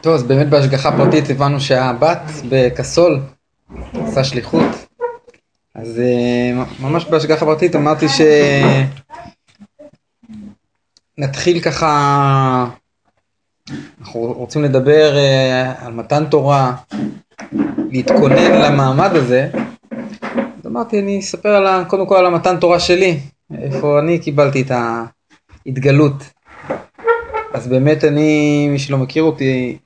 טוב, אז באמת בהשגחה פרטית הבנו שהבת בקסול עושה שליחות. אז אה, ממש בהשגחה פרטית אמרתי שנתחיל ככה, אנחנו רוצים לדבר אה, על מתן תורה, להתכונן למעמד הזה. אז אמרתי, אני אספר על, קודם כל על המתן תורה שלי, איפה אני קיבלתי את ההתגלות. אז באמת אני, מי שלא מכיר אותי,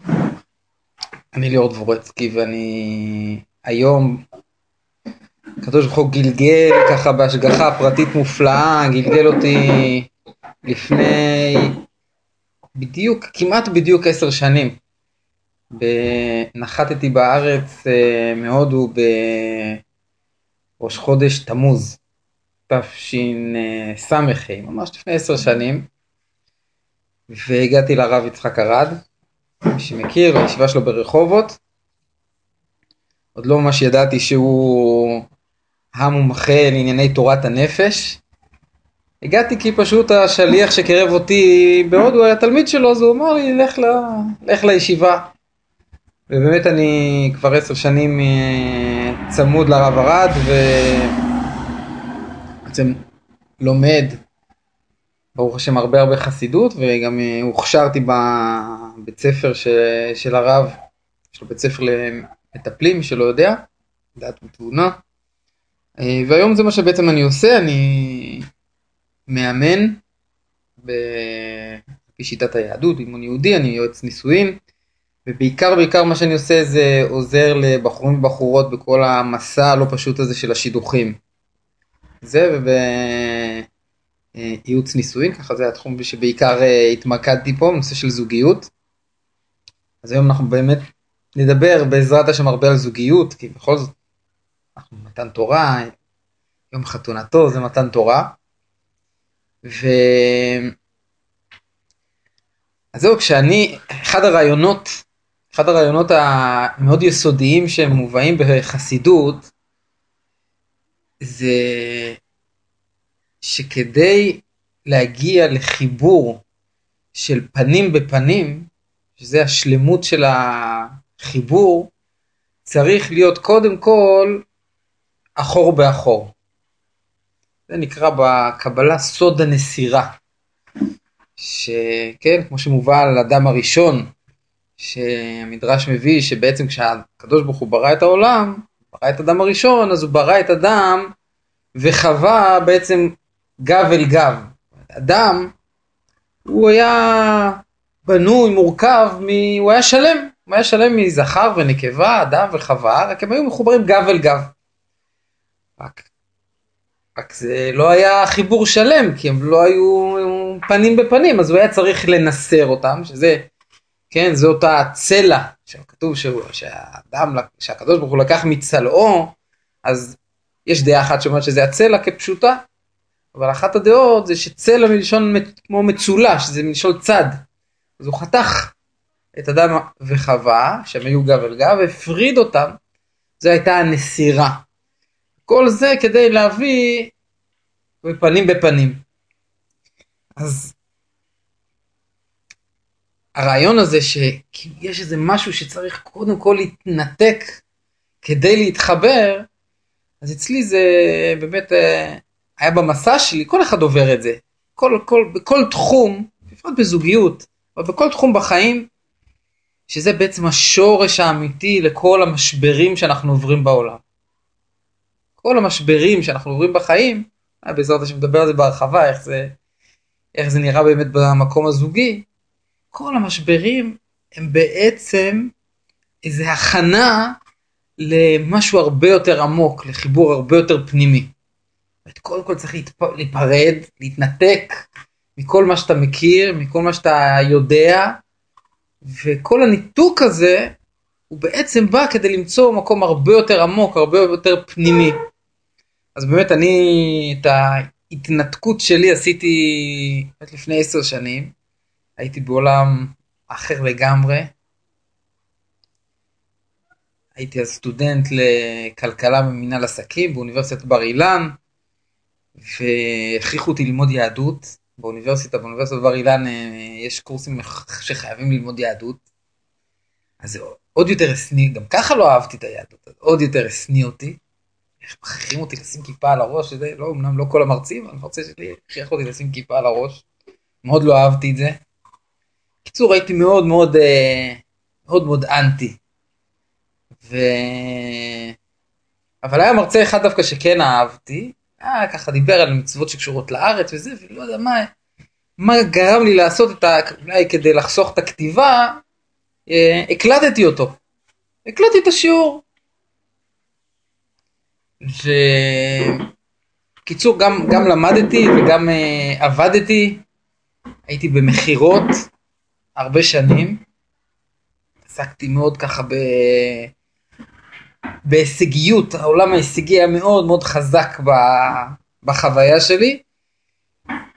אני ליאור דבורצקי ואני היום, הקדוש ברוך הוא גלגל ככה בהשגחה פרטית מופלאה, גלגל אותי לפני בדיוק, כמעט בדיוק עשר שנים. נחתתי בארץ אה, מהודו בראש חודש תמוז, תשס"ה, ממש לפני עשר שנים. והגעתי לרב יצחק ארד, מי שמכיר, הישיבה שלו ברחובות. עוד לא ממש ידעתי שהוא המומחה לענייני תורת הנפש. הגעתי כי פשוט השליח שקרב אותי בהודו היה תלמיד שלו, אז הוא אמר לי, לך, ל... לך לישיבה. ובאמת אני כבר עשר שנים אה, צמוד לרב ארד, ובעצם לומד ברוך השם הרבה הרבה חסידות וגם אה, הוכשרתי בבית ספר ש... של הרב, יש לו בית ספר למטפלים שלא יודע, דעת ותבונה. אה, והיום זה מה שבעצם אני עושה, אני מאמן בפי שיטת היהדות, אימון יהודי, אני יועץ נישואין. ובעיקר בעיקר מה שאני עושה זה עוזר לבחורים ובחורות בכל המסע הלא פשוט הזה של השידוכים. זה וב... אה, ייעוץ נישואין, ככה זה התחום שבעיקר אה, התמקדתי פה, נושא של זוגיות. אז היום אנחנו באמת נדבר בעזרת השם הרבה על זוגיות, כי בכל זאת, אנחנו מתן תורה, יום חתונתו זה מתן תורה. ו... אז זהו, כשאני, אחד הרעיונות, אחד הרעיונות המאוד יסודיים שהם מובאים בחסידות, זה שכדי להגיע לחיבור של פנים בפנים, שזה השלמות של החיבור, צריך להיות קודם כל אחור באחור. זה נקרא בקבלה סוד הנסירה. שכן, כמו שמובא על אדם הראשון, שהמדרש מביא שבעצם כשהקדוש ברוך הוא ברא את העולם, ברא את אדם הראשון, אז הוא ברא את אדם וחווה בעצם גב אל גב. אדם, הוא היה בנוי, מורכב, מ... הוא היה שלם, הוא היה שלם מזכר ונקבה, אדם וחווה, רק הם היו מחוברים גב אל גב. רק, רק זה לא היה חיבור שלם, כי הם לא היו פנים בפנים, אז הוא היה צריך לנסר אותם, שזה, כן, זו אותה צלע, שכתוב שהוא, שהאדם, שהקדוש ברוך הוא לקח מצלעו, אז יש דעה אחת שאומרת שזה הצלע כפשוטה, אבל אחת הדעות זה שצלע מלשון כמו מצולע, שזה מלשון צד. אז הוא חתך את אדם וחווה, שהם היו גב אל גב, והפריד אותם, זו הייתה הנסירה. כל זה כדי להביא בפנים בפנים. אז הרעיון הזה שיש איזה משהו שצריך קודם כל להתנתק כדי להתחבר, אז אצלי זה באמת אה, היה במסע שלי, כל אחד עובר את זה. כל, כל, בכל תחום, בפרט בזוגיות, אבל בכל תחום בחיים, שזה בעצם השורש האמיתי לכל המשברים שאנחנו עוברים בעולם. כל המשברים שאנחנו עוברים בחיים, אה, בעזרת השם נדבר על זה בהרחבה, איך זה, איך זה נראה באמת במקום הזוגי, כל המשברים הם בעצם איזה הכנה למשהו הרבה יותר עמוק, לחיבור הרבה יותר פנימי. קודם כל צריך להיפרד, להתנתק מכל מה שאתה מכיר, מכל מה שאתה יודע, וכל הניתוק הזה הוא בעצם בא כדי למצוא מקום הרבה יותר עמוק, הרבה יותר פנימי. אז באמת אני את ההתנתקות שלי עשיתי לפני עשר שנים, הייתי בעולם אחר לגמרי. הייתי אז סטודנט לכלכלה ומינהל עסקים באוניברסיטת בר אילן. והכריחו אותי ללמוד יהדות באוניברסיטה, באוניברסיטת בר אילן אה, יש קורסים שחייבים ללמוד יהדות. אז זה עוד יותר השניא, גם ככה לא אהבתי את היהדות, עוד יותר השניא אותי. איך מכריחים אותי לשים כיפה על הראש, שזה לא, אמנם לא כל המרצים, המרצה שלי הכריח אותי לשים כיפה על הראש. מאוד לא אהבתי את זה. בקיצור, הייתי מאוד מאוד אה, מאוד מאוד אנטי. ו... אבל היה מרצה אחד דווקא שכן אהבתי, היה ככה דיבר על מצוות שקשורות לארץ וזה, ולא יודע מה, מה גרם לי לעשות את ה... אולי כדי לחסוך את הכתיבה, אה, הקלטתי אותו. הקלטתי את השיעור. וקיצור, גם, גם למדתי וגם uh, עבדתי, הייתי במכירות הרבה שנים, עסקתי מאוד ככה ב... בהישגיות, העולם ההישגי היה מאוד מאוד חזק ב... בחוויה שלי,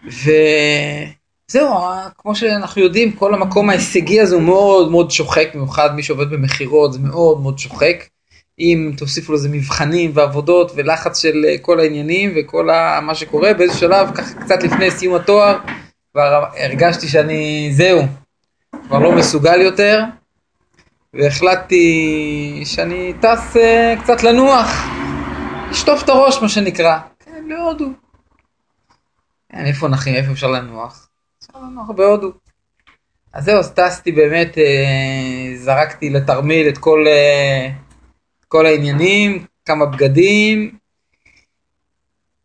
וזהו, כמו שאנחנו יודעים, כל המקום ההישגי הזה הוא מאוד מאוד שוחק, במיוחד מי שעובד במכירות זה מאוד מאוד שוחק. אם תוסיפו לזה מבחנים ועבודות ולחץ של אה, כל העניינים וכל מה שקורה באיזה שלב ככה קצת לפני סיום התואר כבר הרגשתי שאני זהו כבר לא מסוגל יותר והחלטתי שאני טס uh, קצת לנוח לשטוף את הראש מה שנקרא כן להודו כן, איפה נחים איפה אפשר לנוח? אפשר לנוח בהודו אז זהו אז טסתי באמת uh, זרקתי לתרמיל את כל uh, כל העניינים, כמה בגדים,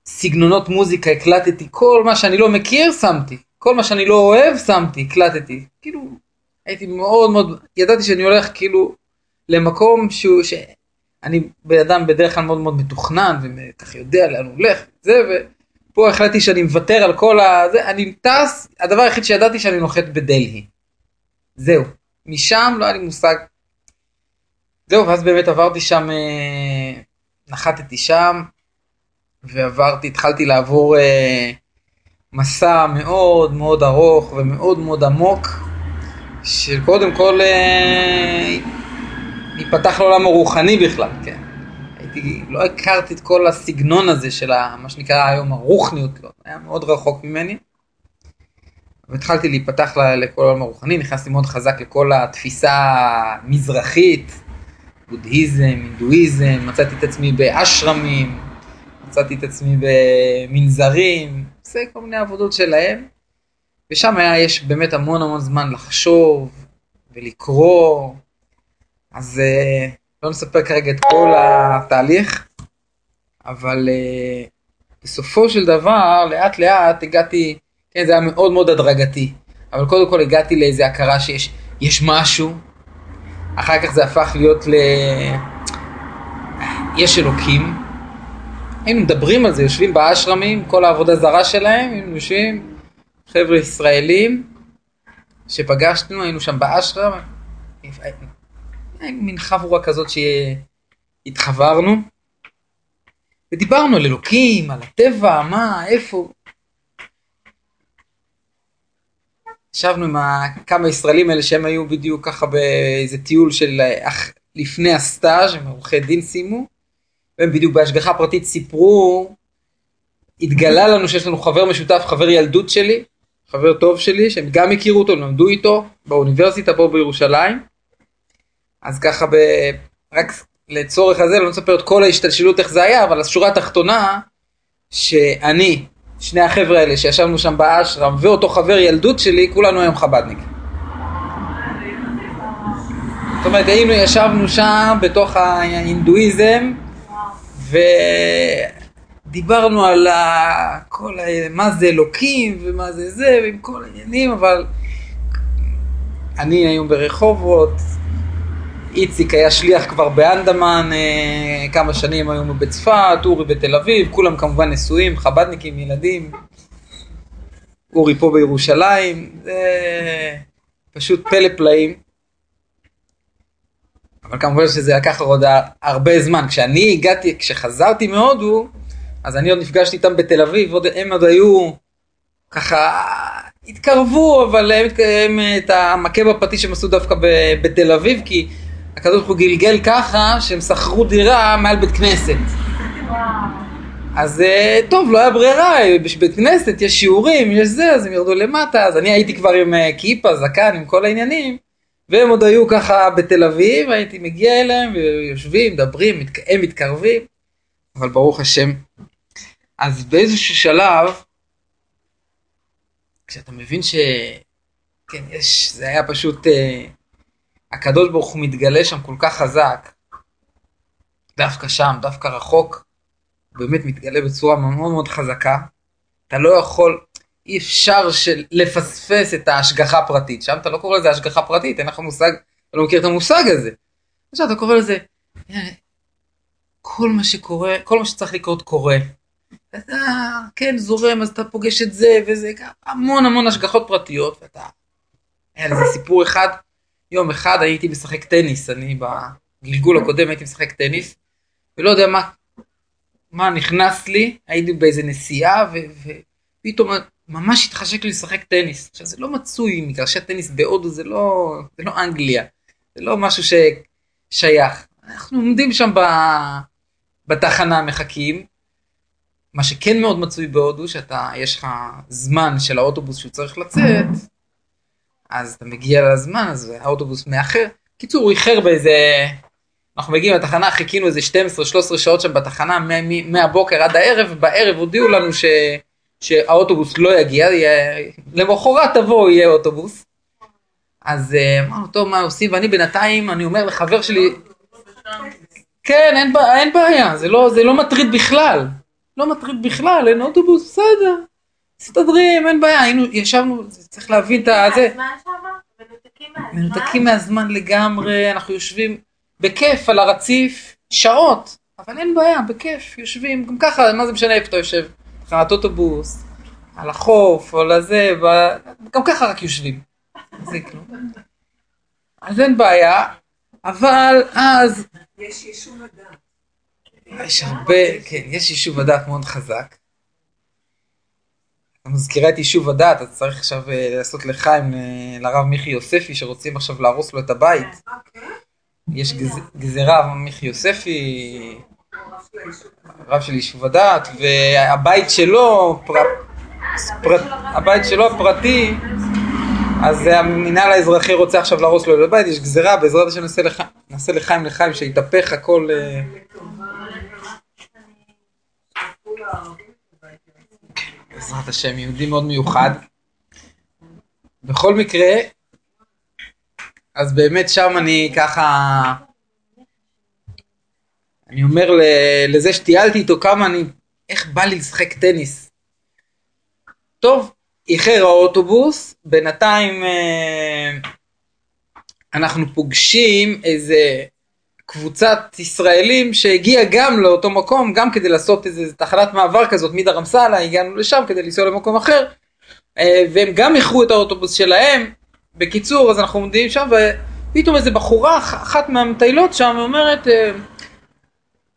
סגנונות מוזיקה הקלטתי, כל מה שאני לא מכיר שמתי, כל מה שאני לא אוהב שמתי, הקלטתי. כאילו, הייתי מאוד מאוד, ידעתי שאני הולך כאילו למקום שהוא, שאני בן אדם בדרך כלל מאוד מאוד מתוכנן וככה יודע לאן הוא הולך, זה, ופה החלטתי שאני מוותר על כל ה... זה, אני טס, הדבר היחיד שידעתי שאני נוחת בדלהי. זהו. משם לא היה לי מושג זהו, ואז באמת עברתי שם, אה, נחתתי שם, ועברתי, התחלתי לעבור אה, מסע מאוד מאוד ארוך ומאוד מאוד עמוק, שקודם כל אה, ייפתח לעולם הרוחני בכלל, כן. הייתי, לא הכרתי את כל הסגנון הזה של ה, מה שנקרא היום הרוחניות, לא, היה מאוד רחוק ממני. והתחלתי להיפתח לכל העולם הרוחני, נכנסתי מאוד חזק לכל התפיסה המזרחית, בודהיזם, הינדואיזם, מצאתי את עצמי באשרמים, מצאתי את עצמי במנזרים, עושה כל מיני עבודות שלהם. ושם היה, יש באמת המון המון זמן לחשוב ולקרוא, אז uh, לא נספר כרגע את כל התהליך, אבל uh, בסופו של דבר, לאט לאט הגעתי, כן, זה היה מאוד מאוד הדרגתי, אבל קודם כל הגעתי לאיזה הכרה שיש יש משהו אחר כך זה הפך להיות ל... יש אלוקים. היינו מדברים על זה, יושבים באשרמים, כל העבודה זרה שלהם, היינו יושבים, חבר'ה ישראלים, שפגשנו, היינו שם באשרם, מין חבורה כזאת שהתחברנו, ודיברנו על אלוקים, על הטבע, מה, איפה, ישבנו עם כמה ישראלים האלה שהם היו בדיוק ככה באיזה טיול של אח, לפני הסטאז' הם עורכי דין סיימו. והם בדיוק בהשגחה פרטית סיפרו, התגלה לנו שיש לנו חבר משותף, חבר ילדות שלי, חבר טוב שלי, שהם גם הכירו אותו, למדו איתו באוניברסיטה פה בירושלים. אז ככה ב... רק לצורך הזה, לא נספר את כל ההשתלשלות איך זה היה, אבל השורה התחתונה, שאני שני החבר'ה האלה שישבנו שם באשרם ואותו חבר ילדות שלי, כולנו היום חבדניקים. זאת אומרת, היינו, ישבנו שם בתוך ההינדואיזם ודיברנו על כל, מה זה אלוקים ומה זה זה ועם כל העניינים, אבל אני היום ברחובות, איציק היה שליח כבר באנדמן אה, כמה שנים, היום בצפת, אורי בתל אביב, כולם כמובן נשואים, חבדניקים, ילדים. אורי פה בירושלים, זה פשוט פלא פלאים. אבל כמובן שזה לקח עוד הרבה זמן. כשאני הגעתי, כשחזרתי מהודו, אז אני עוד נפגשתי איתם בתל אביב, עוד, הם עוד היו ככה, התקרבו, אבל הם, הם את המכה בפטיש הם עשו דווקא בתל אביב, כי הקדוש ברוך הוא גלגל ככה שהם שכרו דירה מעל בית כנסת. אז אה, טוב, לא היה ברירה, בבית כנסת יש שיעורים, יש זה, אז הם ירדו למטה, אז אני הייתי כבר עם אה, כיפה, זקן, עם כל העניינים, והם עוד היו ככה בתל אביב, הייתי מגיע אליהם ויושבים, מדברים, הם מתקרבים, אבל ברוך השם. אז באיזשהו שלב, כשאתה מבין ש... כן, יש, זה היה פשוט, אה, הקדוש ברוך הוא מתגלה שם כל כך חזק, דווקא שם, דווקא רחוק, הוא באמת מתגלה בצורה מאוד מאוד חזקה. אתה לא יכול, אי אפשר של, לפספס את ההשגחה הפרטית. שם אתה לא קורא לזה השגחה פרטית, אין לך מושג, אתה לא מכיר את המושג הזה. עכשיו אתה קורא לזה, כל מה שקורה, כל מה שצריך לקרות קורה. אתה, כן, זורם, אז אתה פוגש את זה וזה, המון המון השגחות פרטיות, ואתה... היה לזה סיפור אחד, יום אחד הייתי משחק טניס, אני בגלגול הקודם הייתי משחק טניס, ולא יודע מה, מה נכנס לי, הייתי באיזה נסיעה, ופתאום ממש התחשק לי לשחק טניס. עכשיו זה לא מצוי, מגרשי טניס בהודו זה לא, זה לא אנגליה, זה לא משהו ששייך. אנחנו עומדים שם ב... בתחנה מחכים. מה שכן מאוד מצוי בהודו, שאתה, יש לך זמן של האוטובוס שהוא צריך לצאת, אז אתה מגיע לזמן, אז האוטובוס מאחר. קיצור, הוא איחר באיזה... אנחנו מגיעים לתחנה, חיכינו איזה 12-13 שעות שם בתחנה, מהבוקר עד הערב, ובערב הודיעו לנו ש... שהאוטובוס לא יגיע, יהיה... למחרת תבואו יהיה אוטובוס. אז אה, אמרנו, טוב, מה עושים? ואני בינתיים, אני אומר לחבר שלי, כן, אין, אין בעיה, זה לא, זה לא מטריד בכלל. לא מטריד בכלל, אין אוטובוס, בסדר. מסתדרים, אין בעיה, היינו, ישבנו, צריך להבין את הזה. מנותקים מהזמן לגמרי, אנחנו יושבים בכיף על הרציף, שעות, אבל אין בעיה, בכיף, יושבים, גם ככה, מה זה משנה איפה אתה יושב? תחנת אוטובוס, על החוף, או לזה, גם ככה רק יושבים. זה כלום. אז אין בעיה, אבל אז... יש יישוב הדעת. יש הרבה, כן, יש יישוב הדעת מאוד חזק. את מזכירה את יישוב הדעת, אז צריך עכשיו אה, לעשות לחיים אה, לרב מיכי יוספי, שרוצים עכשיו להרוס לו את הבית. אוקיי. יש גזירה, מיכי יוספי, רב של יישוב הדעת, והבית שלו, הבית שלו הפרטי, אז המינהל האזרחי רוצה עכשיו להרוס לו את הבית, יש גזירה, בעזרת השם נעשה לחיים לחיים, שיתהפך הכל. בעזרת השם, יהודי מאוד מיוחד. בכל מקרה, אז באמת שם אני ככה, אני אומר לזה שטיילתי איתו כמה אני, איך בא לי לשחק טניס. טוב, איחר האוטובוס, בינתיים אה, אנחנו פוגשים איזה קבוצת ישראלים שהגיעה גם לאותו מקום, גם כדי לעשות איזה תחנת מעבר כזאת מדרמסלה, הגענו לשם כדי לנסוע למקום אחר, אה, והם גם איחרו את האוטובוס שלהם, בקיצור, אז אנחנו עומדים שם, ופתאום איזה בחורה, אחת מהמטיילות שם, אומרת אה,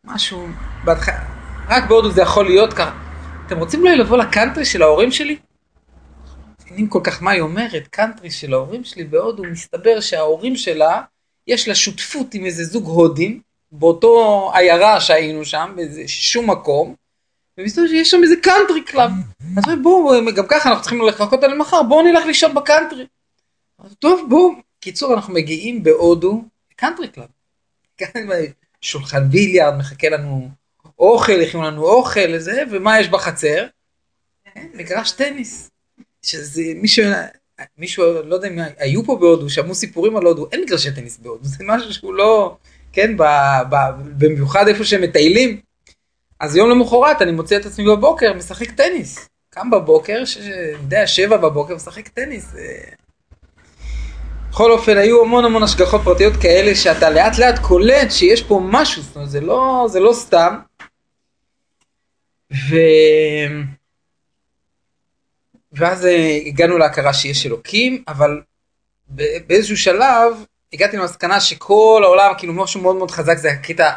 משהו, רק בהודו זה יכול להיות ככה, אתם רוצים אולי לבוא לקאנטרי של ההורים שלי? מבינים כל כך מה היא אומרת, קאנטרי של ההורים שלי בהודו, מסתבר שההורים שלה, יש לה שותפות עם איזה זוג הודים, באותו עיירה שהיינו שם, באיזה שום מקום, ומסתבר שיש שם איזה קאנטרי קלאב. אז בואו, גם ככה אנחנו צריכים לחכות על מחר, בואו נלך לישון בקאנטרי. טוב, בואו. קיצור, אנחנו מגיעים בהודו, קאנטרי קלאב. שולחן ביליארד, מחכה לנו אוכל, הכינו לנו אוכל, וזה, ומה יש בחצר? כן, מגרש טניס. שזה מישהו, מישהו, לא יודע אם היו פה בהודו, שמעו סיפורים על הודו, אין מגרשי טניס בהודו, זה משהו שהוא לא, כן, ב, ב, במיוחד איפה שהם מטיילים. אז יום למחרת אני מוצא את עצמי בבוקר, משחק טניס. קם בבוקר, אני יודע, שבע בבוקר, משחק טניס. בכל אופן, היו המון המון השגחות פרטיות כאלה שאתה לאט לאט קולט שיש פה משהו, זאת אומרת, זה לא, זה לא סתם. ו... ואז אה, הגענו להכרה שיש אלוקים, אבל באיזשהו שלב הגעתי למסקנה שכל העולם, כאילו משהו מאוד מאוד חזק זה הקטע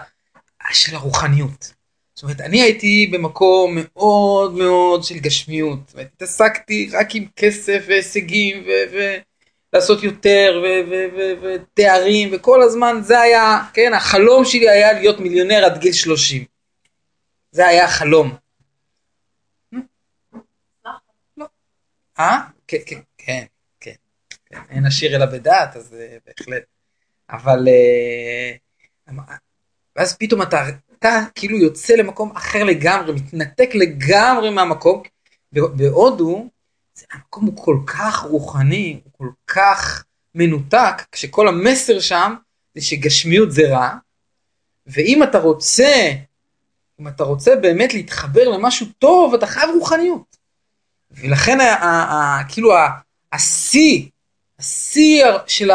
של הרוחניות. זאת אומרת, אני הייתי במקום מאוד מאוד של גשמיות, התעסקתי רק עם כסף והישגים ולעשות יותר ותארים וכל הזמן זה היה, כן, החלום שלי היה להיות מיליונר עד גיל 30. זה היה החלום. אה? כן, כן, כן, כן. אין עשיר אלא בדעת, אז אה, בהחלט. אבל... אה, ואז פתאום אתה, אתה כאילו יוצא למקום אחר לגמרי, מתנתק לגמרי מהמקום. בהודו, המקום הוא כל כך רוחני, הוא כל כך מנותק, כשכל המסר שם זה שגשמיות זה רע, ואם אתה רוצה, אם אתה רוצה באמת להתחבר למשהו טוב, אתה חייב רוחניות. ולכן ה, ה, ה, כאילו השיא, השיא של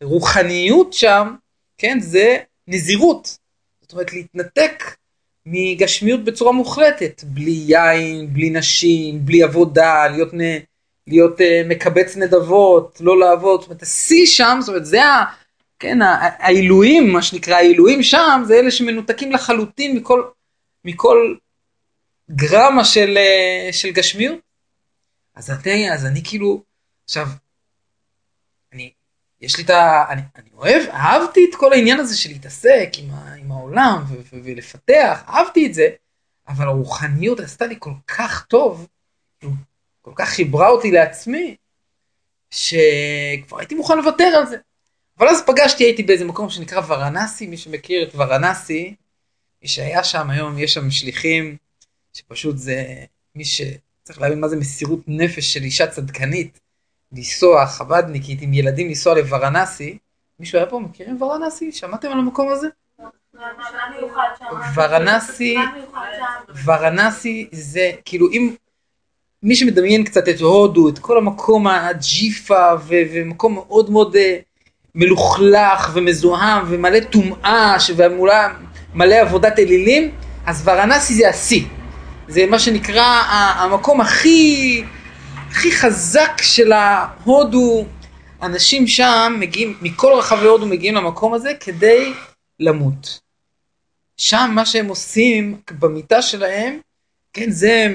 הרוחניות שם, כן, זה נזירות. זאת אומרת, להתנתק מגשמיות בצורה מוחלטת, בלי יין, בלי נשים, בלי עבודה, להיות, נ, להיות uh, מקבץ נדבות, לא לעבוד, זאת אומרת, השיא שם, זאת אומרת, זה ה... כן, העילויים, מה שנקרא העילויים שם, זה אלה שמנותקים לחלוטין מכל, מכל גרמה של, אה, של גשמיות. אז אני, אז אני כאילו, עכשיו, אני, יש לי את ה... אני, אני אוהב, אהבתי את כל העניין הזה של להתעסק עם, ה, עם העולם ו, ו, ולפתח, אהבתי את זה, אבל הרוחניות עשתה לי כל כך טוב, כל כך חיברה אותי לעצמי, שכבר הייתי מוכן לוותר על זה. אבל אז פגשתי, הייתי באיזה מקום שנקרא ורנסי, מי שמכיר את ורנסי, מי שהיה שם היום, יש שם שליחים, שפשוט זה מי שצריך להבין מה זה מסירות נפש של אישה צדקנית, לנסוע חבדניקית עם ילדים לנסוע לוורנסי. מישהו היה פה, מכירים ורנסי? שמעתם על המקום הזה? ורנסי, ורנסי זה כאילו אם מי שמדמיין קצת את הודו, את כל המקום הג'יפה ומקום מאוד מאוד אה, מלוכלך ומזוהם ומלא טומאה ומלא עבודת אלילים, אז ורנסי זה השיא. זה מה שנקרא המקום הכי, הכי חזק של ההודו. אנשים שם מגיעים, מכל רחבי הודו מגיעים למקום הזה כדי למות. שם מה שהם עושים במיטה שלהם, כן, זה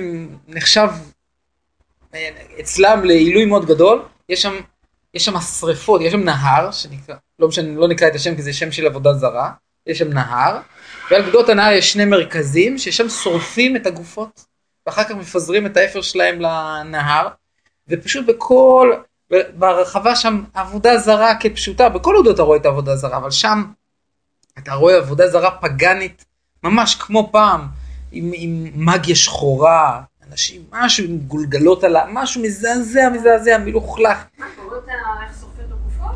נחשב אצלם לעילוי מאוד גדול. יש שם יש שם שריפות, יש שם נהר, שנקרא, לא משנה, לא נקרא את השם כי זה שם של עבודה זרה, יש שם נהר, ועל גדות הנהר יש שני מרכזים, ששם שורפים את הגופות, ואחר כך מפזרים את האפר שלהם לנהר, ופשוט בכל, ברחבה שם עבודה זרה כפשוטה, בכל עוד אתה רואה את העבודה זרה, אבל שם אתה רואה עבודה זרה פגאנית, ממש כמו פעם, עם, עם מגיה שחורה, אנשים, משהו עם גולגלות על ה... משהו מזעזע, מזעזע, מלוכלך. מה,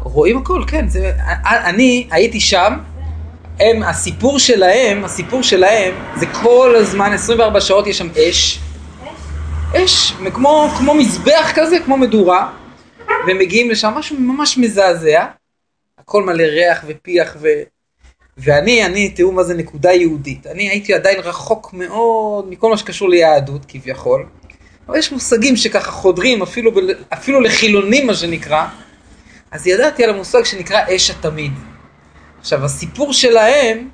רואים הכל, כן. זה, אני הייתי שם, הם, הסיפור שלהם, הסיפור שלהם, זה כל הזמן, 24 שעות יש שם אש. אש, כמו, כמו מזבח כזה, כמו מדורה, ומגיעים לשם משהו ממש מזעזע. הכל מלא ריח ופיח ו... ואני, אני, תראו מה זה נקודה יהודית. אני הייתי עדיין רחוק מאוד מכל מה שקשור ליהדות, כביכול. אבל יש מושגים שככה חודרים, אפילו, ב... אפילו לחילונים, מה שנקרא. אז ידעתי על המושג שנקרא אש התמיד. עכשיו, הסיפור שלהם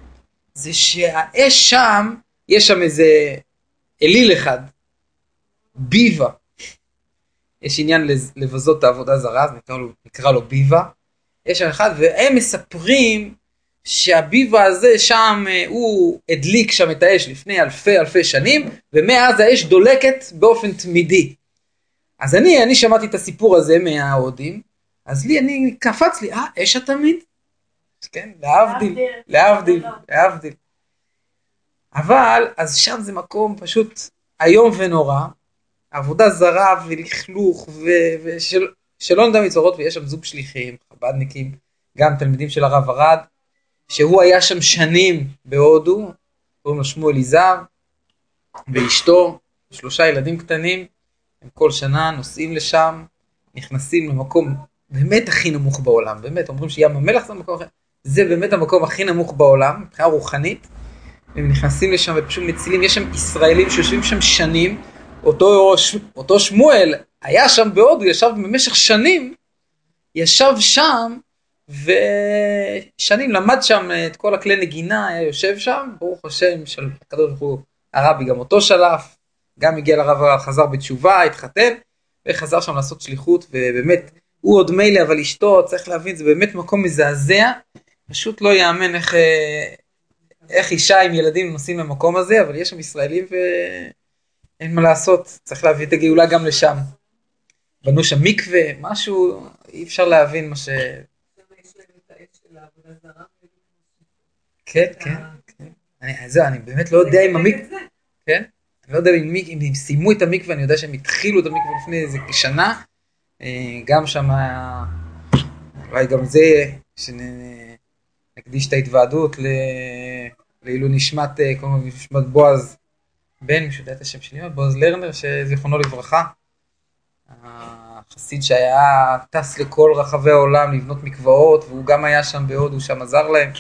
זה שהאש שם, יש שם איזה אליל אחד, ביבה. יש עניין לבזות את העבודה זרה, אז נקרא לו, נקרא לו ביבה. יש שם אחד, והם מספרים שהביבה הזה שם, אה, הוא הדליק שם את האש לפני אלפי אלפי שנים, ומאז האש דולקת באופן תמידי. אז אני, אני שמעתי את הסיפור הזה מההודים, אז לי, אני, קפץ לי, אה, אש התמיד? כן, להבדיל, להבדיל, להבדיל. אבל, אז שם זה מקום פשוט איום ונורא, עבודה זרה ולכלוך, ושלא נדע מצורות, ויש שם זוג שליחים, חב"דניקים, גם תלמידים של הרב ארד, שהוא היה שם שנים בהודו, קוראים לו שמואל יזהר, ואשתו, שלושה ילדים קטנים, הם כל שנה נוסעים לשם, נכנסים למקום באמת הכי נמוך בעולם, באמת, אומרים שים המלח זה המקום אחר, זה באמת המקום הכי נמוך בעולם, מבחינה רוחנית, הם נכנסים לשם ופשוט מצילים, יש שם ישראלים שיושבים שם שנים, אותו, אותו שמואל היה שם בהודו, ישב במשך שנים, ישב שם, ושנים למד שם את כל הכלי נגינה, היה יושב שם, ברוך השם, של הקדוש ברוך הוא, הרבי גם אותו שלף, גם הגיע לרב, חזר בתשובה, התחתן, וחזר שם לעשות שליחות, ובאמת, הוא עוד מילא, אבל אשתו, צריך להבין, זה באמת מקום מזעזע, פשוט לא יאמן איך, אה, איך אישה עם ילדים נוסעים למקום הזה, אבל יש שם ישראלים ואין מה לעשות, צריך להביא את הגאולה גם לשם. בנו שם מקווה, משהו, אי אפשר להבין מה ש... כן, כן, כן. אני, זהו, אני באמת לא יודע אם המקווה, כן? אני לא יודע אם, אם הם סיימו את המקווה, אני יודע שהם התחילו את המקווה לפני איזה שנה. אה, גם שם, אולי גם זה, שנקדיש את ההתוועדות לעילוי נשמת, אה, נשמת בועז בן, מישהו יודע את השם שלי, בועז לרנר, שזיכרונו לברכה. החסיד שהיה טס לכל רחבי העולם לבנות מקוואות, והוא גם היה שם בהודו, שם עזר להם.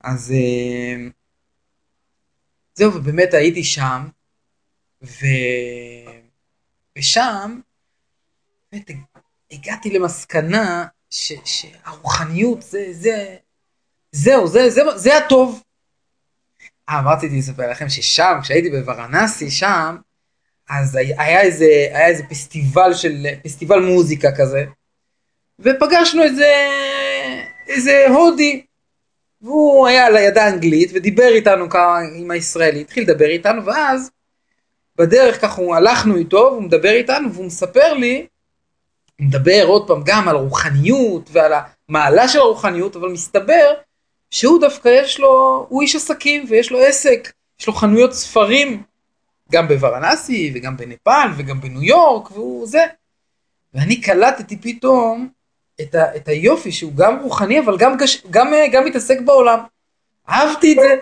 אז אה, זהו, ובאמת הייתי שם, ו... ושם באמת הגעתי למסקנה ש... שהרוחניות זה, זה, זהו, זה, זה, זה הטוב. אה, אמרתי לי לספר לכם ששם, כשהייתי בוורנסי, שם, אז היה איזה, היה איזה פסטיבל של, פסטיבל מוזיקה כזה, ופגשנו איזה, איזה הודי, והוא היה על הידה אנגלית ודיבר איתנו כמה עם הישראלי, התחיל לדבר איתנו ואז בדרך ככה הלכנו איתו והוא מדבר איתנו והוא מספר לי, הוא מדבר עוד פעם גם על רוחניות ועל המעלה של הרוחניות אבל מסתבר שהוא דווקא יש לו, הוא איש עסקים ויש לו עסק, יש לו חנויות ספרים גם בוורנסי וגם בנפאל וגם בניו יורק והוא זה. ואני קלטתי פתאום את, ה, את היופי שהוא גם רוחני אבל גם, גש, גם, גם מתעסק בעולם. אהבתי את זה.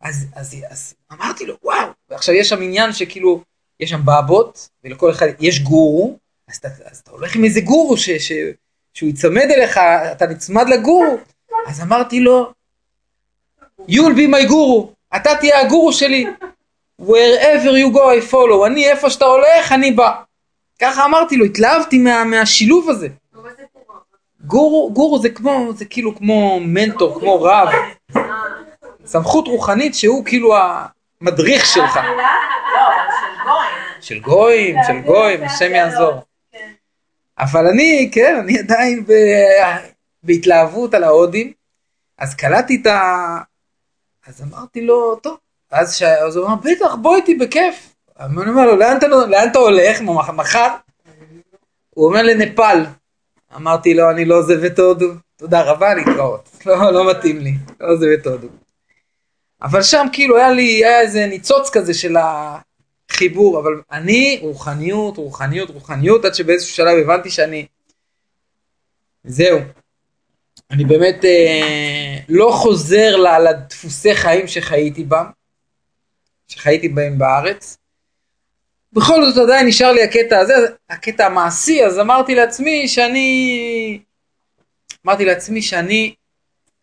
אז, אז, אז אמרתי לו וואו, ועכשיו יש שם עניין שכאילו יש שם בבות ולכל אחד יש גורו, אז אתה, אז אתה הולך עם איזה גורו ש, ש, שהוא ייצמד אליך, אתה נצמד לגורו. אז אמרתי לו, you'll be my guru, אתה תהיה הגורו שלי. wherever you go I follow, אני איפה שאתה הולך אני בא. ככה אמרתי לו, התלהבתי מה, מהשילוב הזה. גורו, גורו זה כמו, זה כאילו כמו מנטור, כמו רב. סמכות רוחנית שהוא כאילו המדריך שלך. של גויים, של גויים, השם יעזור. אבל אני, כן, אני עדיין בהתלהבות על ההודים, אז קלטתי את ה... אז אמרתי לו, טוב, אז, ש... אז הוא אמר, בטח, בוא איתי בכיף. אני אומר לו, לאן אתה, לאן אתה הולך? מחר? הוא אומר לנפאל. אמרתי לו, אני לא עוזב את הודו. תודה רבה, להתראות. לא, לא מתאים לי, לא עוזב את הודו. אבל שם כאילו היה לי, היה איזה ניצוץ כזה של החיבור, אבל אני, רוחניות, רוחניות, רוחניות, עד שבאיזשהו שלב הבנתי שאני, זהו. אני באמת אה, לא חוזר לדפוסי חיים שחייתי בם. שחייתי בהם בארץ. בכל זאת עדיין נשאר לי הקטע הזה, הקטע המעשי, אז אמרתי לעצמי שאני, אמרתי לעצמי שאני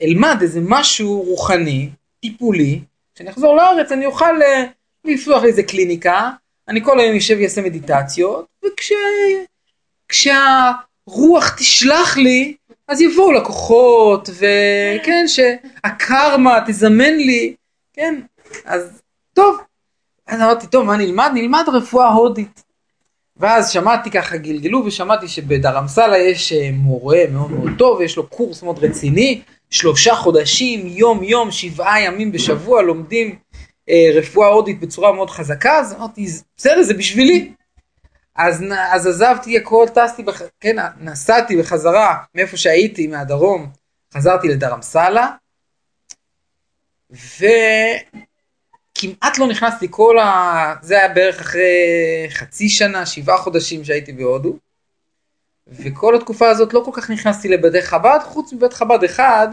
אלמד איזה משהו רוחני, טיפולי, כשאני אחזור לארץ אני אוכל אה, לפתוח איזה קליניקה, אני כל היום יושב ויעשה מדיטציות, וכשהרוח תשלח לי, אז יבואו לקוחות, וכן, שהקרמה תזמן לי, כן, אז טוב. אז אמרתי, טוב, מה נלמד? נלמד רפואה הודית. ואז שמעתי ככה, גלגלו ושמעתי שבדרמסלה יש אה, מורה מאוד מאוד טוב, יש לו קורס מאוד רציני, שלושה חודשים, יום יום, שבעה ימים בשבוע, לומדים אה, רפואה הודית בצורה מאוד חזקה, אז אמרתי, בסדר, זה בשבילי. אז, אז עזבתי הכל, טסתי, בח... כן, נסעתי בחזרה מאיפה שהייתי, מהדרום, חזרתי לדרמסלה, ו... כמעט לא נכנסתי כל ה... זה היה בערך אחרי חצי שנה, שבעה חודשים שהייתי בהודו. וכל התקופה הזאת לא כל כך נכנסתי לבתי חב"ד, חוץ מבית חב"ד אחד,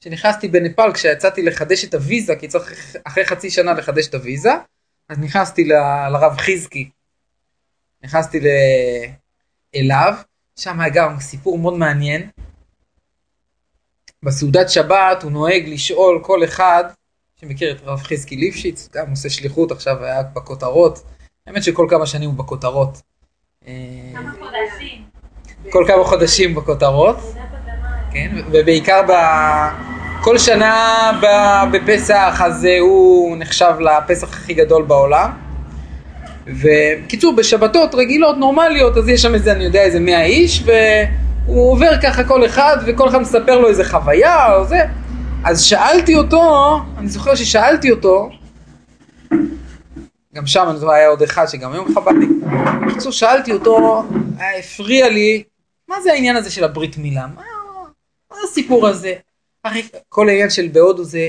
שנכנסתי בנפאל כשיצאתי לחדש את הוויזה, כי צריך אחרי חצי שנה לחדש את הוויזה, אז נכנסתי ל... לרב חזקי. נכנסתי ל... אליו, שם היה גם סיפור מאוד מעניין. בסעודת שבת הוא נוהג לשאול כל אחד שמכיר את רב חזקי ליפשיץ, גם עושה שליחות עכשיו היה בכותרות, האמת שכל כמה שנים הוא בכותרות. כמה חודשים. כל כמה חודשים בכותרות, כן, ובעיקר ב... כל שנה בפסח אז הוא נחשב לפסח הכי גדול בעולם. ובקיצור בשבתות רגילות נורמליות אז יש שם איזה אני יודע איזה 100 איש והוא עובר ככה כל אחד וכל אחד מספר לו איזה חוויה או זה אז שאלתי אותו, אני זוכר ששאלתי אותו, גם שם אני זוכר היה עוד אחד שגם היום חב"דניק. בקיצור שאלתי אותו, היה הפריע לי, מה זה העניין הזה של הברית מילה? מה, מה הסיפור הזה? הרי כל העניין של בהודו זה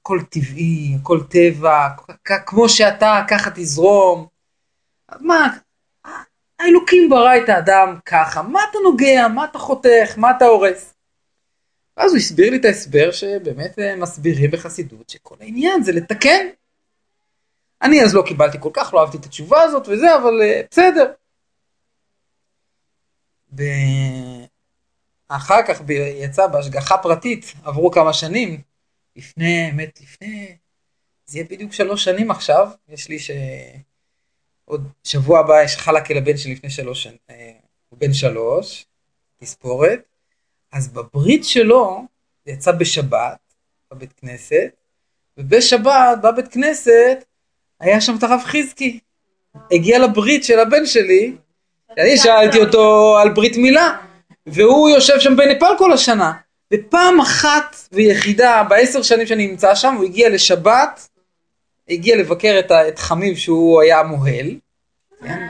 הכל טבעי, הכל טבע, כמו שאתה ככה תזרום. מה, האלוקים ברא את האדם ככה, מה אתה נוגע, מה אתה חותך, מה אתה הורס? ואז הוא הסביר לי את ההסבר שבאמת אה, מסבירים בחסידות שכל העניין זה לתקן. אני אז לא קיבלתי כל כך, לא אהבתי את התשובה הזאת וזה, אבל uh, בסדר. ב... אחר כך ב... יצא בהשגחה פרטית, עברו כמה שנים, לפני, באמת לפני, זה יהיה בדיוק שלוש שנים עכשיו, יש לי ש... עוד שבוע הבא יש חלקה לבן שלי לפני שלוש שנים, אה, הוא בן שלוש, תספורת, אז בברית שלו, זה יצא בשבת, בבית כנסת, ובשבת, בבית כנסת, היה שם את הרב חזקי. הגיע לברית של הבן שלי, אני שאלתי אותו על ברית מילה, והוא יושב שם בנפאל כל השנה. ופעם אחת ויחידה, בעשר שנים שאני נמצא שם, הוא הגיע לשבת, הגיע לבקר את, את חמיב שהוא היה המוהל. כן?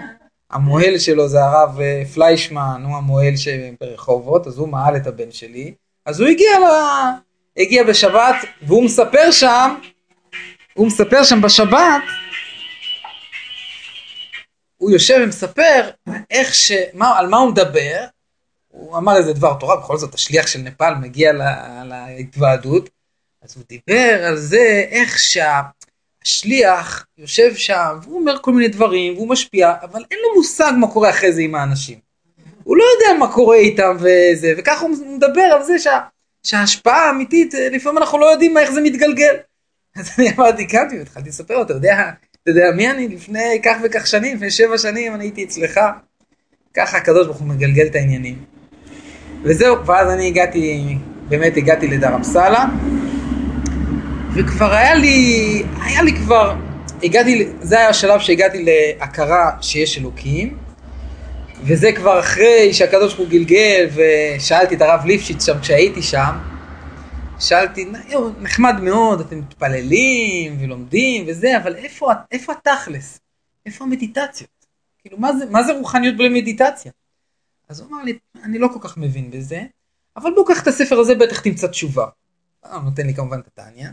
המוהל שלו זה הרב אה, פליישמן, הוא המוהל ברחובות, אז הוא מעל את הבן שלי. אז הוא הגיע, ל... הגיע בשבת, והוא מספר שם, הוא מספר שם בשבת, הוא יושב ומספר איך ש... מה, על מה הוא מדבר, הוא אמר איזה דבר תורה, בכל זאת השליח של נפאל מגיע לה, להתוועדות, אז הוא דיבר על זה איך שהשליח יושב שם, והוא אומר כל מיני דברים, והוא משפיע, אבל אין לו מושג מה קורה אחרי זה עם האנשים. הוא לא יודע מה קורה איתם וזה, וככה הוא מדבר על זה שה, שההשפעה האמיתית, לפעמים אנחנו לא יודעים איך זה מתגלגל. אז אני אמרתי, קמתי והתחלתי לספר, אתה יודע, אתה יודע מי אני לפני כך וכך שנים, לפני שבע שנים אני הייתי אצלך. ככה הקדוש ברוך הוא מגלגל את העניינים. וזהו, ואז אני הגעתי, באמת הגעתי לדרמסלה, וכבר היה לי, היה לי כבר, הגעתי, זה היה השלב שהגעתי להכרה שיש אלוקים, וזה כבר אחרי שהקדוש ברוך הוא גלגל, ושאלתי את הרב ליפשיץ שם כשהייתי שם, שאלתי, נחמד מאוד, אתם מתפללים ולומדים וזה, אבל איפה, איפה התכלס? איפה המדיטציות? כאילו, מה זה, מה זה רוחניות בלי מדיטציה? אז הוא אמר לי, אני לא כל כך מבין בזה, אבל בוא קח את הספר הזה, בטח תמצא תשובה. הוא נותן לי כמובן את הטניה,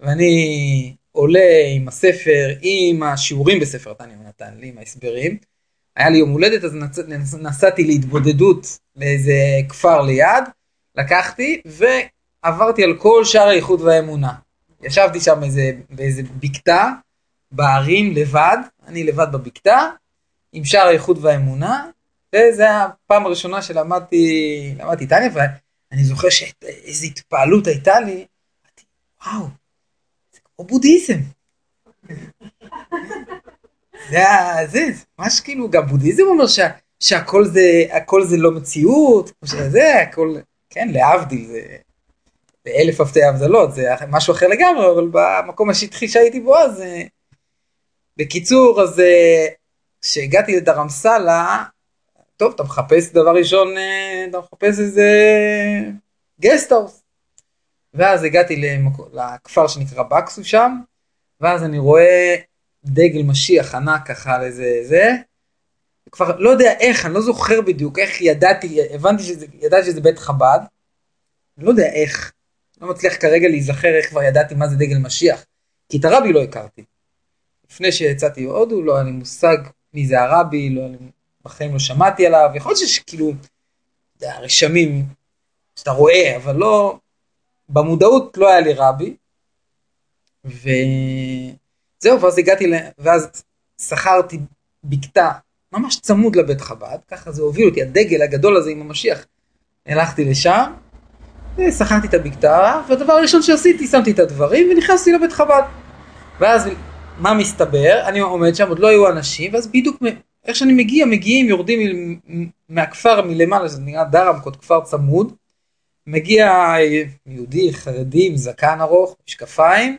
ואני עולה עם הספר, עם השיעורים בספר הטניה, הוא נתן לי, עם ההסברים. היה לי יום הולדת, אז נצ... נסעתי להתבודדות לאיזה כפר ליד, לקחתי, ועברתי על כל שאר האיחוד והאמונה. ישבתי שם איזה, באיזה בקתה, בערים, לבד, אני לבד בבקתה, עם שאר האיחוד והאמונה, וזה הפעם הראשונה שלמדתי, למדתי טניה, ואני זוכר שאיזו התפעלות הייתה לי, וואו, זה כמו בודהיזם. זה, זה, ממש כאילו, גם בודהיזם אומר שה, שהכל זה, הכל זה לא מציאות, שזה, הכל, כן, להבדיל, זה באלף אלפי הבדלות, זה משהו אחר לגמרי, אבל במקום השטחי שהייתי בו אז, בקיצור, אז כשהגעתי לדרמסאלה, טוב, אתה מחפש דבר ראשון, אה, אתה מחפש איזה גסטהאוס. ואז הגעתי למקו, לכפר שנקרא בקסו שם, ואז אני רואה דגל משיח ענק ככה על איזה זה, כבר לא יודע איך, אני לא זוכר בדיוק איך ידעתי, הבנתי שזה, ידעתי שזה בית חב"ד, לא יודע איך, לא מצליח כרגע להיזכר איך כבר ידעתי מה זה דגל משיח, כי את הרבי לא הכרתי. לפני שיצאתי הודו לא היה לי מושג מי זה הרבי, לא היה לי בחיים לא שמעתי עליו, יכול להיות שכאילו, הרשמים שאתה רואה, אבל לא, במודעות לא היה לי רבי, וזהו, ואז הגעתי, ואז שכרתי בקתה ממש צמוד לבית חב"ד, ככה זה הוביל אותי, הדגל הגדול הזה עם המשיח, הלכתי לשם, ושכרתי את הבקתה, והדבר הראשון שעשיתי, שמתי את הדברים ונכנסתי לבית חב"ד. ואז מה מסתבר? אני עומד שם, עוד לא היו אנשים, ואז בדיוק איך שאני מגיע, מגיעים, יורדים מהכפר מלמעלה, זה נראה דרמקות, כפר צמוד, מגיע יהודי, חרדי, עם זקן ארוך, משקפיים,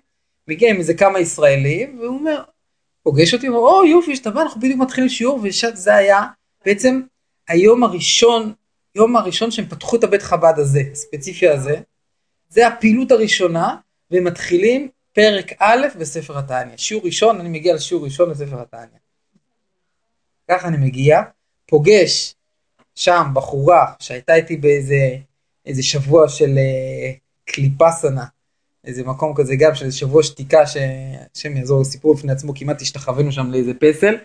מגיע עם איזה כמה ישראלים, והוא אומר, פוגש אותי, אומר, או יופי, שאתה בא, אנחנו בדיוק מתחילים שיעור, וזה היה בעצם היום הראשון, יום הראשון שהם פתחו את הבית חב"ד הזה, הספציפי הזה, זה הפעילות הראשונה, והם מתחילים פרק א' בספר התניא. שיעור ראשון, אני מגיע לשיעור ראשון בספר התניא. ככה אני מגיע, פוגש שם בחורה שהייתה איתי באיזה איזה שבוע של אה, קליפסנה, איזה מקום כזה גם של שבוע שתיקה שהשם יעזור לסיפור בפני עצמו, כמעט השתחווינו שם לאיזה פסל,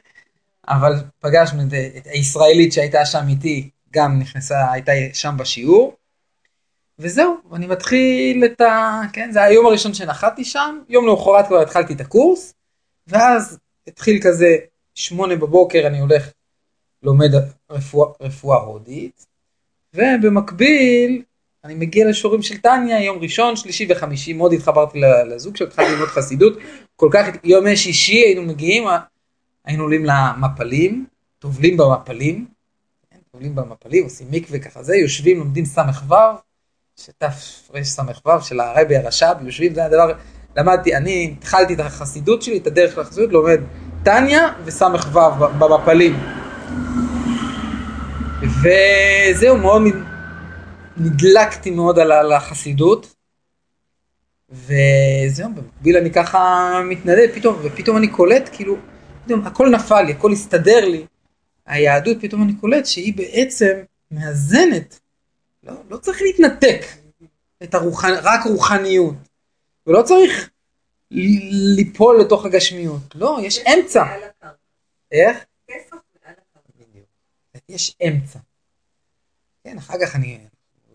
אבל פגשנו את, את הישראלית שהייתה שם איתי, גם נכנסה, הייתה שם בשיעור. וזהו, אני מתחיל את ה... כן, זה היום הראשון שנחתתי שם, יום למחרת כבר התחלתי את הקורס, ואז התחיל כזה, שמונה בבוקר אני הולך, לומד רפואה, רפואה הודית, ובמקביל אני מגיע לשיעורים של טניה, יום ראשון, שלישי וחמישי, מאוד התחברתי לזוג שלו, התחלתי ללמוד חסידות, כל כך, יום שישי היינו מגיעים, היינו עולים למפלים, טובלים במפלים, כן, טובלים במפלים, עושים מקווה ככה זה, יושבים, לומדים ס"ו, שתרס"ו של הרבי הרש"ב, יושבים, זה הדבר, למדתי, אני התחלתי את החסידות שלי, את הדרך של החסידות, לומד טניה וס"ו במפלים. וזהו, מאוד נדלקתי מאוד על החסידות. וזהו, במקביל אני ככה מתנדב, פתאום, ופתאום אני קולט, כאילו, פתאום הכל נפל לי, הכל הסתדר לי. היהדות, פתאום אני קולט שהיא בעצם מאזנת לא, לא צריך להתנתק את הרוחנ... רק רוחניות, ולא צריך ליפול לתוך הגשמיות, לא, יש אמצע. איך? יש אמצע. כן, אחר כך אני,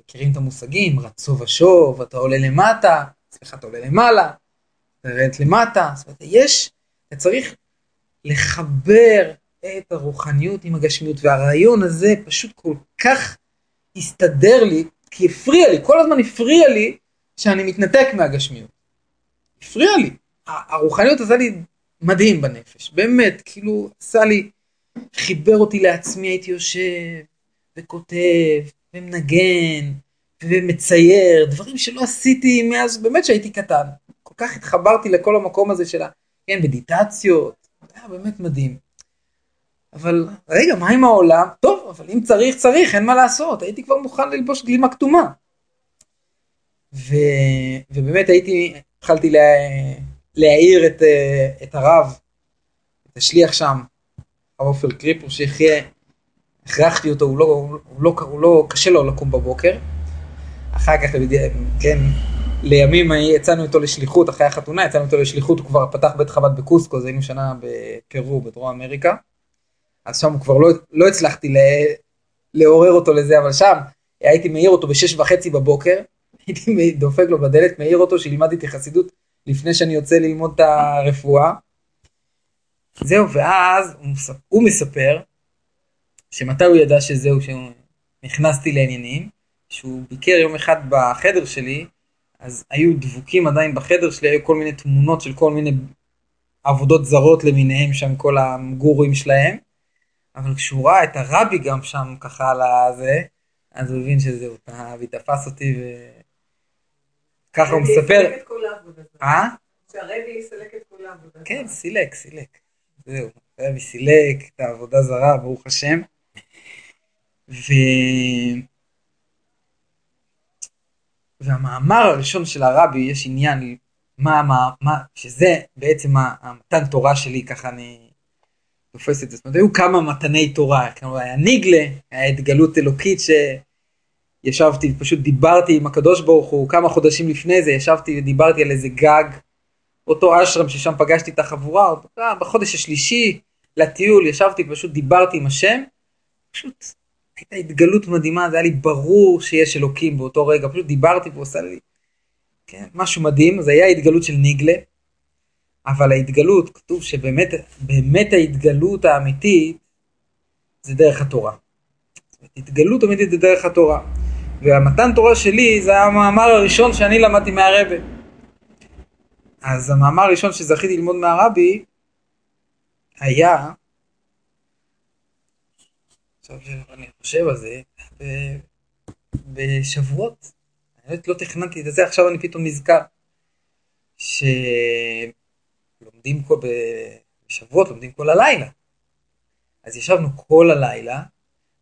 מכירים את המושגים, רצו ושוב, אתה עולה למטה, סליחה, אתה עולה למעלה, אתה יורד למטה, זאת אומרת, יש, אתה צריך לחבר את הרוחניות עם הגשמיות, והרעיון הזה פשוט כל כך הסתדר לי, כי הפריע לי, כל הזמן הפריע לי שאני מתנתק מהגשמיות. הפריע לי. הרוחניות עשה לי מדהים בנפש, באמת, כאילו עשה לי, חיבר אותי לעצמי, הייתי יושב וכותב ומנגן ומצייר, דברים שלא עשיתי מאז, באמת שהייתי קטן. כל כך התחברתי לכל המקום הזה של המדיטציות, כן, זה היה באמת מדהים. אבל רגע, מה עם העולם? טוב, אבל אם צריך, צריך, אין מה לעשות. הייתי כבר מוכן ללבוש גלימה כתומה. ו... ובאמת הייתי, התחלתי לה... להעיר את, את הרב, את השליח שם, הרב עופר קריפור, שיחיה, הכרחתי אותו, הוא לא, הוא לא, הוא לא, קשה לו לקום בבוקר. אחר כך, כן, לימים יצאנו איתו לשליחות, אחרי החתונה יצאנו איתו לשליחות, הוא כבר פתח בית חב"ד בקוסקו, אז היינו שנה בפרו, בדרום אמריקה. אז שם כבר לא, לא הצלחתי לה, לעורר אותו לזה, אבל שם הייתי מעיר אותו בשש וחצי בבוקר, הייתי דופק לו בדלת, מעיר אותו שילמד איתי חסידות לפני שאני יוצא ללמוד את הרפואה. זהו, ואז הוא, הוא מספר שמתי הוא ידע שזהו, שנכנסתי לעניינים, שהוא ביקר יום אחד בחדר שלי, אז היו דבוקים עדיין בחדר שלי, היו כל מיני תמונות של כל מיני עבודות זרות למיניהם שם, כל הגורואים שלהם. אבל כשהוא ראה את הרבי גם שם ככה על הזה, אז הוא הבין שזהו, הרבי תפס אותי ו... ככה הוא מספר. אה? שהרבי יסלק את כל העבודה. כן, סילק, סילק. זהו, הרבי סילק את העבודה זרה, ברוך השם. ו... והמאמר הראשון של הרבי, יש עניין, מה, מה, מה, שזה בעצם המתן תורה שלי, ככה אני תופס את זה. זאת אומרת, היו כמה מתני תורה, כלומר היה ניגלה, היה התגלות אלוקית שישבתי, פשוט דיברתי עם הקדוש ברוך הוא, כמה חודשים לפני זה ישבתי ודיברתי על איזה גג, אותו אשרם ששם פגשתי את החבורה, אה, בחודש השלישי לטיול ישבתי, פשוט דיברתי עם השם, פשוט הייתה התגלות מדהימה, זה היה לי ברור שיש אלוקים באותו רגע, פשוט דיברתי והוא עושה לי כן, משהו מדהים, זה היה התגלות של ניגלה. אבל ההתגלות, כתוב שבאמת באמת ההתגלות האמיתית זה דרך התורה. התגלות אמיתית זה דרך התורה. והמתן תורה שלי זה המאמר הראשון שאני למדתי מהרבה. אז המאמר הראשון שזכיתי ללמוד מהרבי היה, עכשיו אני חושב על זה, בשבועות, אני לא תכננתי את זה, עכשיו אני פתאום נזכר, ש... לומדים כל, בשבועות, לומדים כל הלילה. אז ישבנו כל הלילה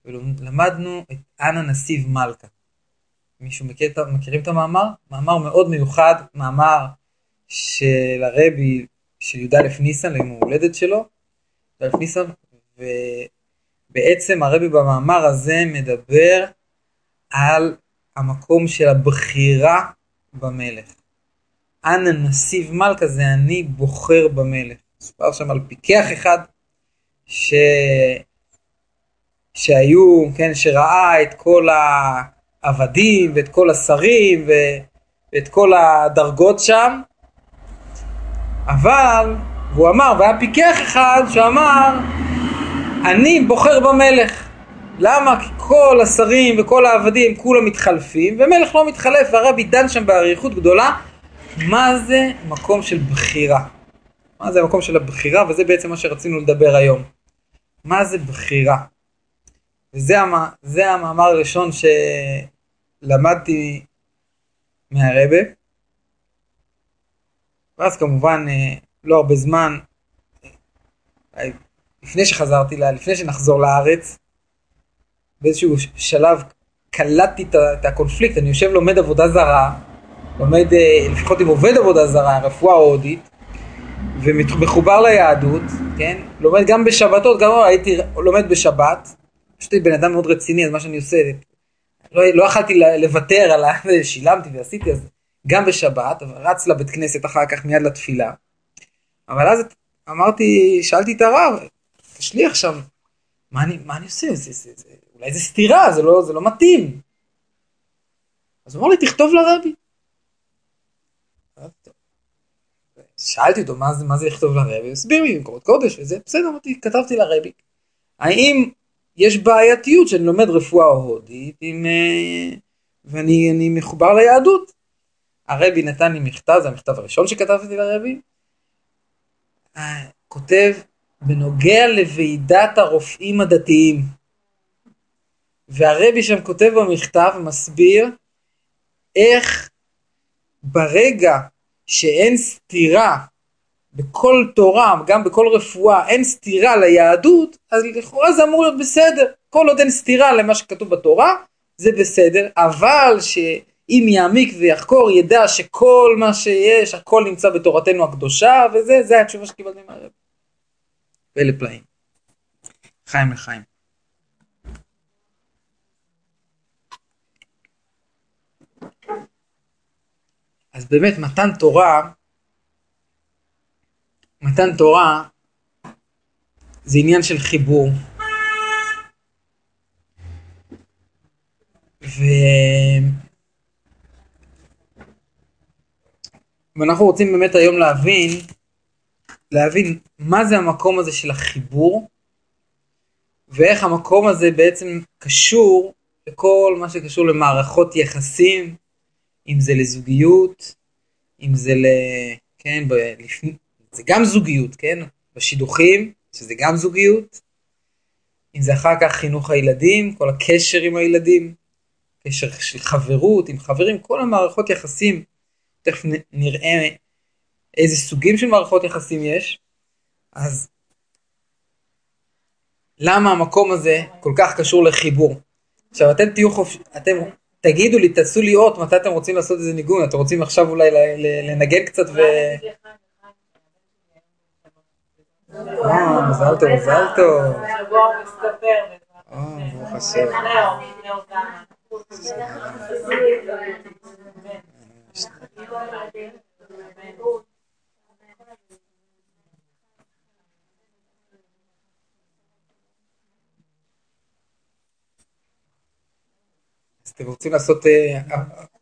ולמדנו את אנה נסיב מלכה. מישהו מכיר, מכירים את המאמר? מאמר מאוד מיוחד, מאמר של הרבי של י"א ניסן ליום ההולדת שלו, י"א ניסן, ובעצם הרבי במאמר הזה מדבר על המקום של הבחירה במלך. אנא נסיב מלכה זה אני בוחר במלך. מסופר שם על פיקח אחד ש... שהיו, כן, שראה את כל העבדים ואת כל השרים ו... ואת כל הדרגות שם, אבל, והוא אמר, והיה פיקח אחד שאמר, אני בוחר במלך. למה? כי כל השרים וכל העבדים כולם מתחלפים, ומלך לא מתחלף, והרבי דן שם באריכות גדולה, מה זה מקום של בחירה. מה זה המקום של הבחירה, וזה בעצם מה שרצינו לדבר היום. מה זה בחירה? וזה המ... המאמר הראשון שלמדתי מהרבה. ואז כמובן אה, לא הרבה זמן, אה, לפני שחזרתי, לפני שנחזור לארץ, באיזשהו שלב קלטתי את הקונפליקט, אני יושב לומד עבודה זרה, לומד אה, לפחות עם עובד עבודה זרה, רפואה הודית, ומחובר ליהדות, כן? לומד גם בשבתות, גם הייתי לומד בשבת, פשוט בן אדם מאוד רציני, אז מה שאני עושה, לא, לא יכלתי לוותר על ה... שילמתי ועשיתי, אז גם בשבת, רץ לבית כנסת אחר כך מיד לתפילה. אבל אז אמרתי, שאלתי את הרב, תשליח עכשיו, מה אני, מה אני עושה? זה, זה, זה, אולי זה סתירה, זה לא, זה לא מתאים. אז הוא אמר לי, תכתוב לרבי. שאלתי אותו מה זה, מה זה לכתוב לרבי, הוא הסביר לי במקורות קודש וזה, בסדר, אמרתי, כתבתי לרבי. האם יש בעייתיות שאני לומד רפואה הודית עם, אה, ואני מחובר ליהדות? הרבי נתן לי מכתב, זה המכתב הראשון שכתבתי לרבי, אה, כותב בנוגע לוועידת הרופאים הדתיים. והרבי שם כותב במכתב ומסביר איך ברגע שאין סתירה בכל תורה, גם בכל רפואה, אין סתירה ליהדות, אז לכאורה זה אמור להיות בסדר. כל עוד אין סתירה למה שכתוב בתורה, זה בסדר, אבל שאם יעמיק ויחקור, ידע שכל מה שיש, הכל נמצא בתורתנו הקדושה, וזה, זה התשובה שקיבלתי מהרב. ואלה פלאים. חיים לחיים. אז באמת מתן תורה, מתן תורה זה עניין של חיבור. ו... ואנחנו רוצים באמת היום להבין, להבין מה זה המקום הזה של החיבור, ואיך המקום הזה בעצם קשור לכל מה שקשור למערכות יחסים, אם זה לזוגיות, אם זה ל... כן, ב... זה גם זוגיות, כן? בשידוכים, שזה גם זוגיות, אם זה אחר כך חינוך הילדים, כל הקשר עם הילדים, קשר של חברות עם חברים, כל המערכות יחסים, תכף נראה איזה סוגים של מערכות יחסים יש, אז למה המקום הזה כל כך קשור לחיבור? עכשיו אתם תהיו חופשי, אתם תגידו לי, תעשו לי אות, מתי אתם רוצים לעשות איזה ניגון? אתם רוצים עכשיו אולי לנגן קצת ו... אה, מזל טוב, מזל טוב. אה, ברוך השם. אתם רוצים לעשות אה,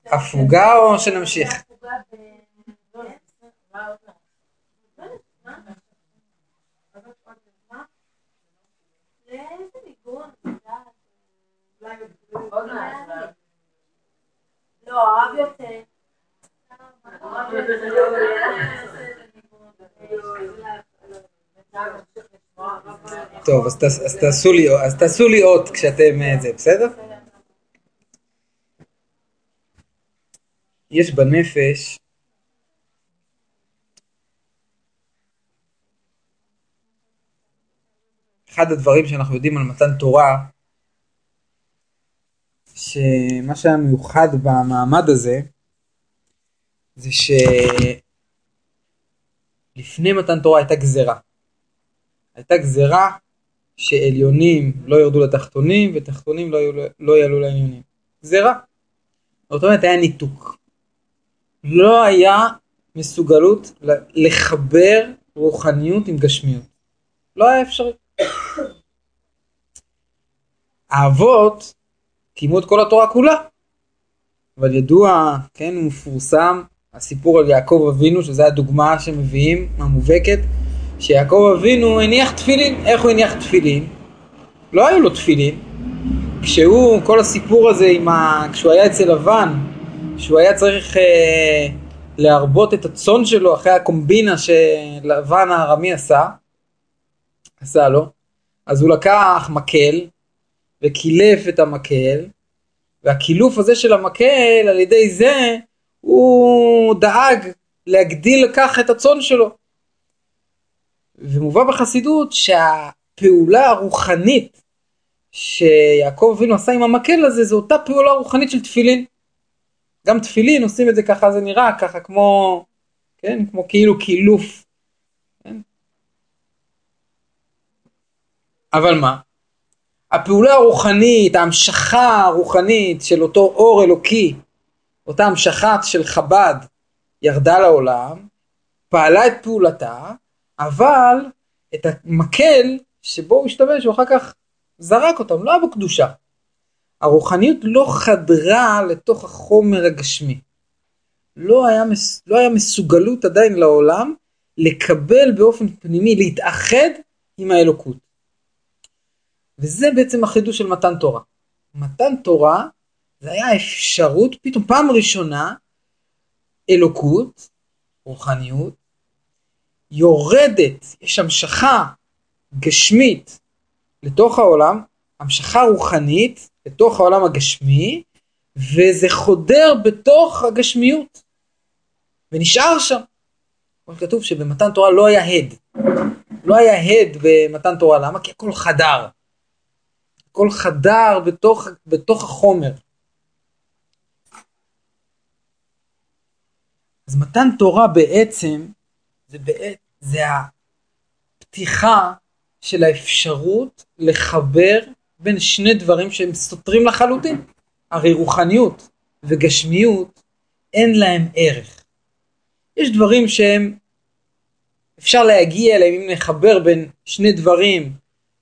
הפוגה או שנמשיך? טוב, אז תעשו לי אות כשאתם אה, זה, בסדר? יש בנפש אחד הדברים שאנחנו יודעים על מתן תורה, שמה שהיה מיוחד במעמד הזה, זה לפני מתן תורה הייתה גזרה. הייתה גזרה שעליונים לא ירדו לתחתונים ותחתונים לא, לא יעלו לעליונים. גזרה. זאת אומרת היה ניתוק. לא היה מסוגלות לחבר רוחניות עם גשמיות. לא היה אפשרי. האבות קיימו את כל התורה כולה. אבל ידוע, כן, הוא מפורסם, הסיפור על יעקב אבינו, שזו הדוגמה שמביאים, המובהקת, שיעקב אבינו הניח תפילין. איך הוא הניח תפילין? לא היו לו תפילין. כשהוא, כל הסיפור הזה עם ה... כשהוא היה אצל לבן, שהוא היה צריך אה, להרבות את הצאן שלו אחרי הקומבינה שלבן הארמי עשה, עשה לו, אז הוא לקח מקל וקילף את המקל, והקילוף הזה של המקל, על ידי זה הוא דאג להגדיל כך את הצאן שלו. ומובא בחסידות שהפעולה הרוחנית שיעקב אבינו עשה עם המקל הזה, זו אותה פעולה רוחנית של תפילין. גם תפילין עושים את זה ככה, זה נראה ככה כמו, כן, כמו כאילו קילוף. כן? אבל מה? הפעולה הרוחנית, ההמשכה הרוחנית של אותו אור אלוקי, אותה המשכה של חב"ד ירדה לעולם, פעלה את פעולתה, אבל את המקל שבו הוא השתמש, הוא אחר כך זרק אותם, לא היה בו קדושה. הרוחניות לא חדרה לתוך החומר הגשמי. לא היה, לא היה מסוגלות עדיין לעולם לקבל באופן פנימי, להתאחד עם האלוקות. וזה בעצם החידוש של מתן תורה. מתן תורה זה היה אפשרות, פתאום פעם ראשונה, אלוקות, רוחניות, יורדת, יש המשכה גשמית לתוך העולם, המשכה רוחנית לתוך העולם הגשמי, וזה חודר בתוך הגשמיות, ונשאר שם. כמו שכתוב שבמתן תורה לא היה הד. לא היה הד במתן תורה, למה? כי הכל חדר. הכל חדר בתוך, בתוך החומר. אז מתן תורה בעצם, זה, בעת, זה הפתיחה של האפשרות לחבר בין שני דברים שהם סותרים לחלוטין. הרי רוחניות וגשמיות אין להם ערך. יש דברים שהם אפשר להגיע אליהם אם נחבר בין שני דברים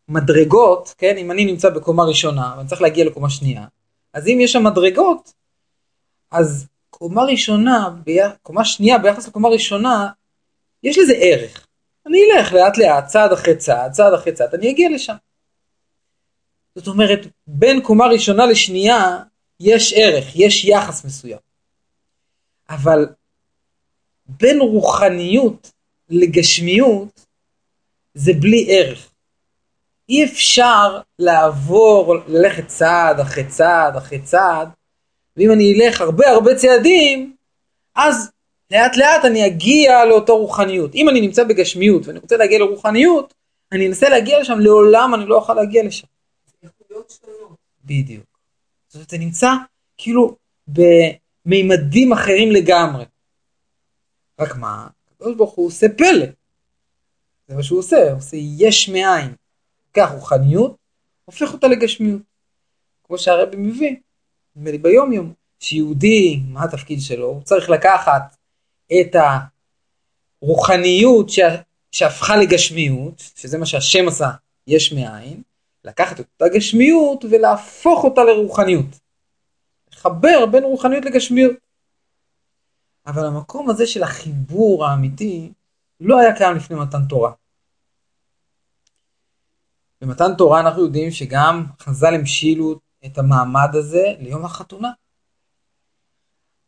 מדרגות, כן, אם אני נמצא בקומה ראשונה ואני צריך להגיע לקומה שנייה, אז אם יש שם מדרגות, אז קומה ראשונה. קומה שנייה ביחס לקומה ראשונה, יש לזה ערך. אני אלך לאט לאט, צעד אחרי צעד, צעד אחרי צעד, אני אגיע לשם. זאת אומרת, בין קומה ראשונה לשנייה יש ערך, יש יחס מסוים. אבל בין רוחניות לגשמיות זה בלי ערך. אי אפשר לעבור, ללכת צעד אחרי צעד אחרי צעד, ואם אני אלך הרבה הרבה צעדים, אז לאט לאט אני אגיע לאותו רוחניות. אם אני נמצא בגשמיות ואני רוצה להגיע לרוחניות, אני אנסה להגיע לשם, לעולם אני לא אוכל להגיע לשם. בדיוק. זאת אומרת, זה נמצא כאילו במימדים אחרים לגמרי. רק מה, הקדוש ברוך הוא עושה פלא. זה מה שהוא עושה, הוא עושה יש מאין. כך רוחניות, הופך אותה לגשמיות. כמו שהרבי מביא, נדמה לי ביום יום, שיהודי, מה התפקיד שלו? הוא צריך לקחת את הרוחניות שהפכה לגשמיות, שזה מה שהשם עשה יש מאין, לקחת את אותה גשמיות ולהפוך אותה לרוחניות. לחבר בין רוחניות לגשמיות. אבל המקום הזה של החיבור האמיתי לא היה קיים לפני מתן תורה. במתן תורה אנחנו יודעים שגם חז"ל המשילו את המעמד הזה ליום החתונה.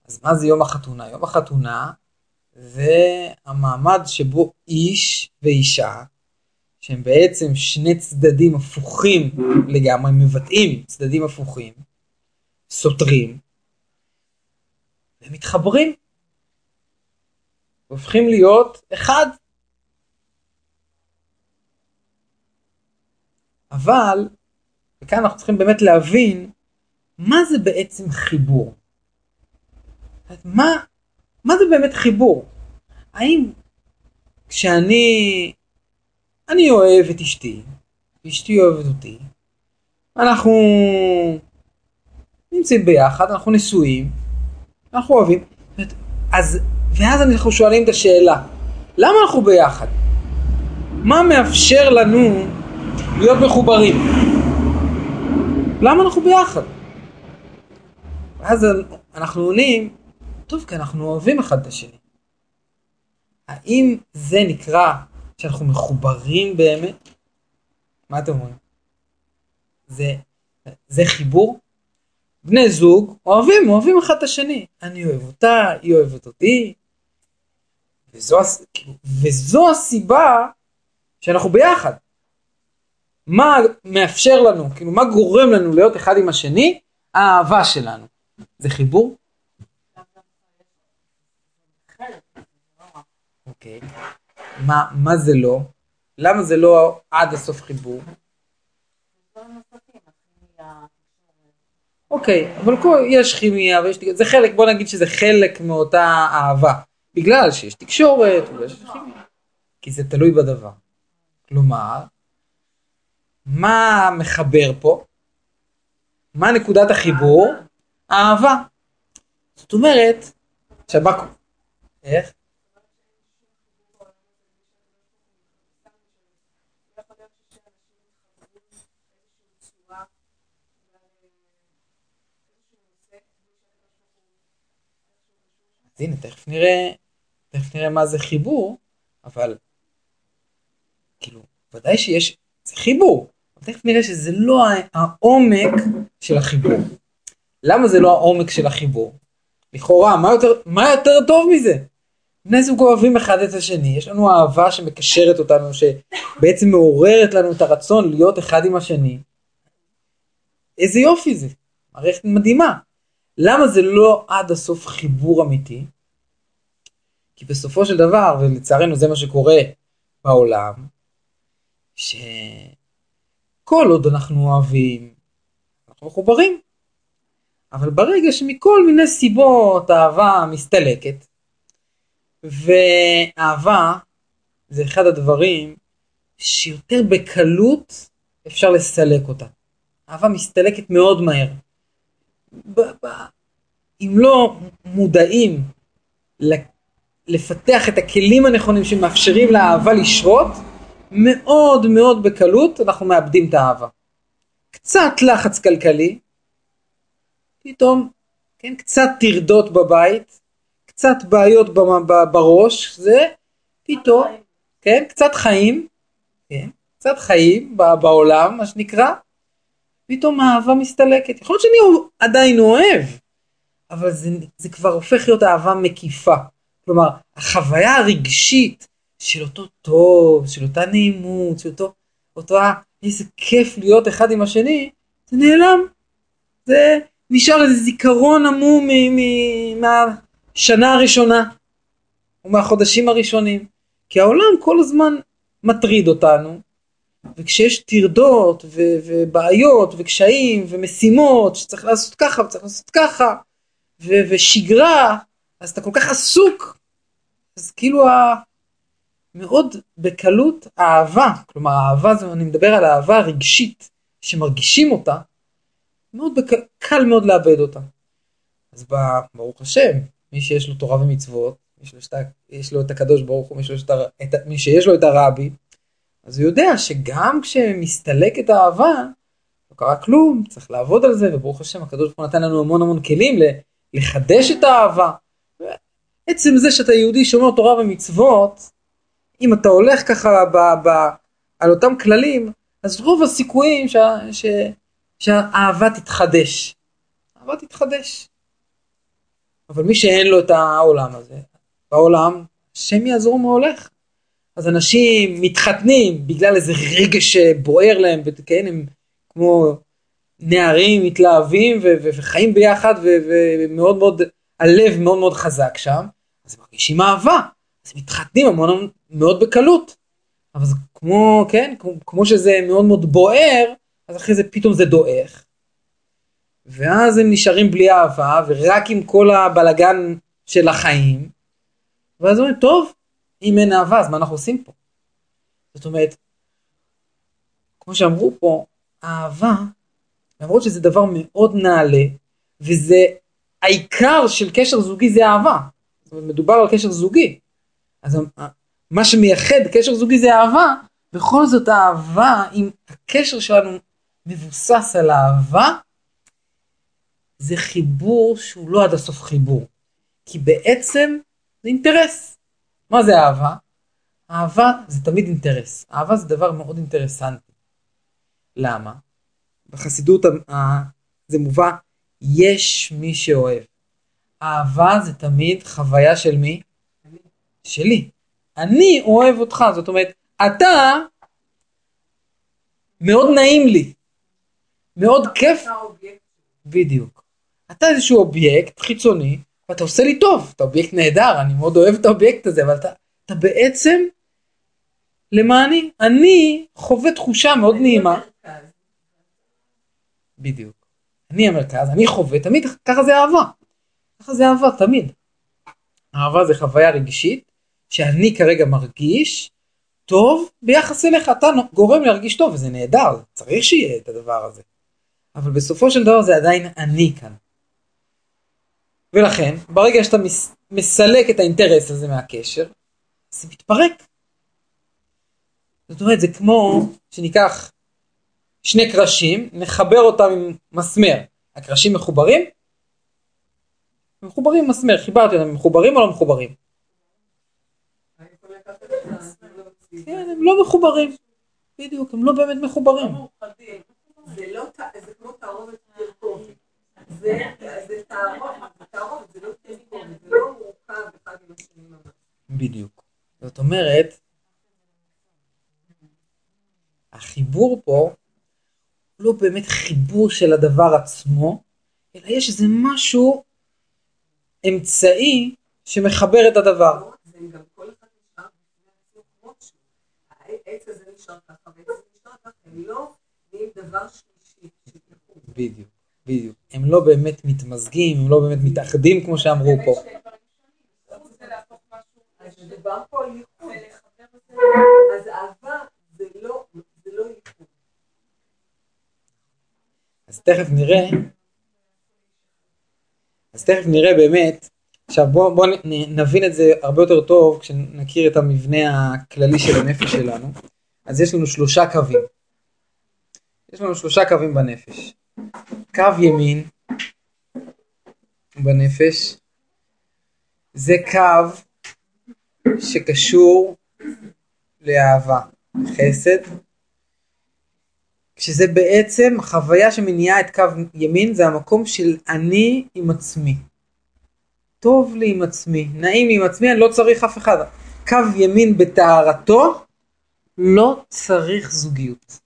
אז מה זה יום החתונה? יום החתונה זה המעמד שבו איש ואישה, שהם בעצם שני צדדים הפוכים לגמרי, מבטאים צדדים הפוכים, סותרים, ומתחברים, הופכים להיות אחד. אבל, וכאן אנחנו צריכים באמת להבין, מה זה בעצם חיבור? מה, מה זה באמת חיבור? האם כשאני, אני אוהב את אשתי, אשתי אוהבת אותי, אנחנו נמצאים ביחד, אנחנו נשואים, אנחנו אוהבים, אז, ואז אנחנו שואלים את השאלה, למה אנחנו ביחד? מה מאפשר לנו להיות מחוברים? למה אנחנו ביחד? ואז אנחנו עונים, טוב, כי אנחנו אוהבים אחד את השני. האם זה נקרא שאנחנו מחוברים באמת? מה אתם אומרים? זה, זה חיבור? בני זוג אוהבים, אוהבים אחד את השני. אני אוהב אותה, היא אוהבת אותי. וזו, כאילו, וזו הסיבה שאנחנו ביחד. מה מאפשר לנו, כאילו מה גורם לנו להיות אחד עם השני? האהבה שלנו. זה חיבור? אוקיי. מה, מה זה לא? למה זה לא עד הסוף חיבור? אוקיי, אבל כל, יש כימיה ויש, זה חלק, בוא נגיד שזה חלק מאותה אהבה. בגלל שיש תקשורת, כימיה. כי זה תלוי בדבר. כלומר, מה מחבר פה? מה נקודת החיבור? אהבה. זאת אומרת, שבק... איך? אז הנה, תכף נראה, תכף נראה מה זה חיבור, אבל כאילו, ודאי שיש, זה חיבור, אבל תכף נראה שזה לא העומק של החיבור. למה זה לא העומק של החיבור? לכאורה, מה יותר, מה יותר טוב מזה? בני זוג אוהבים אחד את השני, יש לנו אהבה שמקשרת אותנו, שבעצם מעוררת לנו את הרצון להיות אחד עם השני. איזה יופי זה, מערכת מדהימה. למה זה לא עד הסוף חיבור אמיתי? כי בסופו של דבר, ולצערנו זה מה שקורה בעולם, שכל עוד אנחנו אוהבים, אנחנו מחוברים. אבל ברגע שמכל מיני סיבות האהבה מסתלקת, ואהבה זה אחד הדברים שיותר בקלות אפשר לסלק אותה. אהבה מסתלקת מאוד מהר. אם לא מודעים לפתח את הכלים הנכונים שמאפשרים לאהבה לשרות, מאוד מאוד בקלות אנחנו מאבדים את האהבה. קצת לחץ כלכלי, פתאום, כן, קצת טרדות בבית, קצת בעיות בראש, זה פתאום, כן, קצת חיים, כן, קצת חיים בעולם, מה שנקרא, פתאום האהבה מסתלקת. יכול להיות שאני עדיין אוהב, אבל זה, זה כבר הופך להיות אהבה מקיפה. כלומר, החוויה הרגשית של אותו טוב, של אותה נעימות, של אותו, אותו איזה כיף להיות אחד עם השני, זה נעלם. זה נשאר איזה זיכרון עמום מהשנה הראשונה, או מהחודשים הראשונים. כי העולם כל הזמן מטריד אותנו, וכשיש טרדות ו- ובעיות וקשיים ומשימות שצריך לעשות ככה וצריך לעשות ככה ו- ושגרה אז אתה כל כך עסוק אז כאילו ה... מאוד בקלות אהבה כלומר אהבה זה אני מדבר על אהבה רגשית שמרגישים אותה מאוד בק... קל מאוד לאבד אותה. אז ברוך השם מי שיש לו תורה ומצוות יש לו, שת... יש לו את הקדוש ברוך הוא מי שיש מי שיש לו את הרבי אז הוא יודע שגם כשמסתלקת האהבה, לא קרה כלום, צריך לעבוד על זה, וברוך השם הקדוש ברוך הוא נתן לנו המון המון כלים לחדש את האהבה. עצם זה שאתה יהודי שומר תורה ומצוות, אם אתה הולך ככה ב, ב, על אותם כללים, אז רוב הסיכויים ש, ש, שהאהבה תתחדש. האהבה תתחדש. אבל מי שאין לו את העולם הזה, בעולם, השם יעזור מה הולך. אז אנשים מתחתנים בגלל איזה רגש שבוער להם, כן, הם כמו נערים מתלהבים וחיים ביחד ומאוד מאוד, הלב מאוד מאוד חזק שם, אז הם מרגישים אהבה, אז הם מתחתנים המון מאוד בקלות. אבל זה כמו, כן, כמו, כמו שזה מאוד מאוד בוער, אז אחרי זה פתאום זה דועך. ואז הם נשארים בלי אהבה ורק עם כל הבלגן של החיים. ואז אומרים, טוב, אם אין אהבה, אז מה אנחנו עושים פה? זאת אומרת, כמו שאמרו פה, אהבה, למרות שזה דבר מאוד נעלה, וזה העיקר של קשר זוגי זה אהבה. זאת אומרת, מדובר על קשר זוגי. אז מה שמייחד קשר זוגי זה אהבה, בכל זאת אהבה, אם הקשר שלנו מבוסס על אהבה, זה חיבור שהוא לא עד הסוף חיבור. כי בעצם זה אינטרס. מה זה אהבה? אהבה זה תמיד אינטרס. אהבה זה דבר מאוד אינטרסנטי. למה? בחסידות זה מובא, יש מי שאוהב. אהבה זה תמיד חוויה של מי? שלי. אני אוהב אותך, זאת אומרת, אתה מאוד נעים לי, מאוד כיף. בדיוק. אתה איזשהו אובייקט חיצוני, ואתה עושה לי טוב, אתה אובייקט נהדר, אני מאוד אוהב את האובייקט הזה, אבל אתה, אתה בעצם, למעני, אני חווה תחושה מאוד נעימה. בדיוק. אני המרכז, אני חווה, תמיד ככה זה אהבה. ככה זה אהבה, תמיד. אהבה זה חוויה רגשית, שאני כרגע מרגיש טוב ביחס אליך, אתה גורם לי להרגיש טוב, וזה נהדר, צריך שיהיה את הדבר הזה. אבל בסופו של דבר זה עדיין אני כאן. ולכן, ברגע שאתה מס, מסלק את האינטרס הזה מהקשר, זה מתפרק. זאת אומרת, זה כמו שניקח שני קרשים, נחבר אותם עם מסמר. הקרשים מחוברים? מחוברים עם מסמר, חיברתי אותם, הם מחוברים או לא מחוברים? כן, הם לא מחוברים. בדיוק, הם לא באמת מחוברים. זה לא, זה כמו תערובת תרכובת. זה תערובת, זה לא תרכובת, זה לא מורכב אחד עם השני ממש. בדיוק. זאת אומרת, החיבור פה לא באמת חיבור של הדבר עצמו, אלא יש איזה משהו אמצעי שמחבר את הדבר. בדיוק, בדיוק. הם לא באמת מתמזגים, הם לא באמת מתאחדים כמו שאמרו פה. אז תכף נראה, אז תכף נראה באמת, עכשיו בואו בוא נבין את זה הרבה יותר טוב כשנכיר את המבנה הכללי של הנפש שלנו. אז יש לנו שלושה קווים. יש לנו שלושה קווים בנפש. קו ימין בנפש זה קו שקשור לאהבה, חסד, שזה בעצם חוויה שמניעה את קו ימין, זה המקום של אני עם עצמי. טוב לי עם עצמי, נעים לי עם עצמי, אני לא צריך אף אחד. קו ימין בטהרתו, לא צריך זוגיות.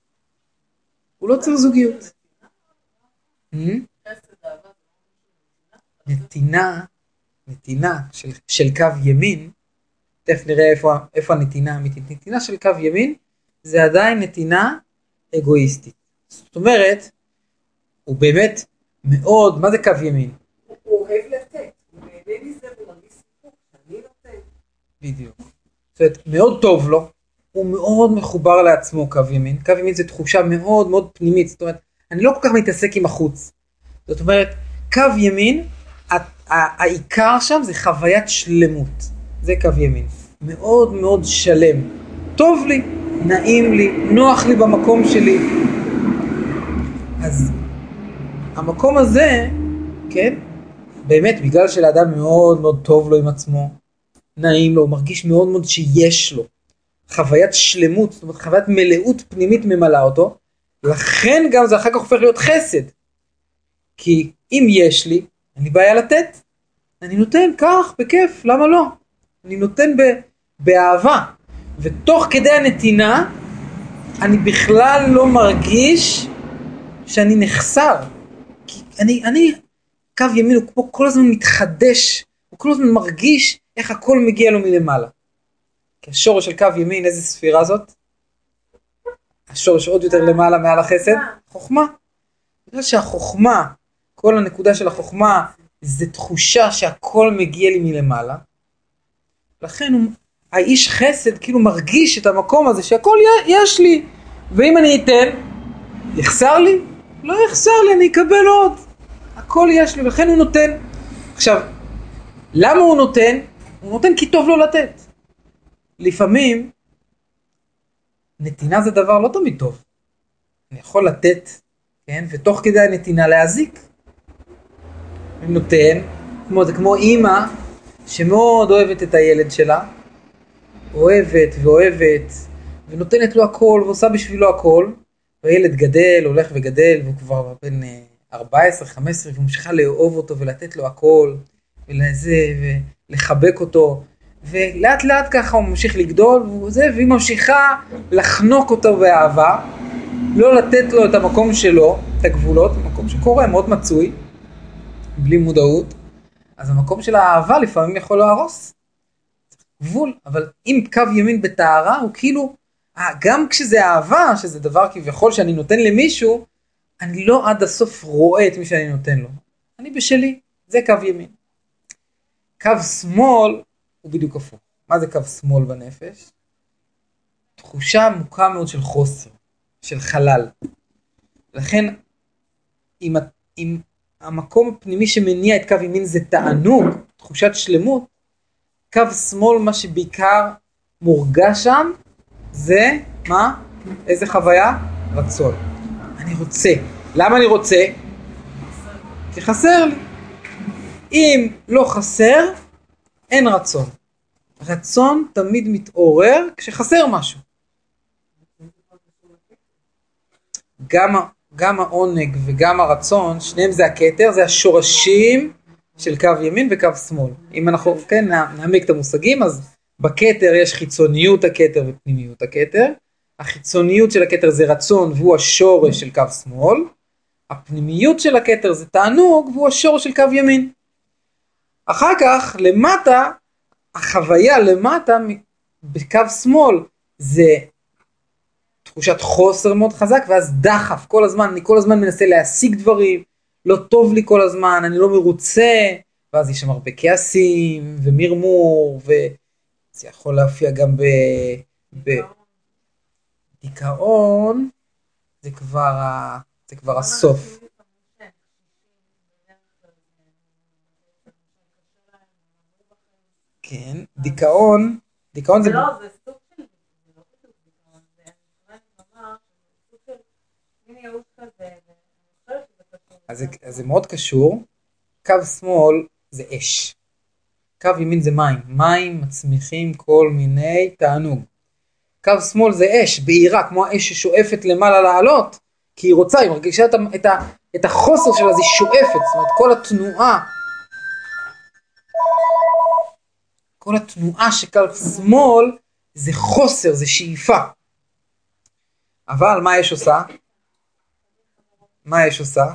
הוא לא צריך זוגיות. נתינה, נתינה של, של קו ימין, תכף נראה איפה, איפה הנתינה האמיתית. נתינה של קו ימין זה עדיין נתינה אגואיסטית. זאת אומרת, הוא באמת מאוד, מה זה קו ימין? הוא אוהב לתת, הוא נהנה מזה והוא מרגיש סיפוק, אני נותן. בדיוק. זאת אומרת, מאוד טוב לו, הוא מאוד מחובר לעצמו קו ימין, קו ימין זה תחושה מאוד מאוד פנימית, זאת אומרת, אני לא כל כך מתעסק עם החוץ. זאת אומרת, קו ימין, העיקר שם זה חוויית שלמות, זה קו ימין. מאוד מאוד שלם. טוב לי, נעים לי, נוח לי במקום שלי. אז המקום הזה, כן, באמת בגלל שלאדם מאוד מאוד טוב לו עם עצמו, נעים לו, הוא מרגיש מאוד מאוד שיש לו חוויית שלמות, זאת אומרת חוויית מלאות פנימית ממלאה אותו, לכן גם זה אחר כך הופך להיות חסד. כי אם יש לי, אין לי בעיה לתת. אני נותן, כך, בכיף, למה לא? אני נותן ב, באהבה. ותוך כדי הנתינה, אני בכלל לא מרגיש שאני נחסר. כי אני, אני, קו ימין הוא כמו כל הזמן מתחדש, הוא כל הזמן מרגיש איך הכל מגיע לו מלמעלה. כי השורש של קו ימין, איזה ספירה זאת? השורש עוד יותר למעלה מעל החסד? חוכמה. בגלל שהחוכמה, כל הנקודה של החוכמה, זה תחושה שהכל מגיע לי מלמעלה. לכן הוא האיש חסד כאילו מרגיש את המקום הזה שהכל יש לי, ואם אני אתן, יחסר לי? לא יחסר לי, אני אקבל עוד. הכל יש לי, ולכן הוא נותן. עכשיו, למה הוא נותן? הוא נותן כי טוב לו לתת. לפעמים, נתינה זה דבר לא תמיד טוב. אני יכול לתת, כן, ותוך כדי הנתינה להזיק. אני נותן, כמו, זה כמו אימא שמאוד אוהבת את הילד שלה, אוהבת ואוהבת, ונותנת לו הכל ועושה בשבילו הכל, והילד גדל, הולך וגדל, והוא כבר בן אה, 14, 15, וממשיכה לאהוב אותו ולתת לו הכל, ולזה, ולחבק אותו, ולאט לאט ככה הוא ממשיך לגדול, וזה, והיא ממשיכה לחנוק אותו באהבה, לא לתת לו את המקום שלו, את הגבולות, מקום שקורה, מאוד מצוי, בלי מודעות, אז המקום של האהבה לפעמים יכול להרוס. גבול, אבל אם קו ימין בטהרה הוא כאילו, אה, גם כשזה אהבה, שזה דבר כביכול שאני נותן למישהו, אני לא עד הסוף רואה את מי שאני נותן לו. אני בשלי, זה קו ימין. קו שמאל הוא בדיוק הפוך. מה זה קו שמאל בנפש? תחושה עמוקה מאוד של חוסר, של חלל. לכן, אם, אם המקום הפנימי שמניע את קו ימין זה תענוג, תחושת שלמות, קו שמאל מה שבעיקר מורגש שם זה, מה? איזה חוויה? רצון. אני רוצה. למה אני רוצה? כי חסר לי. אם לא חסר, אין רצון. רצון תמיד מתעורר כשחסר משהו. גם, גם העונג וגם הרצון, שניהם זה הכתר, זה השורשים של קו ימין וקו שמאל. אם אנחנו, כן, נעמיק את המושגים, אז בכתר יש חיצוניות הכתר ופנימיות הכתר. החיצוניות של הכתר זה רצון והוא השורש של קו שמאל. הפנימיות של הכתר זה תענוג והוא השורש של קו ימין. אחר כך למטה, החוויה למטה בקו שמאל זה תחושת חוסר מאוד חזק ואז דחף כל הזמן, אני כל הזמן מנסה להשיג דברים, לא טוב לי כל הזמן, אני לא מרוצה, ואז יש שם הרבה כעסים ומרמור וזה יכול להופיע גם ב... ב... דיכאון זה כבר, ה... זה כבר הסוף. כן, דיכאון, דיכאון זה... לא, זה סוג של... זה לא כתוב דיכאון, זה אני חושבת סוג של מין ייאוש כזה. אז זה, מאוד קשור. קו שמאל זה אש. קו ימין זה מים. מים מצמיחים כל מיני תענוג. קו שמאל זה אש, בעירה, כמו האש ששואפת למעלה לעלות, כי היא רוצה, היא מרגישה את, את, את החוסר שלה, אז היא שואפת, זאת אומרת כל התנועה, כל התנועה של קו שמאל זה חוסר, זה שאיפה. אבל מה אש עושה? מה אש עושה?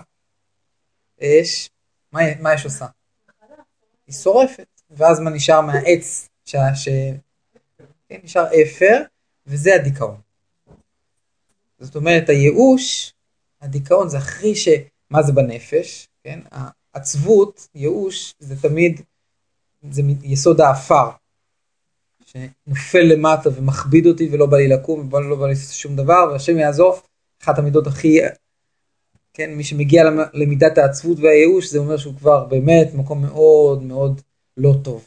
אש, מה, מה אש עושה? היא שורפת, ואז מה נשאר מהעץ? ש... ש... כן, נשאר אפר, וזה הדיכאון. זאת אומרת, הייאוש, הדיכאון זה אחרי ש... מה זה בנפש? כן? העצבות, ייאוש, זה תמיד, זה יסוד האפר, שנופל למטה ומכביד אותי ולא בא לי לקום ולא בא לי לעשות שום דבר, והשם יעזור, אחת המידות הכי, כן, מי שמגיע למ- למידת העצבות והייאוש, זה אומר שהוא כבר באמת מקום מאוד מאוד לא טוב.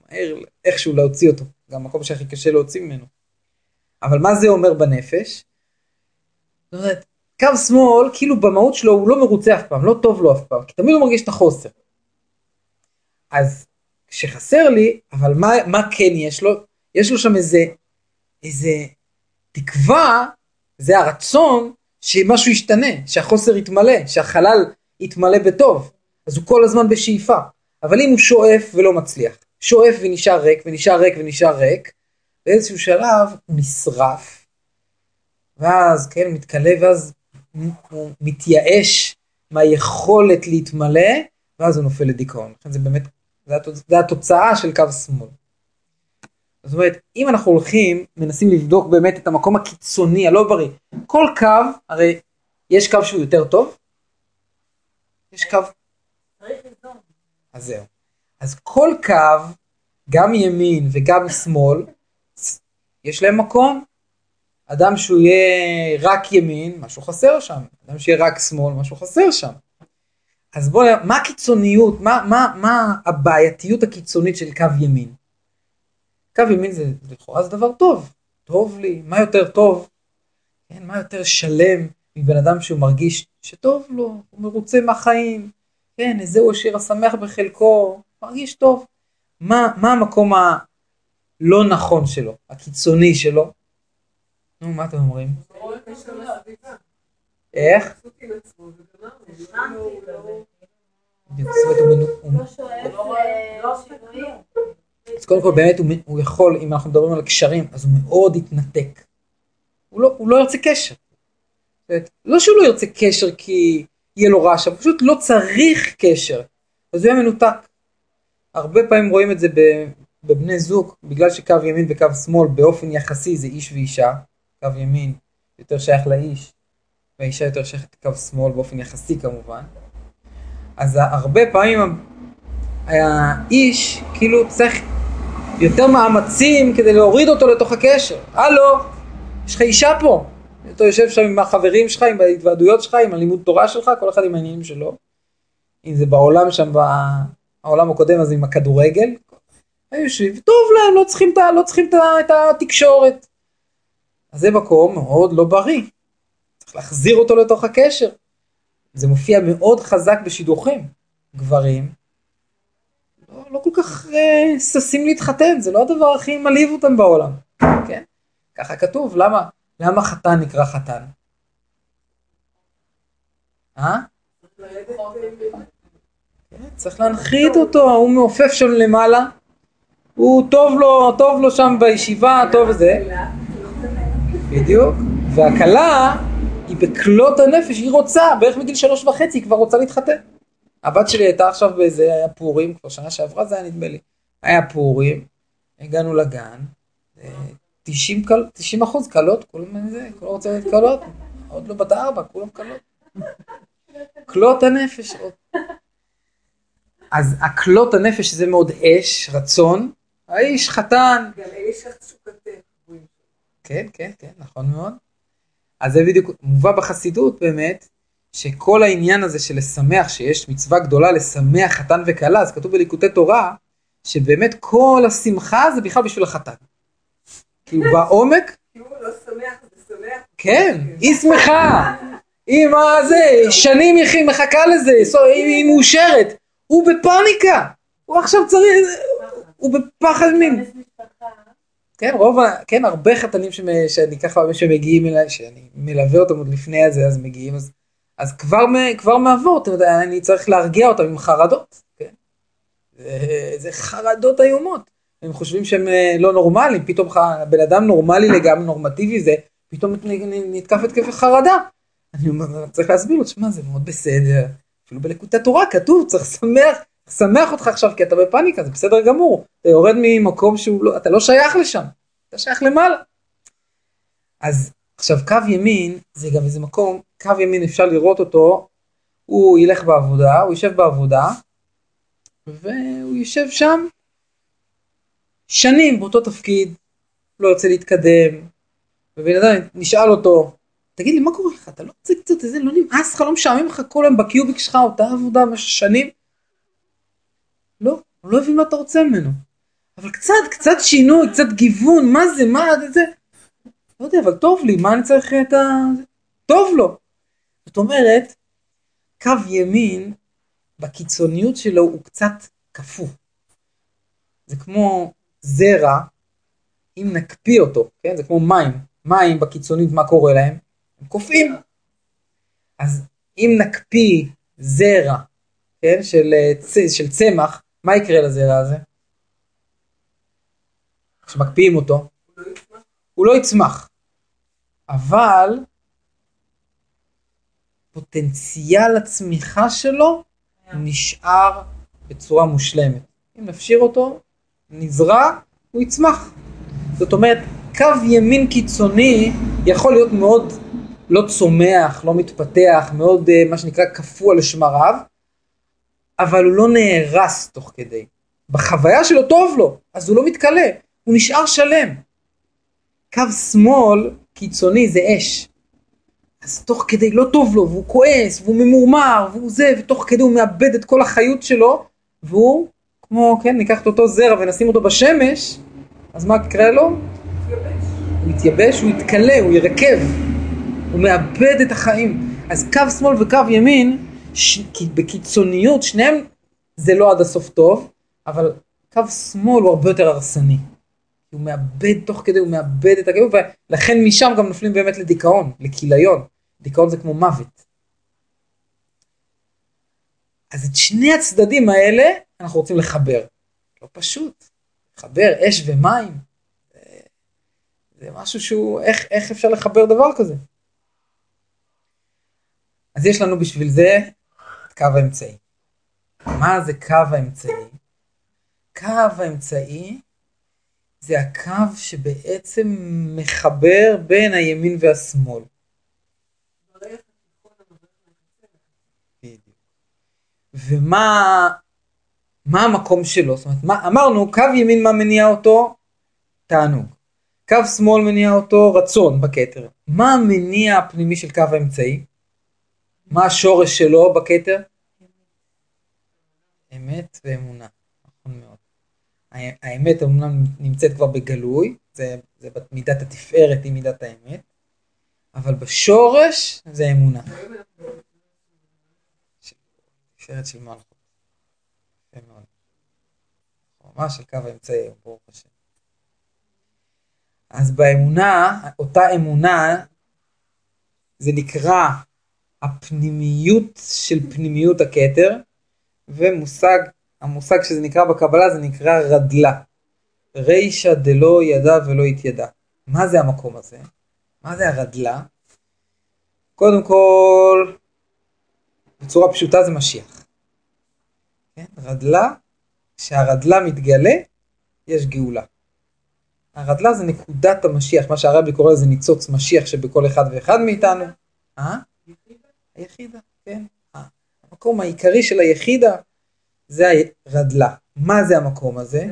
מהר איכשהו להוציא אותו, גם מקום שהכי קשה להוציא ממנו. אבל מה זה אומר בנפש? זאת אומרת, קו שמאל, כאילו במהות שלו הוא לא מרוצה אף פעם, לא טוב לו אף פעם, כי תמיד הוא מרגיש את החוסר. אז כשחסר לי, אבל מה, מה כן יש לו? יש לו שם איזה, איזה תקווה, זה הרצון שמשהו ישתנה, שהחוסר יתמלא, שהחלל יתמלא בטוב. אז הוא כל הזמן בשאיפה. אבל אם הוא שואף ולא מצליח, שואף ונשאר ריק, ונשאר ריק, ונשאר ריק, באיזשהו שלב הוא נשרף, ואז כן, מתכלה, ואז הוא מתייאש מהיכולת להתמלא, ואז הוא נופל לדיכאון. זה באמת, זה, התוצ... זה התוצאה של קו שמאל. זאת אומרת, אם אנחנו הולכים, מנסים לבדוק באמת את המקום הקיצוני, הלא בריא, כל קו, הרי יש קו שהוא יותר טוב, יש קו. אז זהו. אז כל קו גם ימין וגם שמאל, יש להם מקום. אדם שהוא יהיה רק ימין, משהו חסר שם. אדם שיהיה רק שמאל, משהו חסר שם. אז בואו, מה הקיצוניות, מה, מה, מה הבעייתיות הקיצונית של קו ימין? קו ימין זה לכאורה זה דבר טוב, טוב לי, מה יותר טוב? כן, מה יותר שלם מבן אדם שהוא מרגיש שטוב לו, הוא מרוצה מהחיים, כן, איזהו השיר השמח בחלקו, מרגיש טוב. מה, מה המקום הלא נכון שלו, הקיצוני שלו? נו, מה אתם אומרים? איך? אז קודם כל באמת הוא, יכול, אם אנחנו מדברים על קשרים, אז הוא מאוד יתנתק. הוא לא, הוא לא ירצה קשר. לא שהוא לא ירצה קשר כי יהיה לו רעש, הוא פשוט לא צריך קשר. אז הוא יהיה מנותק. הרבה פעמים רואים את זה בבני זוג, בגלל שקו ימין וקו שמאל באופן יחסי זה איש ואישה. קו ימין יותר שייך לאיש, והאישה יותר שייכת לקו שמאל באופן יחסי כמובן. אז הרבה פעמים האיש כאילו צריך יותר מאמצים כדי להוריד אותו לתוך הקשר. הלו, יש לך אישה פה. אתה יושב שם עם החברים שלך, עם ההתוועדויות שלך, עם הלימוד תורה שלך, כל אחד עם העניינים שלו. אם זה בעולם שם, בעולם הקודם, אז עם הכדורגל. הם יושבים, טוב להם, לא צריכים, לא צריכים את התקשורת. אז זה מקום מאוד לא בריא. צריך להחזיר אותו לתוך הקשר. זה מופיע מאוד חזק בשידוכים. גברים לא, לא כל כך אה, ששים להתחתן, זה לא הדבר הכי מלהיב אותם בעולם, כן? ככה כתוב, למה, למה חתן נקרא חתן? אה? כן, צריך להנחית אותו, הוא מעופף שם למעלה, הוא טוב לו, טוב לו שם בישיבה, טוב וזה. בדיוק, והכלה היא בכלות הנפש, היא רוצה, בערך מגיל שלוש וחצי היא כבר רוצה להתחתן. הבת שלי הייתה עכשיו באיזה, היה פורים, כבר שנה שעברה זה היה נדמה לי. היה פורים, הגענו לגן, 90, קל, 90 אחוז קלות, כולם זה, כולם רוצים להיות קלות, עוד לא בת ארבע, כולם קלות. כלות הנפש. אז הכלות הנפש זה מאוד אש, רצון, האיש חתן. גם האיש התשוקתי. כן, כן, כן, נכון מאוד. אז זה בדיוק מובא בחסידות באמת, שכל העניין הזה של לשמח, שיש מצווה גדולה לשמח חתן וכלה, אז כתוב בליקוטי תורה, שבאמת כל השמחה זה בכלל בשביל החתן. כאילו בעומק... כאילו לא שמח, זה שמח. כן, היא שמחה. היא מה זה, שנים היא מחכה לזה, היא מאושרת. הוא בפאניקה. הוא עכשיו צריך, הוא בפחד מין. כן, רוב, ה... כן, הרבה חתנים שאני ככה, שמגיעים אליי, שאני מלווה אותם עוד לפני הזה, אז מגיעים, אז אז כבר, כבר מעבור, אתה יודע, אני צריך להרגיע אותם עם חרדות, כן? זה, זה חרדות איומות. הם חושבים שהם אה, לא נורמליים, פתאום בן אדם נורמלי לגמרי, נורמטיבי זה, פתאום נתקף התקף חרדה. אני אומר, צריך להסביר לו, שמע, זה מאוד בסדר. אפילו בלקוטי תורה כתוב, צריך לשמח, לשמח אותך עכשיו, כי אתה בפאניקה, זה בסדר גמור. אתה יורד ממקום שהוא לא, אתה לא שייך לשם, אתה שייך למעלה. אז עכשיו קו ימין זה גם איזה מקום, קו ימין אפשר לראות אותו, הוא ילך בעבודה, הוא יושב בעבודה, והוא יושב שם שנים באותו תפקיד, לא יוצא להתקדם, ובן אדם נשאל אותו, תגיד לי מה קורה לך, אתה לא רוצה קצת איזה, לא נמאס לך, לא משעמם לך כל היום בקיוביק שלך, אותה עבודה במשך שנים? לא, הוא לא הבין מה אתה רוצה ממנו. אבל קצת, קצת שינוי, קצת גיוון, מה זה, מה זה, לא יודע, אבל טוב לי, מה אני צריך את ה... טוב לו. זאת אומרת, קו ימין, בקיצוניות שלו הוא קצת קפוא. זה כמו זרע, אם נקפיא אותו, כן? זה כמו מים. מים בקיצונית, מה קורה להם? הם קופאים. אז אם נקפיא זרע, כן? של, של צמח, מה יקרה לזרע הזה? כשמקפיאים אותו, הוא לא יצמח. אבל פוטנציאל הצמיחה שלו נשאר בצורה מושלמת. אם נפשיר אותו, נזרע, הוא יצמח. זאת אומרת, קו ימין קיצוני יכול להיות מאוד לא צומח, לא מתפתח, מאוד אה, מה שנקרא קפוא על שמריו, אבל הוא לא נהרס תוך כדי. בחוויה שלו טוב לו, אז הוא לא מתכלה, הוא נשאר שלם. קו שמאל קיצוני זה אש. אז תוך כדי לא טוב לו, והוא כועס, והוא ממורמר, והוא זה, ותוך כדי הוא מאבד את כל החיות שלו, והוא, כמו, כן, ניקח את אותו זרע ונשים אותו בשמש, אז מה יקרה לו? מתייבש. הוא יתייבש, הוא יתכלה, הוא ירקב, הוא מאבד את החיים. אז קו שמאל וקו ימין, ש... בקיצוניות, שניהם זה לא עד הסוף טוב, אבל קו שמאל הוא הרבה יותר הרסני. הוא מאבד תוך כדי, הוא מאבד את הכאב, ולכן משם גם נופלים באמת לדיכאון, לכיליון. דיכאון זה כמו מוות. אז את שני הצדדים האלה אנחנו רוצים לחבר. לא פשוט. לחבר אש ומים. זה, משהו שהוא, איך, איך אפשר לחבר דבר כזה? אז יש לנו בשביל זה קו האמצעי. מה זה קו האמצעי? קו האמצעי זה הקו שבעצם מחבר בין הימין והשמאל. ומה מה המקום שלו? זאת אומרת, מה, אמרנו, קו ימין מה מניע אותו? תענוג. קו שמאל מניע אותו רצון בכתר. מה המניע הפנימי של קו האמצעי? מה השורש שלו בכתר? אמת ואמונה. נכון מאוד. הא- האמת אמנם נמצאת כבר בגלוי, זה, זה מידת התפארת היא מידת האמת, אבל בשורש זה אמונה. תפארת של מלכות. ממש של קו האמצעי, ברוך השם. אז באמונה, אותה אמונה, זה נקרא הפנימיות של פנימיות הכתר, ומושג, המושג שזה נקרא בקבלה זה נקרא רדלה. רישא דלא ידע ולא התיידע. מה זה המקום הזה? מה זה הרדלה? קודם כל, בצורה פשוטה זה משיח. כן? רדלה, כשהרדלה מתגלה, יש גאולה. הרדלה זה נקודת המשיח, מה שהרבי קורא לזה ניצוץ משיח שבכל אחד ואחד מאיתנו. אה? היחידה, כן. המקום העיקרי של היחידה זה הרדלה. מה זה המקום הזה?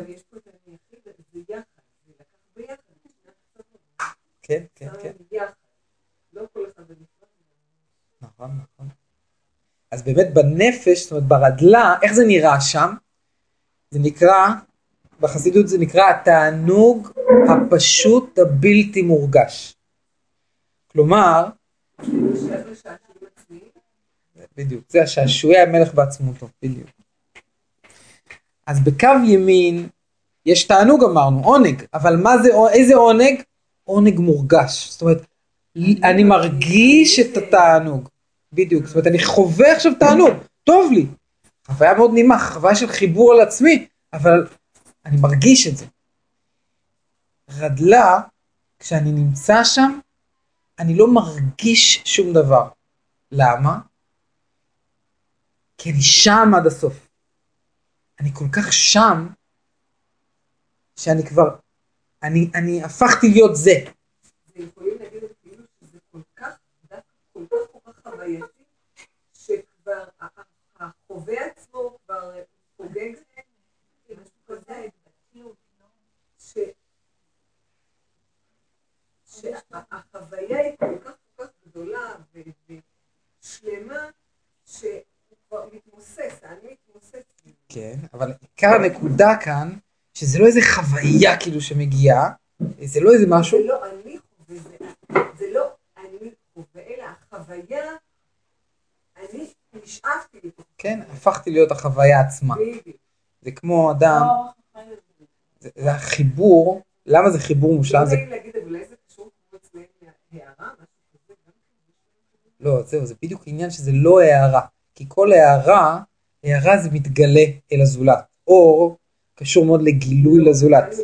כן, כן, כן. לא. נכון, נכון. אז באמת בנפש, זאת אומרת ברדלה, איך זה נראה שם? זה נקרא, בחסידות זה נקרא התענוג הפשוט הבלתי מורגש. כלומר, זה שייך לשעשועים עצמיים. בדיוק, זה השעשועי המלך בעצמותו, בדיוק. אז בקו ימין יש תענוג אמרנו, עונג, אבל מה זה, איזה עונג? עונג מורגש. זאת אומרת, אני מרגיש את התענוג. בדיוק, זאת אומרת, אני חווה עכשיו תענוג, טוב לי. חוויה מאוד נעימה, חוויה של חיבור על עצמי, אבל אני מרגיש את זה. רדלה, כשאני נמצא שם, אני לא מרגיש שום דבר. למה? כי אני שם עד הסוף. אני כל כך שם, שאני כבר, אני, אני הפכתי להיות זה. כאילו שכבר החווה עצמו כבר חוגג משהו כזה, ש- שהחוויה היא כל כך כל כך גדולה ו- ושלמה, שהוא כבר מתמוסס, אני מתמוסס. כן, אבל עיקר הנקודה כאן, שזה לא איזה חוויה כאילו שמגיעה, זה לא איזה משהו, זה לא אני חווה, זה, זה לא אני חווה, אלא החוויה, אני נשאבתי לתוך כן, הפכתי להיות החוויה עצמה. זה כמו אדם, זה, זה החיבור, למה זה חיבור מושלם? לא זה, כן. לא, זהו, זה בדיוק עניין שזה לא הערה. כי כל הערה, הערה זה מתגלה אל הזולת. אור קשור מאוד לגילוי לזולת.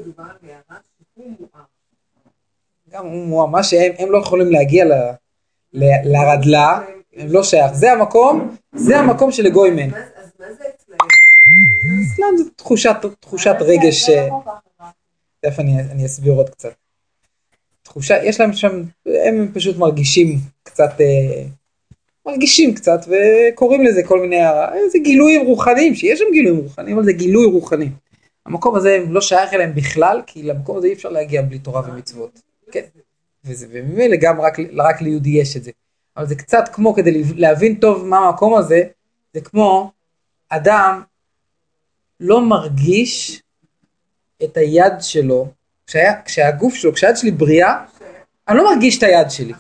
גם הוא מואר, מה שהם הם לא יכולים להגיע לרדלה, הם לא שייך. זה המקום, זה המקום של אין. אז מה- זה אצלם? זה תחושת, רגש, אה, תכף אני, אני אסביר עוד קצת. תחושה, יש להם שם, הם פשוט מרגישים קצת, אה, מרגישים קצת וקוראים לזה כל מיני, הערה. זה גילויים רוחניים, שיש שם גילויים רוחניים, אבל זה גילוי רוחני. המקום הזה לא שייך אליהם בכלל, כי למקום הזה אי אפשר להגיע בלי תורה ומצוות. כן. וזה, וממילא גם רק, רק ליהודי יש את זה. אבל זה קצת כמו, כדי להבין טוב מה המקום הזה, זה כמו אדם לא מרגיש את היד שלו, כשהיה, כשהגוף שלו, כשהיד שלי בריאה, אני לא מרגיש את היד שלי.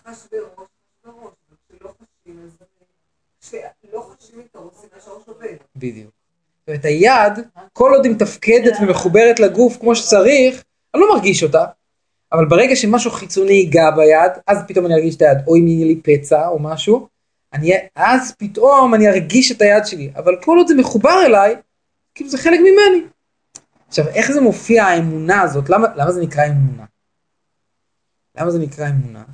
בדיוק. ואת היד, כל עוד היא מתפקדת ומחוברת לגוף כמו שצריך, אני לא מרגיש אותה. אבל ברגע שמשהו חיצוני ייגע ביד, אז פתאום אני ארגיש את היד, או אם יהיה לי פצע או משהו, אני, אז פתאום אני ארגיש את היד שלי. אבל כל עוד זה מחובר אליי, כאילו זה חלק ממני. עכשיו, איך זה מופיע האמונה הזאת? למה, למה זה נקרא אמונה? למה זה נקרא אמונה?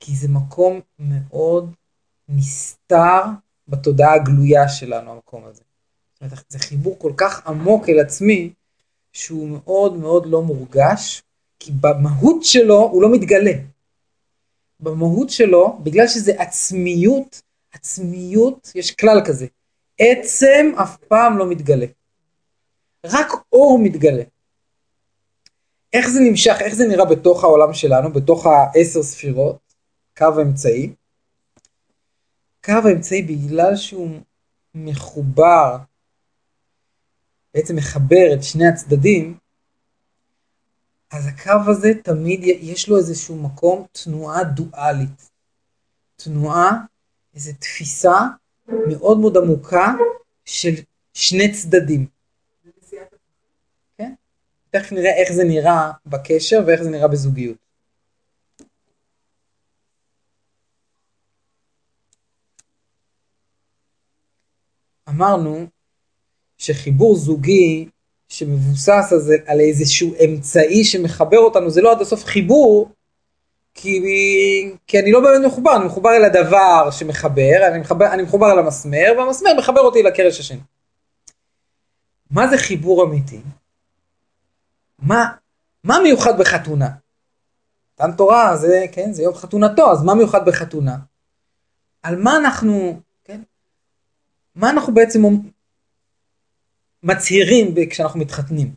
כי זה מקום מאוד נסתר בתודעה הגלויה שלנו, המקום הזה. זאת אומרת, זה חיבור כל כך עמוק אל עצמי, שהוא מאוד מאוד לא מורגש, כי במהות שלו הוא לא מתגלה. במהות שלו, בגלל שזה עצמיות, עצמיות, יש כלל כזה, עצם אף פעם לא מתגלה. רק אור מתגלה. איך זה נמשך, איך זה נראה בתוך העולם שלנו, בתוך העשר ספירות, קו האמצעי? קו האמצעי בגלל שהוא מחובר, בעצם מחבר את שני הצדדים, אז הקו הזה תמיד יש לו איזשהו מקום תנועה דואלית. תנועה, איזו תפיסה מאוד מאוד עמוקה של שני צדדים. כן? תכף נראה איך זה נראה בקשר ואיך זה נראה בזוגיות. אמרנו שחיבור זוגי שמבוסס על, איזשהו אמצעי שמחבר אותנו, זה לא עד הסוף חיבור, כי, כי אני לא באמת מחובר, אני מחובר אל הדבר שמחבר, אני מחובר, אני מחובר אל המסמר, והמסמר מחבר אותי לקרש השני. מה זה חיבור אמיתי? מה, מה מיוחד בחתונה? מתן תורה זה, כן, זה יום חתונתו, אז מה מיוחד בחתונה? על מה אנחנו, מה אנחנו בעצם מצהירים כשאנחנו מתחתנים.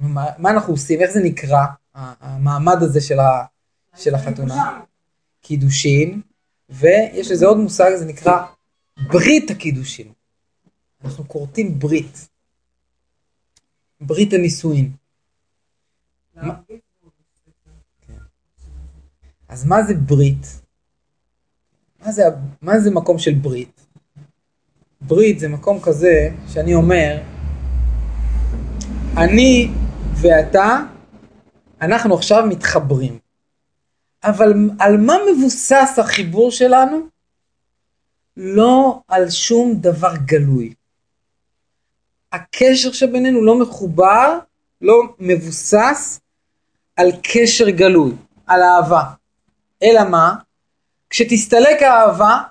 מה, מה אנחנו עושים? איך זה נקרא, המעמד הזה של, ה, של החתונה? קידושין, ויש לזה עוד מושג, זה נקרא ברית הקידושין. אנחנו כורתים ברית. ברית הנישואין. מה... כן. אז מה זה ברית? מה זה, מה זה מקום של ברית? ברית זה מקום כזה שאני אומר, אני ואתה, אנחנו עכשיו מתחברים. אבל על מה מבוסס החיבור שלנו? לא על שום דבר גלוי. הקשר שבינינו לא מחובר, לא מבוסס על קשר גלוי, על אהבה. אלא מה? כשתסתלק האהבה,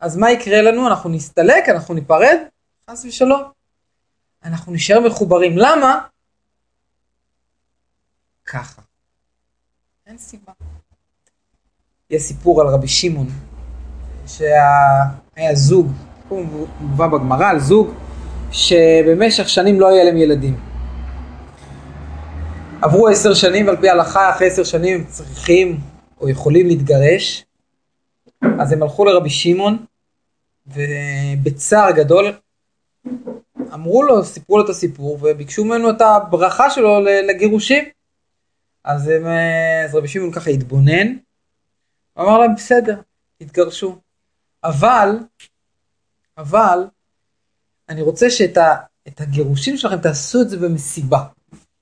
אז מה יקרה לנו? אנחנו נסתלק, אנחנו ניפרד? חס ושלום. אנחנו נשאר מחוברים. למה? ככה. אין סיבה. יש סיפור על רבי שמעון, שהיה זוג, הוא מובא בגמרא על זוג, שבמשך שנים לא היה להם ילדים. עברו עשר שנים ועל פי ההלכה אחרי עשר שנים הם צריכים או יכולים להתגרש, אז הם הלכו לרבי שמעון, ובצער גדול אמרו לו, סיפרו לו את הסיפור, וביקשו ממנו את הברכה שלו לגירושים. אז, הם, אז רבי שמעון ככה התבונן, אמר להם בסדר, התגרשו. אבל, אבל, אני רוצה שאת ה, את הגירושים שלכם תעשו את זה במסיבה.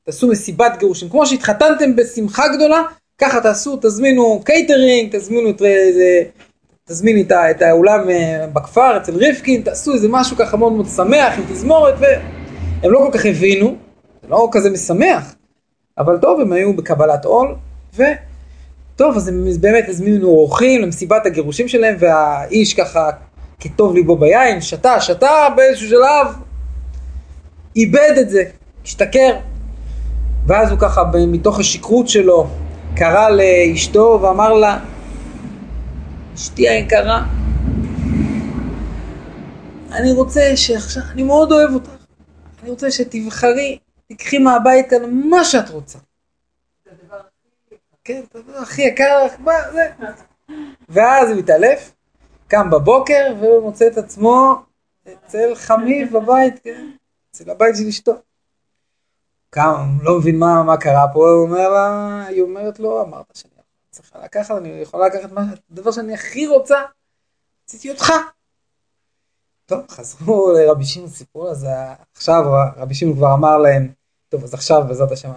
תעשו מסיבת גירושים. כמו שהתחתנתם בשמחה גדולה, ככה תעשו, תזמינו קייטרינג, תזמינו את איזה, תזמיני את, את האולם אה, בכפר אצל ריפקין, תעשו איזה משהו ככה מאוד מאוד שמח עם תזמורת, והם לא כל כך הבינו, זה לא כזה משמח, אבל טוב, הם היו בקבלת עול, וטוב, אז הם באמת הזמינו אורחים למסיבת הגירושים שלהם, והאיש ככה, כטוב ליבו ביין, שתה, שתה באיזשהו שלב, איבד את זה, השתכר. ואז הוא ככה, מתוך השכרות שלו, קרא לאשתו ואמר לה, אשתי היקרה, אני רוצה שעכשיו, אני מאוד אוהב אותך, אני רוצה שתבחרי, תקחי מהבית כאן מה שאת רוצה. זה הדבר. כן, אתה יודע, הכי יקר לך, מה זה? ואז הוא מתעלף, קם בבוקר ומוצא את עצמו אצל חמיב בבית, כן, אצל הבית של אשתו. קם, לא מבין מה, מה קרה פה, הוא אומר לה, היא אומרת לו, אמרת שאני צריכה לקחת, אני יכולה לקחת מה, הדבר שאני הכי רוצה, רציתי אותך. טוב, חזרו לרבי שמעון, סיפרו אז עכשיו רבי שמעון כבר אמר להם, טוב, אז עכשיו בעזרת השם,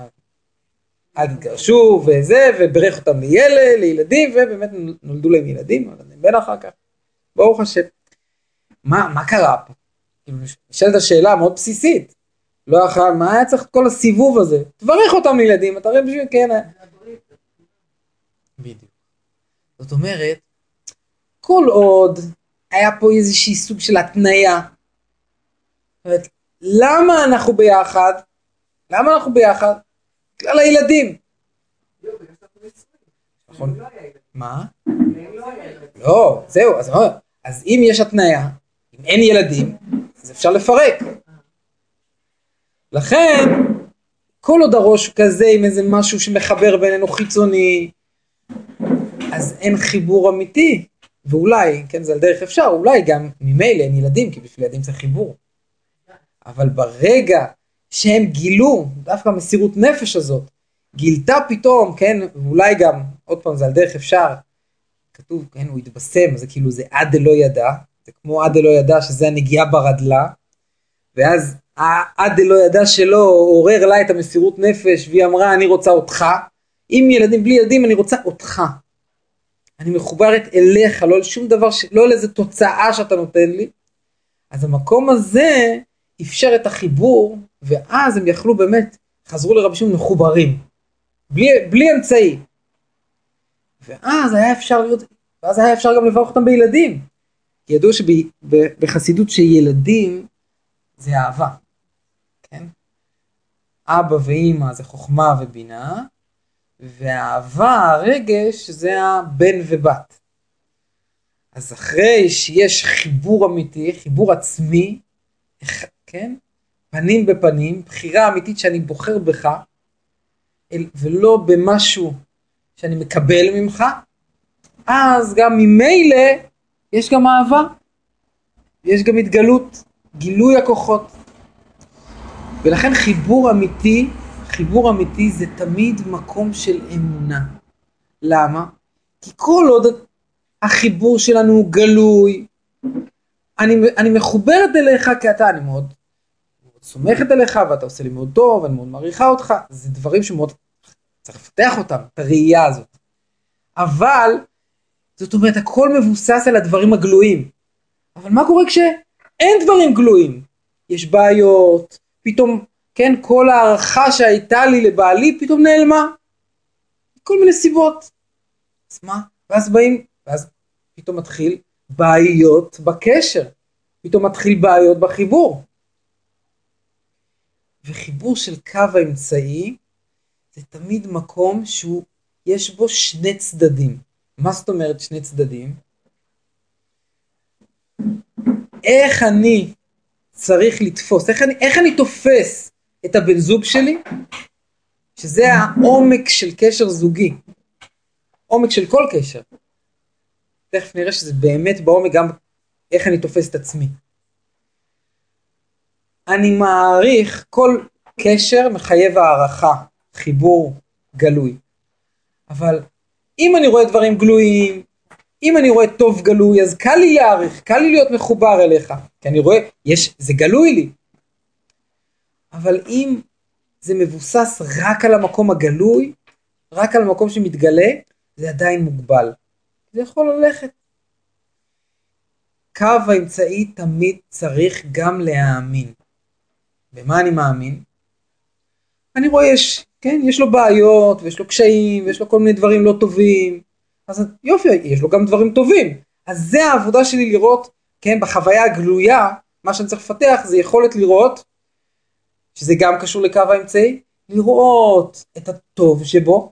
אל תתגרשו וזה, וברך אותם לילד, לילדים, ובאמת נולדו להם ילדים, נולד להם בן אחר כך, ברוך השם. מה, מה קרה פה? כאילו, נשאלת השאלה המאוד בסיסית. לא יכול, מה היה צריך את כל הסיבוב הזה? תברך אותם לילדים, אתה רואה בשביל, כן. בדיוק. זאת אומרת, כל עוד היה פה איזושהי סוג של התניה, זאת אומרת, למה אנחנו ביחד? למה אנחנו ביחד? בגלל הילדים. נכון. לא. מה? לא. לא, זהו, אז, מה- אז אם יש התניה, אם אין ילדים, אז אפשר לפרק. לכן, כל עוד הראש הוא כזה עם איזה משהו שמחבר בינינו חיצוני, אז אין חיבור אמיתי. ואולי, כן, זה על דרך אפשר, אולי גם ממילא אין ילדים, כי בשביל ילדים צריך חיבור. אבל ברגע שהם גילו, דווקא המסירות נפש הזאת, גילתה פתאום, כן, ואולי גם, עוד פעם, זה על דרך אפשר, כתוב, כן, הוא התבשם, זה כאילו זה עד דלא ידע, זה כמו עד דלא ידע שזה הנגיעה ברדלה, ואז העד דלא ידע שלו עורר לה את המסירות נפש, והיא אמרה אני רוצה אותך, עם ילדים, בלי ילדים, אני רוצה אותך. אני מחוברת אליך, לא לשום דבר. לא לאיזה תוצאה שאתה נותן לי. אז המקום הזה אפשר את החיבור, ואז הם יכלו באמת, חזרו לרבי שמעון מחוברים, בלי, בלי אמצעי. ואז היה אפשר להיות, ואז היה אפשר גם לברך אותם בילדים. כי ידעו שבחסידות שילדים זה אהבה, כן? אבא ואימא זה חוכמה ובינה, והאהבה, הרגש, זה הבן ובת. אז אחרי שיש חיבור אמיתי, חיבור עצמי, כן? פנים בפנים, בחירה אמיתית שאני בוחר בך, ולא במשהו שאני מקבל ממך, אז גם ממילא יש גם אהבה, יש גם התגלות, גילוי הכוחות. ולכן חיבור אמיתי, חיבור אמיתי זה תמיד מקום של אמונה. למה? כי כל עוד החיבור שלנו הוא גלוי, אני, אני מחוברת אליך כי אתה, אני מאוד, מאוד סומכת עליך ואתה עושה לי מאוד טוב, אני מאוד מעריכה אותך, זה דברים שמאוד צריך לפתח אותם, את הראייה הזאת. אבל, זאת אומרת, הכל מבוסס על הדברים הגלויים. אבל מה קורה כשאין דברים גלויים? יש בעיות, פתאום, כן, כל הערכה שהייתה לי לבעלי פתאום נעלמה. כל מיני סיבות. אז מה? ואז באים, ואז פתאום מתחיל בעיות בקשר. פתאום מתחיל בעיות בחיבור. וחיבור של קו האמצעי זה תמיד מקום שהוא, יש בו שני צדדים. מה זאת אומרת שני צדדים? איך אני צריך לתפוס, איך אני, איך אני תופס את הבן זוג שלי, שזה העומק של קשר זוגי, עומק של כל קשר. תכף נראה שזה באמת בעומק גם איך אני תופס את עצמי. אני מעריך, כל קשר מחייב הערכה, חיבור גלוי. אבל אם אני רואה דברים גלויים, אם אני רואה טוב גלוי, אז קל לי להעריך, קל לי להיות מחובר אליך. כי אני רואה, יש, זה גלוי לי. אבל אם זה מבוסס רק על המקום הגלוי, רק על המקום שמתגלה, זה עדיין מוגבל. זה יכול ללכת. קו האמצעי תמיד צריך גם להאמין. במה אני מאמין? אני רואה יש, כן, יש לו בעיות, ויש לו קשיים, ויש לו כל מיני דברים לא טובים. אז יופי, יש לו גם דברים טובים. אז זה העבודה שלי לראות, כן, בחוויה הגלויה, מה שאני צריך לפתח זה יכולת לראות, שזה גם קשור לקו האמצעי, לראות את הטוב שבו,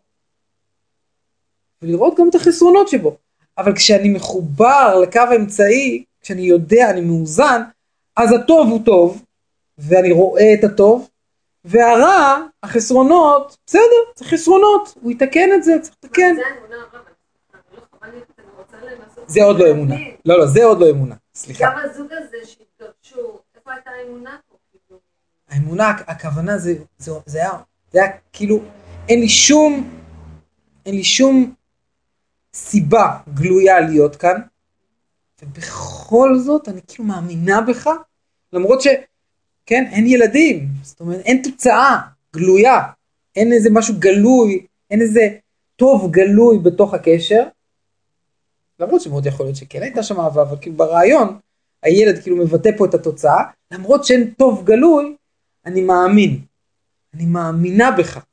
ולראות גם את החסרונות שבו. אבל כשאני מחובר לקו האמצעי, כשאני יודע, אני מאוזן, אז הטוב הוא טוב, ואני רואה את הטוב, והרע, החסרונות, בסדר, זה חסרונות, הוא יתקן את זה, צריך לתקן. זה לא. זה עוד לא אמונה. לא, לא, זה עוד לא אמונה. סליחה. גם הזוג הזה שהתגרשו, איפה הייתה האמונה? האמונה, הכוונה זה, זה, זה היה, זה היה כאילו, אין לי שום, אין לי שום סיבה גלויה להיות כאן, ובכל זאת אני כאילו מאמינה בך, למרות ש, כן, אין ילדים, זאת אומרת, אין תוצאה גלויה, אין איזה משהו גלוי, אין איזה טוב גלוי בתוך הקשר, למרות שמאוד יכול להיות שכן הייתה שם אהבה, אבל כאילו ברעיון, הילד כאילו מבטא פה את התוצאה, למרות שאין טוב גלוי, אני מאמין. אני מאמינה בך.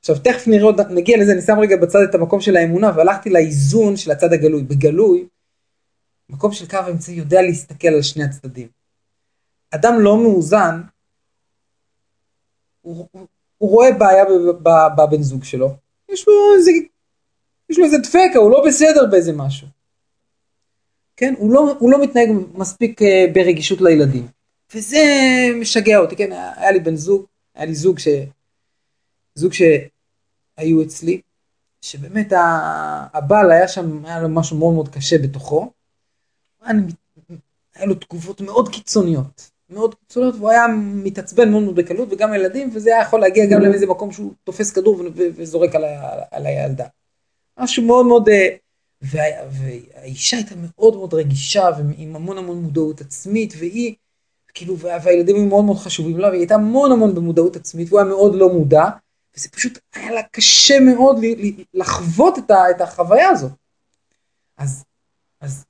עכשיו תכף נראה, נגיע לזה, אני שם רגע בצד את המקום של האמונה והלכתי לאיזון של הצד הגלוי. בגלוי, מקום של קו האמצעי יודע להסתכל על שני הצדדים. אדם לא מאוזן, הוא, הוא, הוא רואה בעיה בבן זוג שלו, יש לו איזה, יש לו איזה דפקה, הוא לא בסדר באיזה משהו. כן, הוא לא, הוא לא מתנהג מספיק אה, ברגישות לילדים. וזה משגע אותי, כן, היה לי בן זוג, היה לי זוג ש... זוג שהיו אצלי, שבאמת הבעל היה שם, היה לו משהו מאוד מאוד קשה בתוכו, היה, היה לו תגובות מאוד קיצוניות, מאוד קיצוניות, והוא היה מתעצבן מאוד מאוד בקלות, וגם הילדים, וזה היה יכול להגיע גם לאיזה מקום שהוא תופס כדור וזורק על, ה- על הילדה. משהו מאוד מאוד, אה, וה- והאישה הייתה מאוד מאוד רגישה, ועם המון המון מודעות עצמית, והיא, כאילו, וה- והילדים היו מאוד מאוד חשובים לה, והיא הייתה המון המון במודעות עצמית, והוא היה מאוד לא מודע, וזה פשוט היה לה קשה מאוד לחוות את, ה- את החוויה הזאת. אז, אז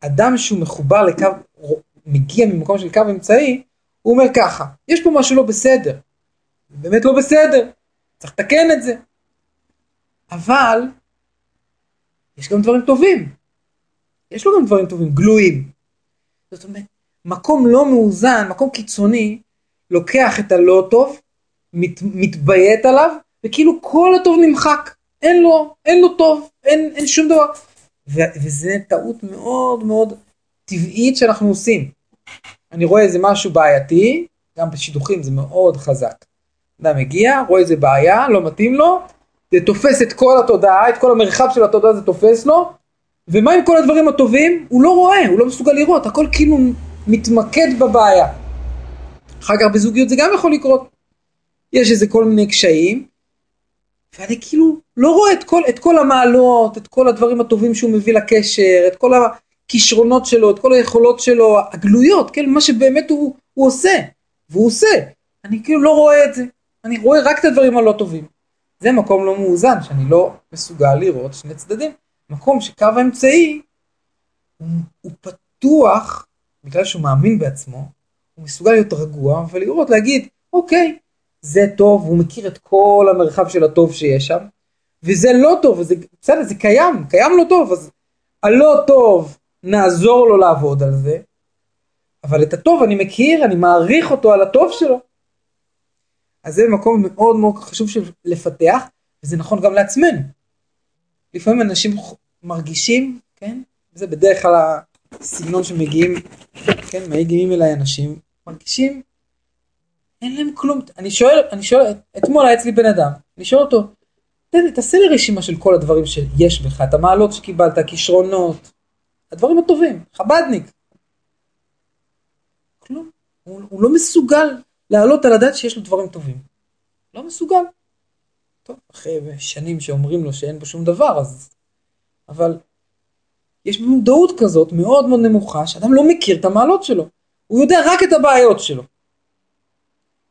אדם שהוא מחובר לקו, מגיע ממקום של קו אמצעי, הוא אומר ככה, יש פה משהו לא בסדר, באמת לא בסדר, צריך לתקן את זה. אבל יש גם דברים טובים. יש לו גם דברים טובים, גלויים. זאת אומרת, מקום לא מאוזן, מקום קיצוני, לוקח את הלא טוב, מת, מתביית עליו, וכאילו כל הטוב נמחק. אין לו, אין לו טוב, אין, אין שום דבר. ו, וזה טעות מאוד מאוד טבעית שאנחנו עושים. אני רואה איזה משהו בעייתי, גם בשידוכים זה מאוד חזק. אדם מגיע, רואה איזה בעיה, לא מתאים לו, זה תופס את כל התודעה, את כל המרחב של התודעה זה תופס לו, ומה עם כל הדברים הטובים? הוא לא רואה, הוא לא מסוגל לראות, הכל כאילו מתמקד בבעיה. אחר כך בזוגיות זה גם יכול לקרות. יש איזה כל מיני קשיים, ואני כאילו לא רואה את כל, את כל המעלות, את כל הדברים הטובים שהוא מביא לקשר, את כל הכישרונות שלו, את כל היכולות שלו, הגלויות, כן, מה שבאמת הוא, הוא עושה, והוא עושה. אני כאילו לא רואה את זה, אני רואה רק את הדברים הלא טובים. זה מקום לא מאוזן, שאני לא מסוגל לראות שני צדדים. מקום שקו האמצעי הוא, הוא פתוח, בגלל שהוא מאמין בעצמו, הוא מסוגל להיות רגוע ולראות, להגיד, אוקיי, זה טוב, הוא מכיר את כל המרחב של הטוב שיש שם, וזה לא טוב, וזה, בסדר, זה קיים, קיים לא טוב, אז הלא טוב, נעזור לו לעבוד על זה, אבל את הטוב אני מכיר, אני מעריך אותו על הטוב שלו. אז זה מקום מאוד מאוד חשוב של לפתח, וזה נכון גם לעצמנו. לפעמים אנשים מרגישים, כן, זה בדרך כלל הסגנון שמגיעים, כן, מגיעים אליי אנשים, מרגישים, אין להם כלום, אני שואל, אני שואל, אתמול היה אצלי בן אדם, אני שואל אותו, תעשה לי רשימה של כל הדברים שיש בך, את המעלות שקיבלת, הכישרונות, הדברים הטובים, חבדניק. כלום, הוא, הוא לא מסוגל להעלות על הדעת שיש לו דברים טובים. לא מסוגל. טוב, אחרי שנים שאומרים לו שאין בו שום דבר, אז... אבל יש מודעות כזאת מאוד מאוד נמוכה, שאדם לא מכיר את המעלות שלו. הוא יודע רק את הבעיות שלו.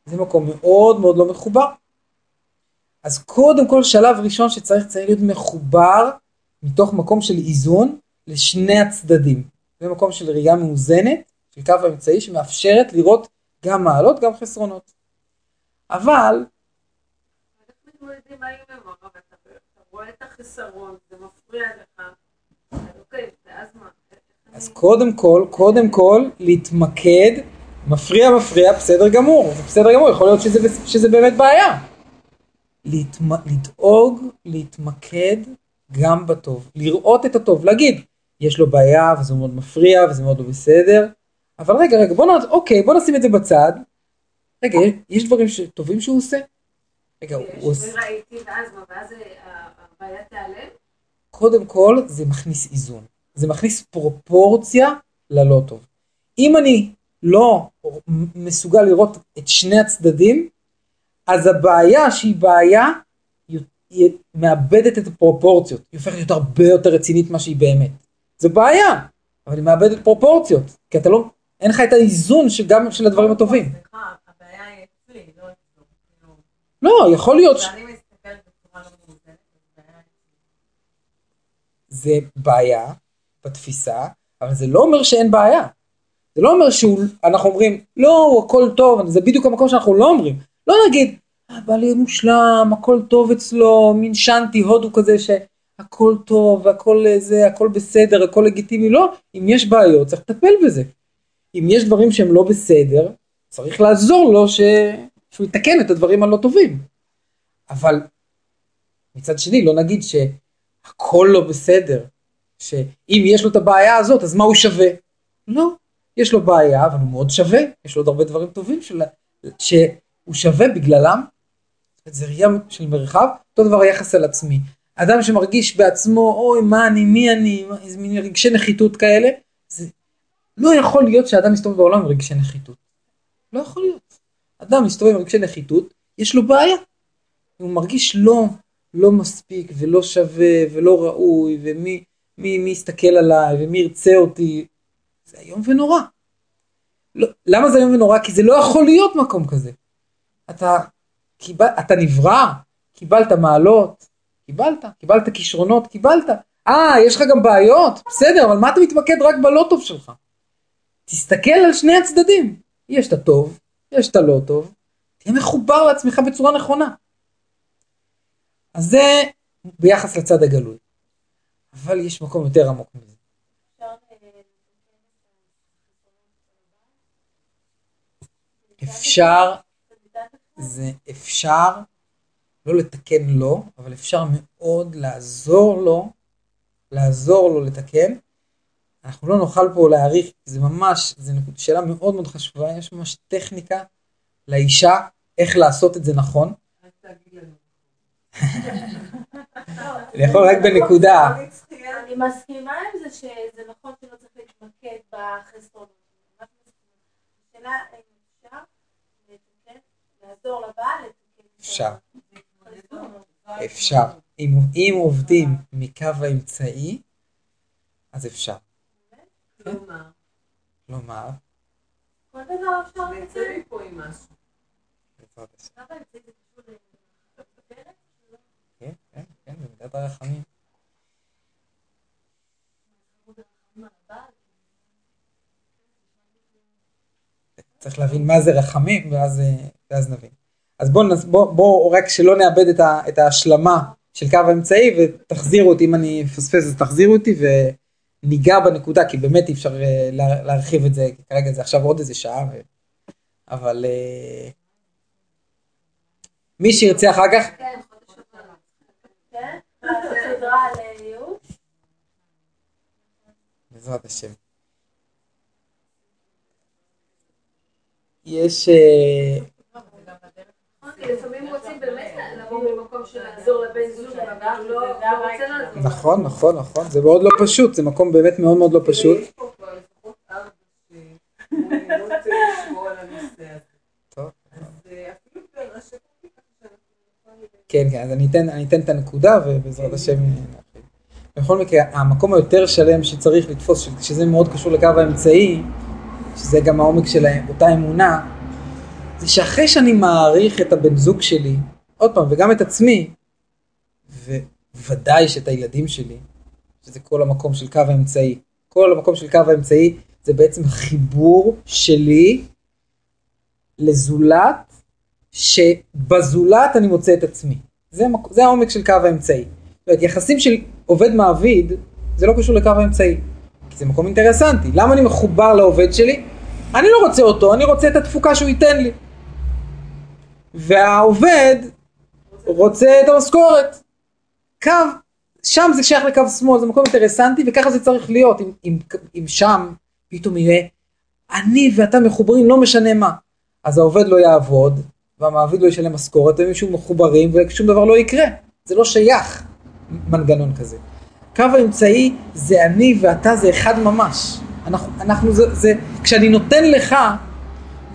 זה מקום מאוד מאוד לא מחובר. אז קודם כל שלב ראשון שצריך צריך להיות מחובר מתוך מקום של איזון לשני הצדדים. זה מקום של ראייה מאוזנת, של קו האמצעי שמאפשרת לראות גם מעלות גם חסרונות. אבל איך מתמודדים ואתה אתה רואה את החסרון, זה מפריע לך, אז אוקיי, ואז מה? איך אז קודם כל, קודם כל להתמקד, מפריע מפריע, בסדר גמור, זה בסדר גמור, יכול להיות שזה, שזה באמת בעיה. להתמ... לדאוג, להתמקד גם בטוב, לראות את הטוב, להגיד, יש לו בעיה וזה מאוד מפריע וזה מאוד לא בסדר, אבל רגע, רגע, בוא נ... אוקיי, בוא נשים את זה בצד. רגע, יש דברים ש- טובים שהוא עושה? רגע, הוא עושה... וראיתי, ואז מה, ואז אה, הבעיה תיעלם? קודם כל, זה מכניס איזון. זה מכניס פרופורציה ללא טוב. אם אני לא מסוגל לראות את שני הצדדים, אז הבעיה שהיא בעיה, היא- מאבדת את הפרופורציות. היא הופכת להיות הרבה יותר רצינית ממה שהיא באמת. זו בעיה, אבל היא מאבדת פרופורציות. כי אתה לא, אין לך את האיזון שגם של הדברים הטובים. לא לא, יכול להיות ש... לא זה בעיה בתפיסה, אבל זה לא אומר שאין בעיה. זה לא אומר שאנחנו אומרים, לא, הכל טוב, זה בדיוק המקום שאנחנו לא אומרים. לא נגיד, אה, בעלי מושלם, הכל טוב אצלו, מין שנטי הודו כזה שהכל טוב, הכל זה, הכל בסדר, הכל לגיטימי. לא, אם יש בעיות, צריך לטפל בזה. אם יש דברים שהם לא בסדר, צריך לעזור לו ש... שהוא יתקן את הדברים הלא טובים. אבל מצד שני, לא נגיד שהכל לא בסדר, שאם יש לו את הבעיה הזאת, אז מה הוא שווה? לא, יש לו בעיה, אבל הוא מאוד שווה, יש לו עוד הרבה דברים טובים של... שהוא שווה בגללם. זה ראייה של מרחב, אותו דבר היחס על עצמי. אדם שמרגיש בעצמו, אוי, מה אני, מי אני, איזה מין רגשי נחיתות כאלה, זה לא יכול להיות שאדם מסתובב בעולם עם רגשי נחיתות. לא יכול להיות. אדם מסתובב עם רגשי נחיתות, יש לו בעיה. הוא מרגיש לא, לא מספיק ולא שווה ולא ראוי ומי מי, מי יסתכל עליי ומי ירצה אותי. זה איום ונורא. לא, למה זה איום ונורא? כי זה לא יכול להיות מקום כזה. אתה, קיבל, אתה נברא, קיבלת מעלות, קיבלת, קיבלת כישרונות, קיבלת. אה, יש לך גם בעיות? בסדר, אבל מה אתה מתמקד רק בלא טוב שלך? תסתכל על שני הצדדים. יש את הטוב, יש את הלא טוב, תהיה מחובר לעצמך בצורה נכונה. אז זה ביחס לצד הגלוי. אבל יש מקום יותר עמוק מזה. אפשר, זה אפשר לא לתקן לו, אבל אפשר מאוד לעזור לו, לעזור לו לתקן. אנחנו לא נוכל פה להעריך, זה ממש, זו שאלה מאוד מאוד חשובה, יש ממש טכניקה לאישה איך לעשות את זה נכון. רק תגיד לנו. אני יכול רק בנקודה. אני מסכימה עם זה שזה נכון שלא צריך להתמקד בחסרונות. השאלה אם אפשר לעזור לבעל אפשר. אפשר. אם, אם עובדים מקו האמצעי, אז אפשר. כלומר, כלומר, כל דבר אפשר נצא לתקן. מפה עם משהו. בעזרת השם. כמה אמצעי זה קשור למטפלת? כן, כן, כן, במידת הרחמים. צריך להבין מה זה רחמים, ואז, אה, ואז נבין. אז בואו בוא, בוא, רק שלא נאבד את, ה, את ההשלמה של קו האמצעי, ותחזירו אותי, אם אני אפספס אז תחזירו אותי, וניגע בנקודה, כי באמת אי אפשר אה, לה, להרחיב את זה, כרגע זה עכשיו עוד איזה שעה, ו... אבל אה, מי שירצה אחר כך, כן, חודש הבא. כן? לעשות סדרה על אה, ייעוץ? בעזרת השם. יש... אה, הוא לא. נכון, נכון, נכון, זה מאוד לא פשוט, זה מקום באמת מאוד מאוד לא פשוט. יש פה כבר לפחות ארבע שהוא לא רוצה לשמור על הנושא הזה. טוב. אז אה, אפילו בראשי תוכנית שאנחנו נוכל... כן, כן, אז אני אתן, אני אתן את הנקודה ובעזרת השם נרחיב. בכל מקרה, המקום היותר שלם שצריך לתפוס, שזה מאוד קשור לקו האמצעי, שזה גם העומק של אותה אמונה, זה שאחרי שאני מעריך את הבן זוג שלי, עוד פעם, וגם את עצמי, וודאי שאת הילדים שלי, שזה כל המקום של קו האמצעי, כל המקום של קו האמצעי זה בעצם חיבור שלי לזולת שבזולת אני מוצא את עצמי. זה. זה העומק של קו האמצעי. זאת אומרת, יחסים של עובד מעביד, זה לא קשור לקו האמצעי. כי זה מקום אינטרסנטי. למה אני מחובר לעובד שלי? אני לא רוצה אותו, אני רוצה את התפוקה שהוא ייתן לי. והעובד רוצה את המשכורת. קו, שם זה שייך לקו שמאל, זה מקום אינטרסנטי וככה זה צריך להיות. אם, אם, אם שם פתאום יהיה אני ואתה מחוברים לא משנה מה. אז העובד לא יעבוד, והמעביד לא ישלם משכורת, והם יהיו מחוברים ושום דבר לא יקרה. זה לא שייך מנגנון כזה. קו האמצעי זה אני ואתה זה אחד ממש. אנחנו, אנחנו זה, זה, כשאני נותן לך,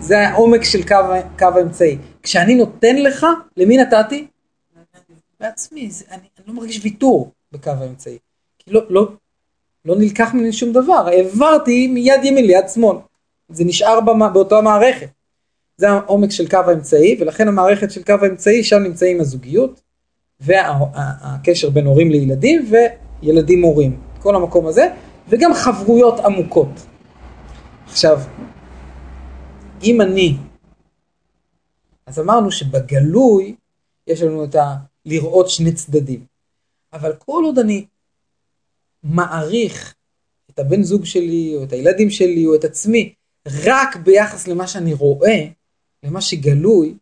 זה העומק של קו, קו האמצעי. כשאני נותן לך, למי נתתי? לעצמי, זה, אני, אני לא מרגיש ויתור בקו האמצעי. כי לא, לא, לא נלקח ממני שום דבר, העברתי מיד ימין ליד שמאל. זה נשאר במה, באותה מערכת. זה העומק של קו האמצעי, ולכן המערכת של קו האמצעי, שם נמצאים הזוגיות, והקשר בין הורים לילדים, וילדים הורים. כל המקום הזה, וגם חברויות עמוקות. עכשיו, אם אני, אז אמרנו שבגלוי יש לנו את ה... לראות שני צדדים. אבל כל עוד אני מעריך את הבן זוג שלי, או את הילדים שלי, או את עצמי, רק ביחס למה שאני רואה, למה שגלוי,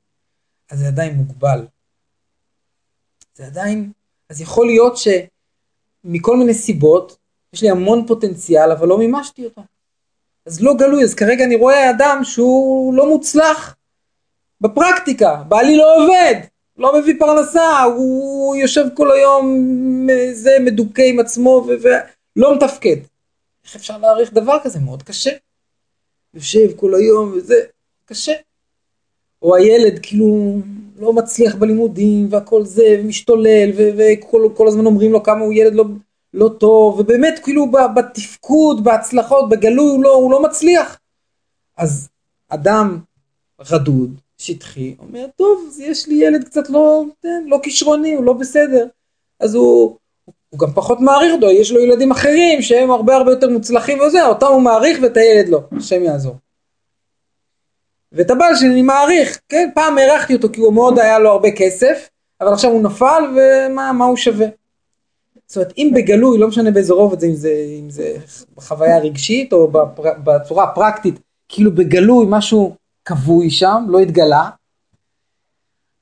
אז זה עדיין מוגבל. זה עדיין, אז יכול להיות שמכל מיני סיבות, יש לי המון פוטנציאל, אבל לא מימשתי אותו. אז לא גלוי, אז כרגע אני רואה אדם שהוא לא מוצלח בפרקטיקה, בעלי לא עובד, לא מביא פרנסה, הוא יושב כל היום, זה מדוכא עם עצמו ולא מתפקד. איך אפשר להעריך דבר כזה? מאוד קשה. יושב כל היום וזה, קשה. או הילד כאילו לא מצליח בלימודים והכל זה, ומשתולל, וכל הזמן אומרים לו כמה הוא ילד לא, לא טוב, ובאמת כאילו בתפקוד, בהצלחות, בגלוי הוא לא, הוא לא מצליח. אז אדם רדוד, שטחי, אומר, טוב, יש לי ילד קצת לא, כן, לא כישרוני, הוא לא בסדר. אז הוא, הוא גם פחות מעריך אותו, יש לו ילדים אחרים שהם הרבה הרבה יותר מוצלחים וזה, אותם הוא מעריך ואת הילד לא, השם יעזור. ואת הבעל שלי אני מעריך, כן, פעם הערכתי אותו כי הוא מאוד היה לו הרבה כסף, אבל עכשיו הוא נפל ומה הוא שווה. זאת אומרת, אם בגלוי, לא משנה באיזה רובד זה, אם זה, אם זה בחוויה רגשית או בפר, בצורה הפרקטית, כאילו בגלוי משהו כבוי שם, לא התגלה.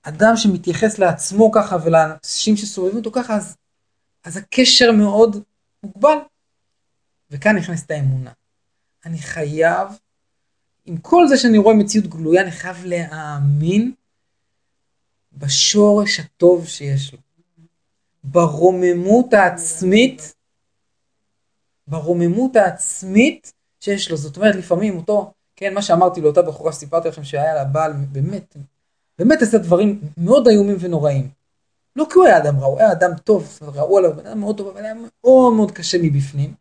אדם שמתייחס לעצמו ככה ולאנשים שסובבים אותו ככה, אז, אז הקשר מאוד מוגבל. וכאן נכנסת האמונה. אני חייב, עם כל זה שאני רואה מציאות גלויה, אני חייב להאמין בשורש הטוב שיש לו. ברוממות העצמית, ברוממות העצמית שיש לו. זאת אומרת, לפעמים אותו כן, מה שאמרתי לאותה בחורה שסיפרתי לכם שהיה לה בעל, באמת, באמת עשה דברים מאוד איומים ונוראים. לא כי הוא היה אדם רע, הוא היה אדם טוב, ראו עליו, אדם מאוד טוב, אבל היה מאוד מאוד קשה מבפנים.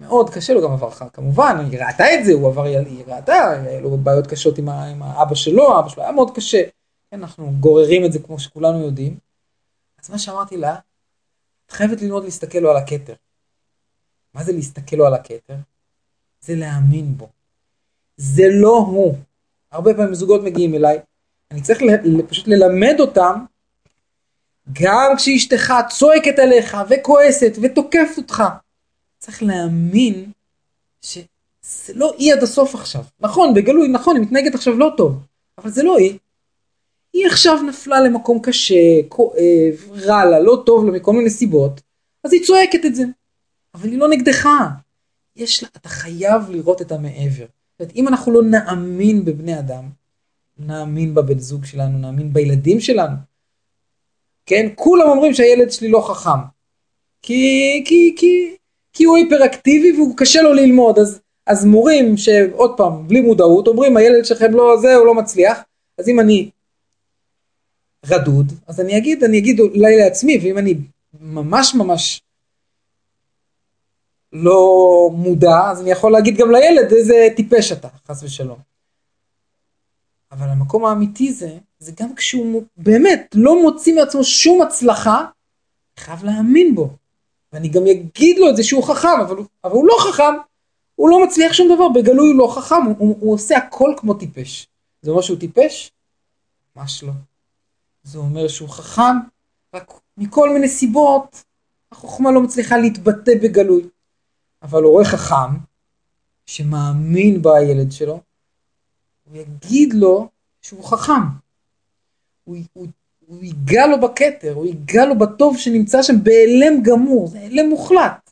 מאוד קשה לו גם עבר אחר, כמובן, היא ראתה את זה, הוא עבר, היא ראתה, היה לו בעיות קשות עם, עם האבא שלו, האבא שלו היה מאוד קשה. כן, אנחנו גוררים את זה כמו שכולנו יודעים. אז מה שאמרתי לה, את חייבת ללמוד להסתכל לו על הכתר. מה זה להסתכל לו על הכתר? זה להאמין בו. זה לא הוא. הרבה פעמים זוגות מגיעים אליי, אני צריך פשוט ללמד אותם, גם כשאשתך צועקת עליך וכועסת ותוקפת אותך, צריך להאמין שזה לא היא עד הסוף עכשיו. נכון, בגלוי, נכון, היא מתנהגת עכשיו לא טוב, אבל זה לא היא. היא עכשיו נפלה למקום קשה, כואב, רע לה, לא טוב לה מכל מיני סיבות, אז היא צועקת את זה. אבל היא לא נגדך. יש לה, אתה חייב לראות את המעבר. אומרת, אם אנחנו לא נאמין בבני אדם, נאמין בבן זוג שלנו, נאמין בילדים שלנו, כן? כולם אומרים שהילד שלי לא חכם. כי, כי, כי, כי הוא היפראקטיבי והוא קשה לו ללמוד, אז, אז מורים שעוד פעם, בלי מודעות, אומרים הילד שלכם לא זה, הוא לא מצליח, אז אם אני רדוד, אז אני אגיד, אני אגיד אולי לעצמי, ואם אני ממש ממש לא מודע, אז אני יכול להגיד גם לילד איזה טיפש אתה, חס ושלום. אבל המקום האמיתי זה, זה גם כשהוא באמת לא מוציא מעצמו שום הצלחה, חייב להאמין בו. ואני גם אגיד לו את זה שהוא חכם, אבל, אבל הוא לא חכם, הוא לא מצליח שום דבר, בגלוי הוא לא חכם, הוא, הוא, הוא עושה הכל כמו טיפש. זה אומר שהוא טיפש? ממש לא. זה אומר שהוא חכם, רק מכל מיני סיבות, החוכמה לא מצליחה להתבטא בגלוי. אבל הורה חכם, שמאמין בילד שלו, הוא יגיד לו שהוא חכם. הוא, הוא, הוא ייגע לו בכתר, הוא ייגע לו בטוב שנמצא שם בהיעלם גמור, זה היעלם מוחלט.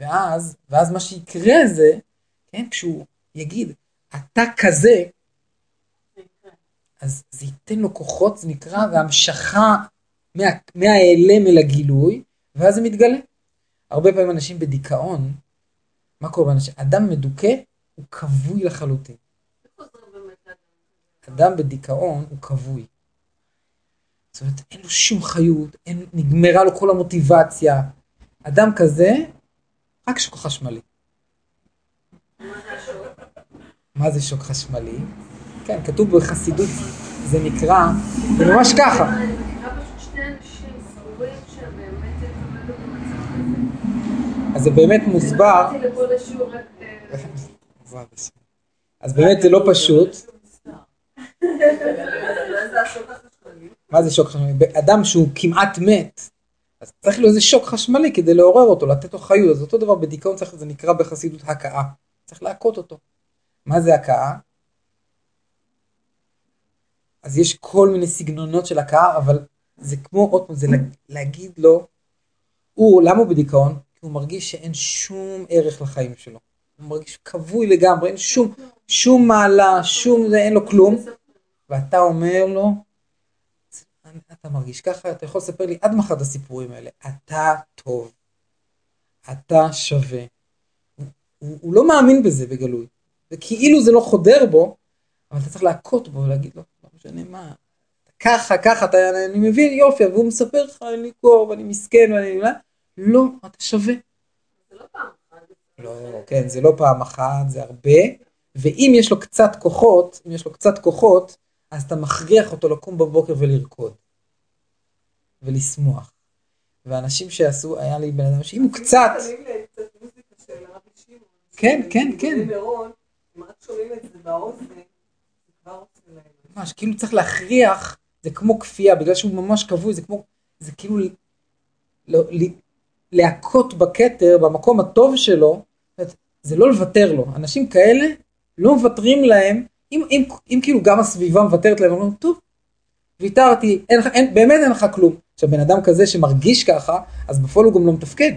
ואז, ואז מה שיקרה זה כן, כשהוא יגיד, אתה כזה, אז זה ייתן לו כוחות, זה נקרא, והמשכה מה, מההיעלם אל הגילוי, ואז זה מתגלה. הרבה פעמים אנשים בדיכאון, מה קורה באנשים? אדם מדוכא הוא כבוי לחלוטין. אדם בדיכאון הוא כבוי. זאת אומרת, אין לו שום חיות, אין, נגמרה לו כל המוטיבציה. אדם כזה, רק שוק חשמלי. מה זה שוק חשמלי? כן, כתוב בחסידות, זה נקרא, זה ממש ככה. אז זה באמת מוסבר. אז באמת זה לא פשוט. מה זה שוק חשמלי? אדם שהוא כמעט מת, אז צריך לו איזה שוק חשמלי כדי לעורר אותו, לתת לו חיות. אז אותו דבר בדיכאון צריך, זה נקרא בחסידות הכאה. צריך להכות אותו. מה זה הכאה? אז יש כל מיני סגנונות של הכאה, אבל זה כמו עוד פעם, זה להגיד לו, הוא, למה הוא בדיכאון? כי הוא מרגיש שאין שום ערך לחיים שלו. הוא מרגיש כבוי לגמרי, אין שום, שום מעלה, שום, אין לו כלום. ואתה אומר לו, אתה מרגיש ככה, אתה יכול לספר לי עד מחר את הסיפורים האלה. אתה טוב, אתה שווה. הוא, הוא, הוא לא מאמין בזה בגלוי. וכאילו זה לא חודר בו, אבל אתה צריך להכות בו ולהגיד לו, לא משנה מה, ככה, ככה, אתה, אני מבין, יופי, והוא מספר לך, אני לי קור, ואני מסכן, ואני... לא, אתה שווה. זה לא פעם אחת. לא, כן, זה לא פעם אחת, זה הרבה, ואם יש לו קצת כוחות, אם יש לו קצת כוחות, אז אתה מכריח אותו לקום בבוקר ולרקוד. ולשמוח. ואנשים שעשו, היה לי בן אדם שאם הוא קצת... כן, כן, כן. ממש, כאילו צריך להכריח, זה כמו כפייה, בגלל שהוא ממש כבוי, זה כמו, זה כאילו לא, להכות בכתר, במקום הטוב שלו, זה לא לוותר לו. אנשים כאלה לא מוותרים להם, אם, אם, אם כאילו גם הסביבה מוותרת להם, אומרים, טוב, ויתרתי, אין, אין, באמת אין לך כלום. עכשיו, בן אדם כזה שמרגיש ככה, אז בפועל הוא גם לא מתפקד.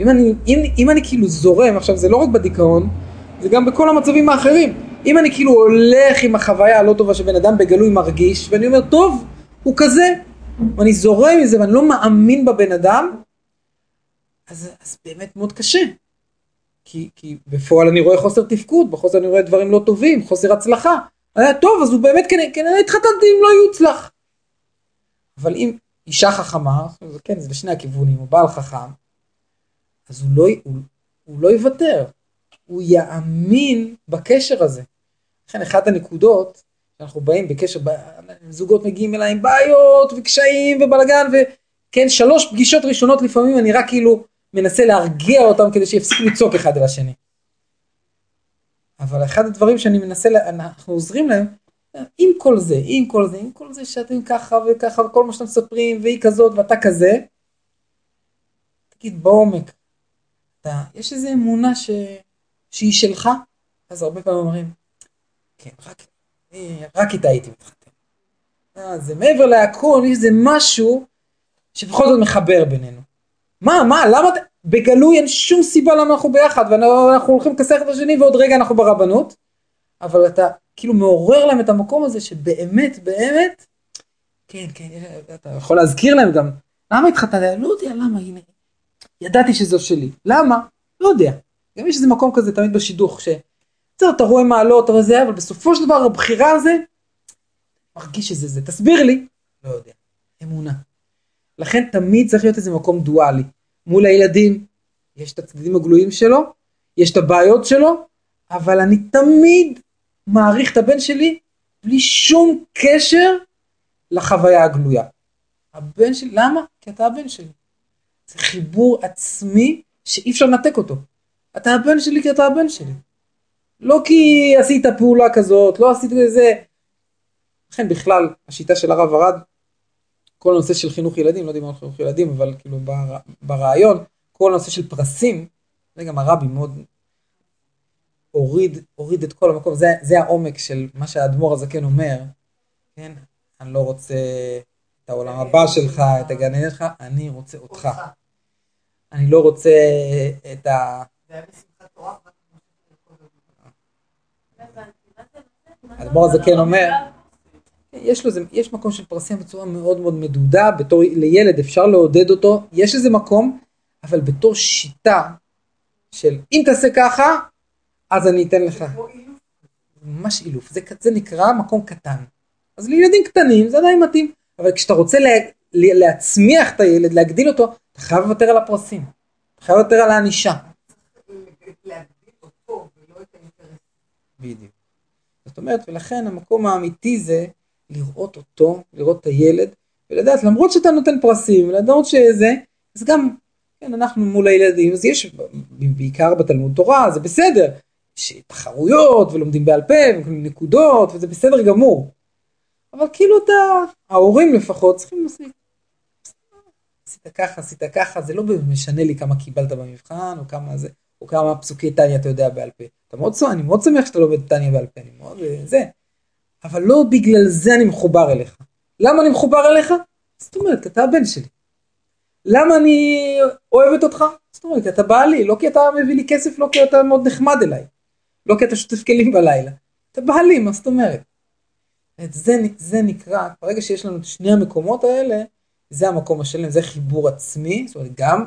אם אני, אם, אם אני כאילו זורם, עכשיו זה לא רק בדיכאון, זה גם בכל המצבים האחרים. אם אני כאילו הולך עם החוויה הלא טובה שבן אדם בגלוי מרגיש, ואני אומר, טוב, הוא כזה, ואני זורם מזה ואני לא מאמין בבן אדם, אז, אז באמת מאוד קשה. כי, כי בפועל אני רואה חוסר תפקוד, בחוסר אני רואה דברים לא טובים, חוסר הצלחה. היה טוב, אז הוא באמת כנראה, כנראה התחתנתי אם לא יוצלח. אבל אם אישה חכמה, כן, זה לשני הכיוונים, הוא בעל חכם, אז הוא לא, הוא, הוא לא יוותר, הוא יאמין בקשר הזה. לכן אחת הנקודות, שאנחנו באים בקשר, זוגות מגיעים אליי עם בעיות וקשיים ובלאגן, וכן, שלוש פגישות ראשונות לפעמים אני רק כאילו מנסה להרגיע אותם כדי שיפסיקו לצעוק אחד על השני. אבל אחד הדברים שאני מנסה, אנחנו עוזרים להם, עם כל זה, עם כל זה, עם כל זה שאתם ככה וככה וכל מה שאתם מספרים והיא כזאת ואתה כזה, תגיד בעומק, אתה, יש איזו אמונה ש, שהיא שלך? אז הרבה פעמים אומרים, כן, רק, רק איתה הייתי מתחתן. אה, זה מעבר להכל, יש איזה משהו שבכל זאת מחבר בינינו. מה, מה, למה אתה... בגלוי אין שום סיבה למה אנחנו ביחד, ואנחנו הולכים לכסח את השני ועוד רגע אנחנו ברבנות, אבל אתה כאילו מעורר להם את המקום הזה שבאמת, באמת, כן, כן, אתה יכול להזכיר להם גם, למה התחתנת? לא יודע למה, הנה, ידעתי שזו שלי. למה? לא יודע. גם יש איזה מקום כזה תמיד בשידוך, ש... אתה רואה מעלות, אבל זה, אבל בסופו של דבר הבחירה הזה, מרגיש שזה זה. תסביר לי. לא יודע. אמונה. לכן תמיד צריך להיות איזה מקום דואלי. מול הילדים, יש את הצדדים הגלויים שלו, יש את הבעיות שלו, אבל אני תמיד מעריך את הבן שלי בלי שום קשר לחוויה הגלויה. הבן שלי, למה? כי אתה הבן שלי. זה חיבור עצמי שאי אפשר לנתק אותו. אתה הבן שלי כי אתה הבן שלי. לא כי עשית פעולה כזאת, לא עשית איזה... לכן בכלל, השיטה של הרב ארד, כל הנושא של חינוך ילדים, לא דיברנו על חינוך ילדים, אבל כאילו ברעיון, כל הנושא של פרסים, זה גם הרבי מאוד הוריד, הוריד את כל המקום, זה, זה העומק של מה שהאדמו"ר הזקן אומר, כן, אני לא רוצה את העולם הבא שלך, את הגן עדן שלך, אני רוצה אותך. אני לא רוצה את ה... האדמו"ר הזקן אומר, יש לו, זה- יש מקום של פרסים בצורה מאוד מאוד מדודה, בתור לילד אפשר לעודד אותו, יש לזה מקום, אבל בתור שיטה של אם תעשה ככה, אז אני אתן לך. ממש אילוף, זה, זה נקרא מקום קטן. אז לילדים קטנים זה עדיין מתאים, אבל כשאתה רוצה לה, לה, להצמיח את הילד, להגדיל אותו, אתה חייב לוותר על הפרסים. אתה חייב לוותר על הענישה. בדיוק. זאת אומרת, ולכן המקום האמיתי זה לראות אותו, לראות את הילד, ולדעת, למרות שאתה נותן פרסים, ולדעת שזה, אז גם, כן, אנחנו מול הילדים, אז יש, בעיקר בתלמוד תורה, זה בסדר, יש תחרויות, ולומדים בעל פה, ומקבלים נקודות, וזה בסדר גמור. אבל כאילו אתה, ההורים לפחות, צריכים להוסיף. עשית ככה, עשית ככה, זה לא משנה לי כמה קיבלת במבחן, או כמה זה, או כמה פסוקי טניה אתה יודע בעל פה. אתה מאוד, אני מאוד שמח שאתה לומד טניה בעל פה, אני מאוד אה, זה. אבל לא בגלל זה אני מחובר אליך. למה אני מחובר אליך? זאת אומרת, אתה הבן שלי. למה אני אוהבת אותך? זאת אומרת, אתה בא לי, לא כי אתה מביא לי כסף, לא כי אתה מאוד נחמד אליי. לא כי אתה שוטף כלים בלילה. אתה בא לי, מה זאת אומרת? את זה, זה נקרא, ברגע שיש לנו את שני המקומות האלה, זה המקום השלם, זה חיבור עצמי, זאת אומרת, גם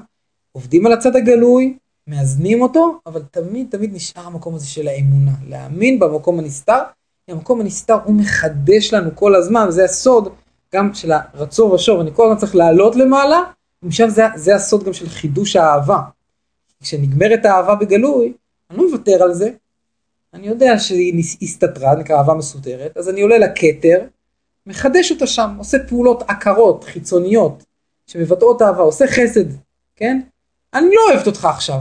עובדים על הצד הגלוי, מאזנים אותו, אבל תמיד תמיד נשאר המקום הזה של האמונה, להאמין במקום הנסתר, המקום הנסתר הוא מחדש לנו כל הזמן, וזה הסוד גם של הרצור ושוב, אני כל הזמן צריך לעלות למעלה, ומשם זה, זה הסוד גם של חידוש האהבה. כשנגמרת האהבה בגלוי, אני לא מוותר על זה, אני יודע שהיא הסתתרה, נקרא אהבה מסותרת, אז אני עולה לכתר, מחדש אותה שם, עושה פעולות עקרות, חיצוניות, שמבטאות אהבה, עושה חסד, כן? אני לא אוהבת אותך עכשיו.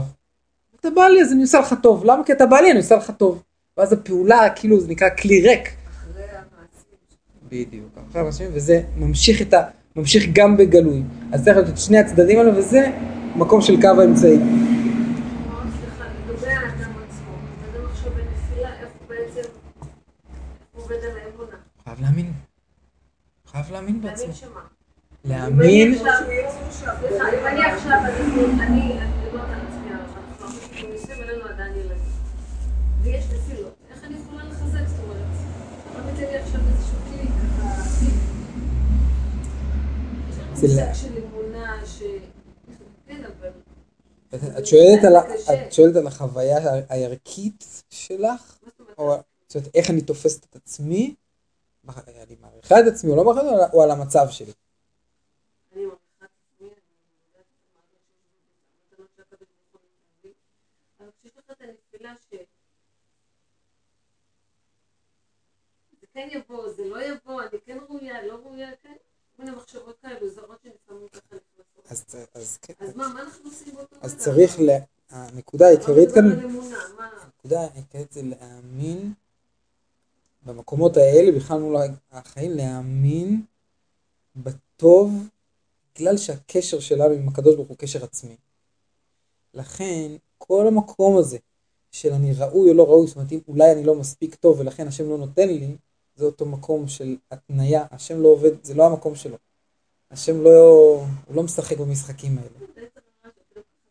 אתה בא לי אז אני עושה לך טוב, למה? כי אתה בא לי אני עושה לך טוב. ואז הפעולה כאילו זה נקרא כלי ריק. אחרי המעשים. בדיוק. אחרי המעשים, וזה ממשיך את ה... ממשיך גם בגלוי. אז צריך להיות את שני הצדדים האלה, וזה מקום של קו האמצעי. חייב להאמין. חייב להאמין בעצמו. להאמין שמה? להאמין. אם אני עכשיו, אני, אני, אני לא על עצמי, אבל אנחנו אנחנו נישואים, אין לנו עדיין ילדים. ויש נפילות, איך אני יכולה לחזק? זאת אומרת, הרב ייתן לי עכשיו איזשהו כלי ככה, יש לנו מושג של אמונה, ש... כן, אבל... את שואלת על. את שואלת על החוויה הערכית שלך? או זאת אומרת, איך אני תופסת את עצמי? אני מעריכה את עצמי או לא מעריכה את עצמי, או על המצב שלי? אני מעריכה את עצמי, אני יודעת מה זה המתנות של הקדוש ברוך הוא מביא, אבל כשיש לך את הנפילה ש... זה כן יבוא, זה לא יבוא, אני כן ראויה, לא ראויה, כן? כל מיני מחשבות כאלו זרות שלפעמים ככה נכנסות. אז, אז, כן, אז מה, מה אנחנו עושים באותו אז רגע? צריך, ל... הנקודה העיקרית כאן? הנקודה העיקרית זה להאמין במקומות האלה, בכלל מול החיים, להאמין בטוב, בגלל שהקשר שלנו עם הקדוש ברוך הוא קשר עצמי. לכן, כל המקום הזה של אני ראוי או לא ראוי, זאת אומרת, אם אולי אני לא מספיק טוב ולכן השם לא נותן לי, זה אותו מקום של התניה, השם לא עובד, זה לא המקום שלו. השם לא, הוא לא משחק במשחקים האלה.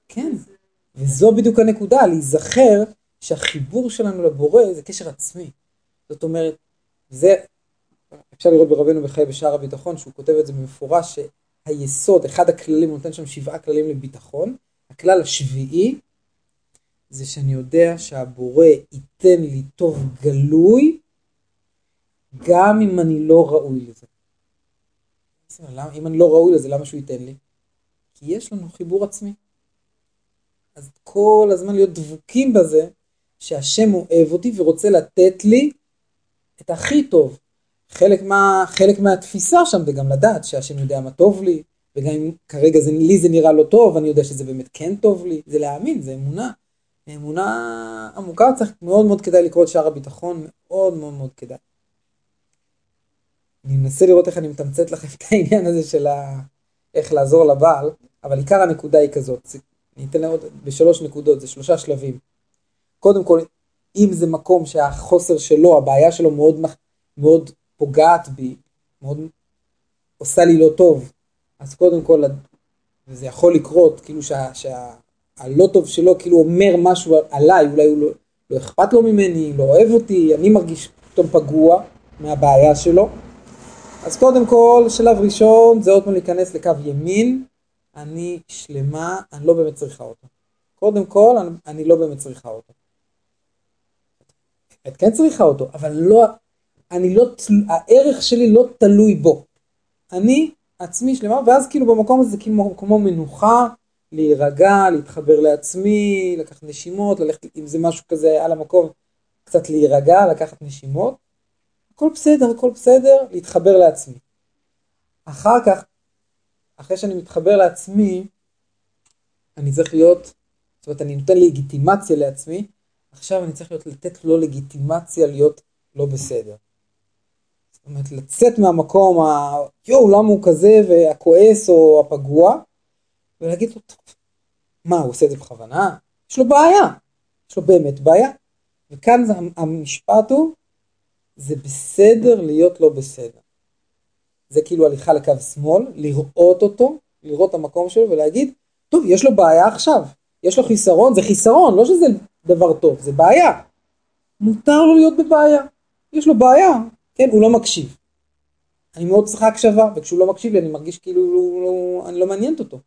כן. וזו בדיוק הנקודה, להיזכר שהחיבור שלנו לבורא זה קשר עצמי. זאת אומרת, זה, אפשר לראות ברבנו בחיי בשער הביטחון, שהוא כותב את זה במפורש, שהיסוד, אחד הכללים, הוא נותן שם שבעה כללים לביטחון, הכלל השביעי, זה שאני יודע שהבורא ייתן לי טוב גלוי, גם אם אני לא ראוי לזה. אם אני לא ראוי לזה, למה שהוא ייתן לי? כי יש לנו חיבור עצמי. אז כל הזמן להיות דבוקים בזה, שהשם אוהב אותי ורוצה לתת לי את הכי טוב. חלק, מה, חלק מהתפיסה שם זה גם לדעת שהשם יודע מה טוב לי, וגם אם כרגע זה, לי זה נראה לא טוב, אני יודע שזה באמת כן טוב לי, זה להאמין, זה אמונה. אמונה עמוקה, צריך מאוד מאוד כדאי לקרוא את שער הביטחון, מאוד מאוד מאוד כדאי. אני מנסה לראות איך אני מתמצת לכם את העניין הזה של ה... איך לעזור לבעל, אבל עיקר הנקודה היא כזאת, אני אתן לה עוד בשלוש נקודות, זה שלושה שלבים. קודם כל, אם זה מקום שהחוסר שלו, הבעיה שלו מאוד, מאוד פוגעת בי, מאוד עושה לי לא טוב, אז קודם כל, וזה יכול לקרות, כאילו שה, שה, הלא טוב שלו כאילו אומר משהו עליי, אולי הוא לא, לא אכפת לו ממני, לא אוהב אותי, אני מרגיש פתאום פגוע מהבעיה שלו. אז קודם כל, שלב ראשון זה עוד פעם להיכנס לקו ימין, אני שלמה, אני לא באמת צריכה אותו. קודם כל, אני, אני לא באמת צריכה אותו. את כן צריכה אותו, אבל לא, אני לא, הערך שלי לא תלוי בו. אני עצמי שלמה, ואז כאילו במקום הזה זה כאילו כמו מנוחה, להירגע, להתחבר לעצמי, לקחת נשימות, ללכת, אם זה משהו כזה על המקום, קצת להירגע, לקחת נשימות. הכל בסדר, הכל בסדר, להתחבר לעצמי. אחר כך, אחרי שאני מתחבר לעצמי, אני צריך להיות, זאת אומרת, אני נותן לגיטימציה לעצמי, עכשיו אני צריך להיות, לתת לו לגיטימציה להיות לא בסדר. זאת אומרת, לצאת מהמקום ה... יואו, למה הוא כזה, והכועס או הפגוע, ולהגיד לו, מה, הוא עושה את זה בכוונה? יש לו בעיה, יש לו באמת בעיה. וכאן המשפט הוא, זה בסדר להיות לא בסדר. זה כאילו הליכה לקו שמאל, לראות אותו, לראות את המקום שלו ולהגיד, טוב, יש לו בעיה עכשיו, יש לו חיסרון, זה חיסרון, לא שזה דבר טוב, זה בעיה. מותר לו להיות בבעיה, יש לו בעיה, כן, הוא לא מקשיב. אני מאוד צריכה הקשבה, וכשהוא לא מקשיב לי אני מרגיש כאילו הוא, לא, אני לא מעניינת אותו.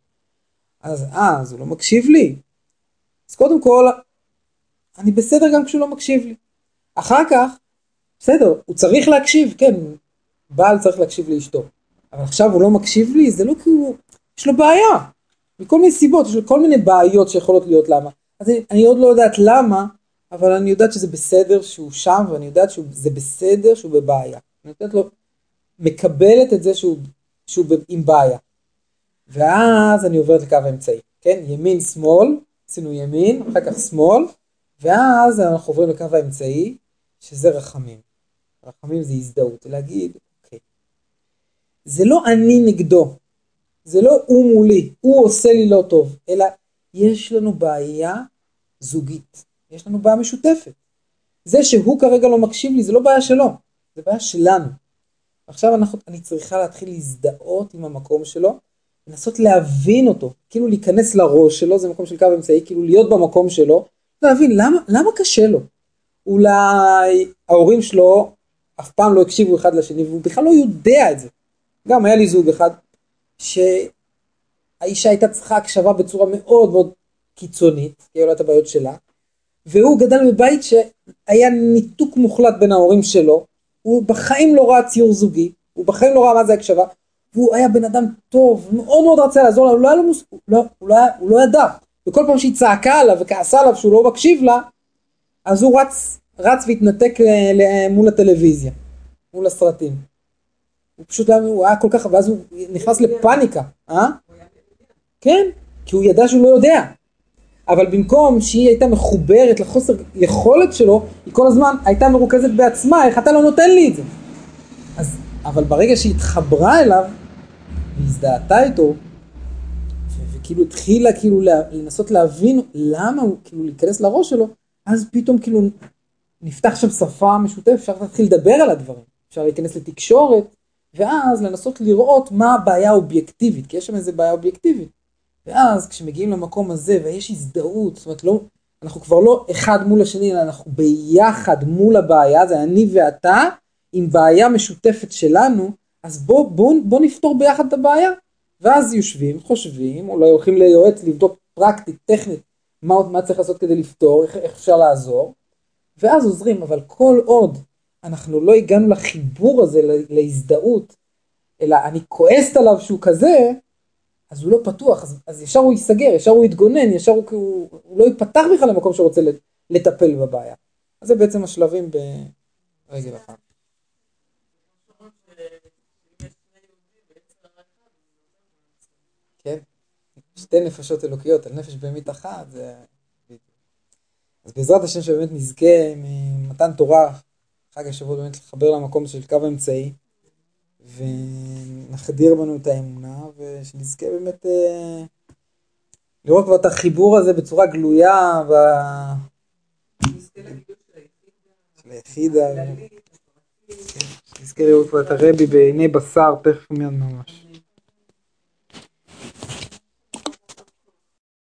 אז אה, אז הוא לא מקשיב לי. אז קודם כל, אני בסדר גם כשהוא לא מקשיב לי. אחר כך, בסדר, הוא צריך להקשיב, כן, בעל צריך להקשיב לאשתו. אבל עכשיו הוא לא מקשיב לי, זה לא כי הוא, יש לו בעיה. מכל מיני סיבות, יש לו כל מיני בעיות שיכולות להיות למה. אז אני, אני עוד לא יודעת למה, אבל אני יודעת שזה בסדר שהוא שם, ואני יודעת שזה בסדר שהוא בבעיה. אני יודעת לו, מקבלת את זה שהוא, שהוא עם בעיה. ואז אני עוברת לקו האמצעי, כן? ימין שמאל, עשינו ימין, אחר כך שמאל, ואז אנחנו עוברים לקו האמצעי, שזה רחמים. רחמים זה הזדהות, להגיד, אוקיי, זה לא אני נגדו, זה לא הוא מולי, הוא עושה לי לא טוב, אלא יש לנו בעיה זוגית, יש לנו בעיה משותפת. זה שהוא כרגע לא מקשיב לי, זה לא בעיה שלו, זה בעיה שלנו. עכשיו אנחנו, אני צריכה להתחיל להזדהות עם המקום שלו, לנסות להבין אותו, כאילו להיכנס לראש שלו, זה מקום של קו אמצעי, כאילו להיות במקום שלו, להבין למה, למה קשה לו. אולי ההורים שלו אף פעם לא הקשיבו אחד לשני, והוא בכלל לא יודע את זה. גם היה לי זוג אחד, שהאישה הייתה צריכה הקשבה בצורה מאוד מאוד קיצונית, כי היו לה את הבעיות שלה, והוא גדל בבית שהיה ניתוק מוחלט בין ההורים שלו, הוא בחיים לא ראה ציור זוגי, הוא בחיים לא ראה מה זה הקשבה, והוא היה בן אדם טוב, מאוד מאוד רצה לעזור לה, הוא לא, היה לו מוס... הוא, לא, הוא, לא, הוא לא ידע, וכל פעם שהיא צעקה עליו וכעסה עליו שהוא לא מקשיב לה, אז הוא רץ, רץ והתנתק מול הטלוויזיה, מול הסרטים. הוא פשוט היה, הוא היה כל כך, ואז הוא נכנס לפאניקה, אה? כן, כי הוא ידע שהוא לא יודע. אבל במקום שהיא הייתה מחוברת לחוסר יכולת שלו, היא כל הזמן הייתה מרוכזת בעצמה, איך אתה לא נותן לי את זה? אז, אבל ברגע שהיא התחברה אליו, והזדהתה איתו, וכאילו התחילה כאילו לנסות להבין למה הוא, כאילו להיכנס לראש שלו, אז פתאום כאילו נפתח שם שפה משותפת, אפשר להתחיל לדבר על הדברים, אפשר להיכנס לתקשורת, ואז לנסות לראות מה הבעיה האובייקטיבית, כי יש שם איזה בעיה אובייקטיבית. ואז כשמגיעים למקום הזה ויש הזדהות, זאת אומרת לא, אנחנו כבר לא אחד מול השני, אלא אנחנו ביחד מול הבעיה, זה אני ואתה, עם בעיה משותפת שלנו, אז בוא, בוא, בוא נפתור ביחד את הבעיה. ואז יושבים, חושבים, אולי הולכים ליועץ לבדוק פרקטית, טכנית, מה, מה צריך לעשות כדי לפתור, איך, איך אפשר לעזור, ואז עוזרים, אבל כל עוד אנחנו לא הגענו לחיבור הזה, להזדהות, אלא אני כועסת עליו שהוא כזה, אז הוא לא פתוח, אז, אז ישר הוא ייסגר, ישר הוא יתגונן, ישר הוא, הוא, הוא לא ייפתח בכלל למקום שרוצה לטפל בבעיה. אז זה בעצם השלבים ברגל אחת. כן, שתי נפשות אלוקיות על נפש בהמית אחת, זה... אז בעזרת השם שבאמת נזכה ממתן תורה, חג השבוע באמת לחבר למקום של קו אמצעי. ונחדיר בנו את האמונה, ושנזכה באמת אה, לראות כבר את החיבור הזה בצורה גלויה. ב... של היחידה. כן, שנזכה לראות כבר את הרבי בעיני בשר, תכף מיד ממש.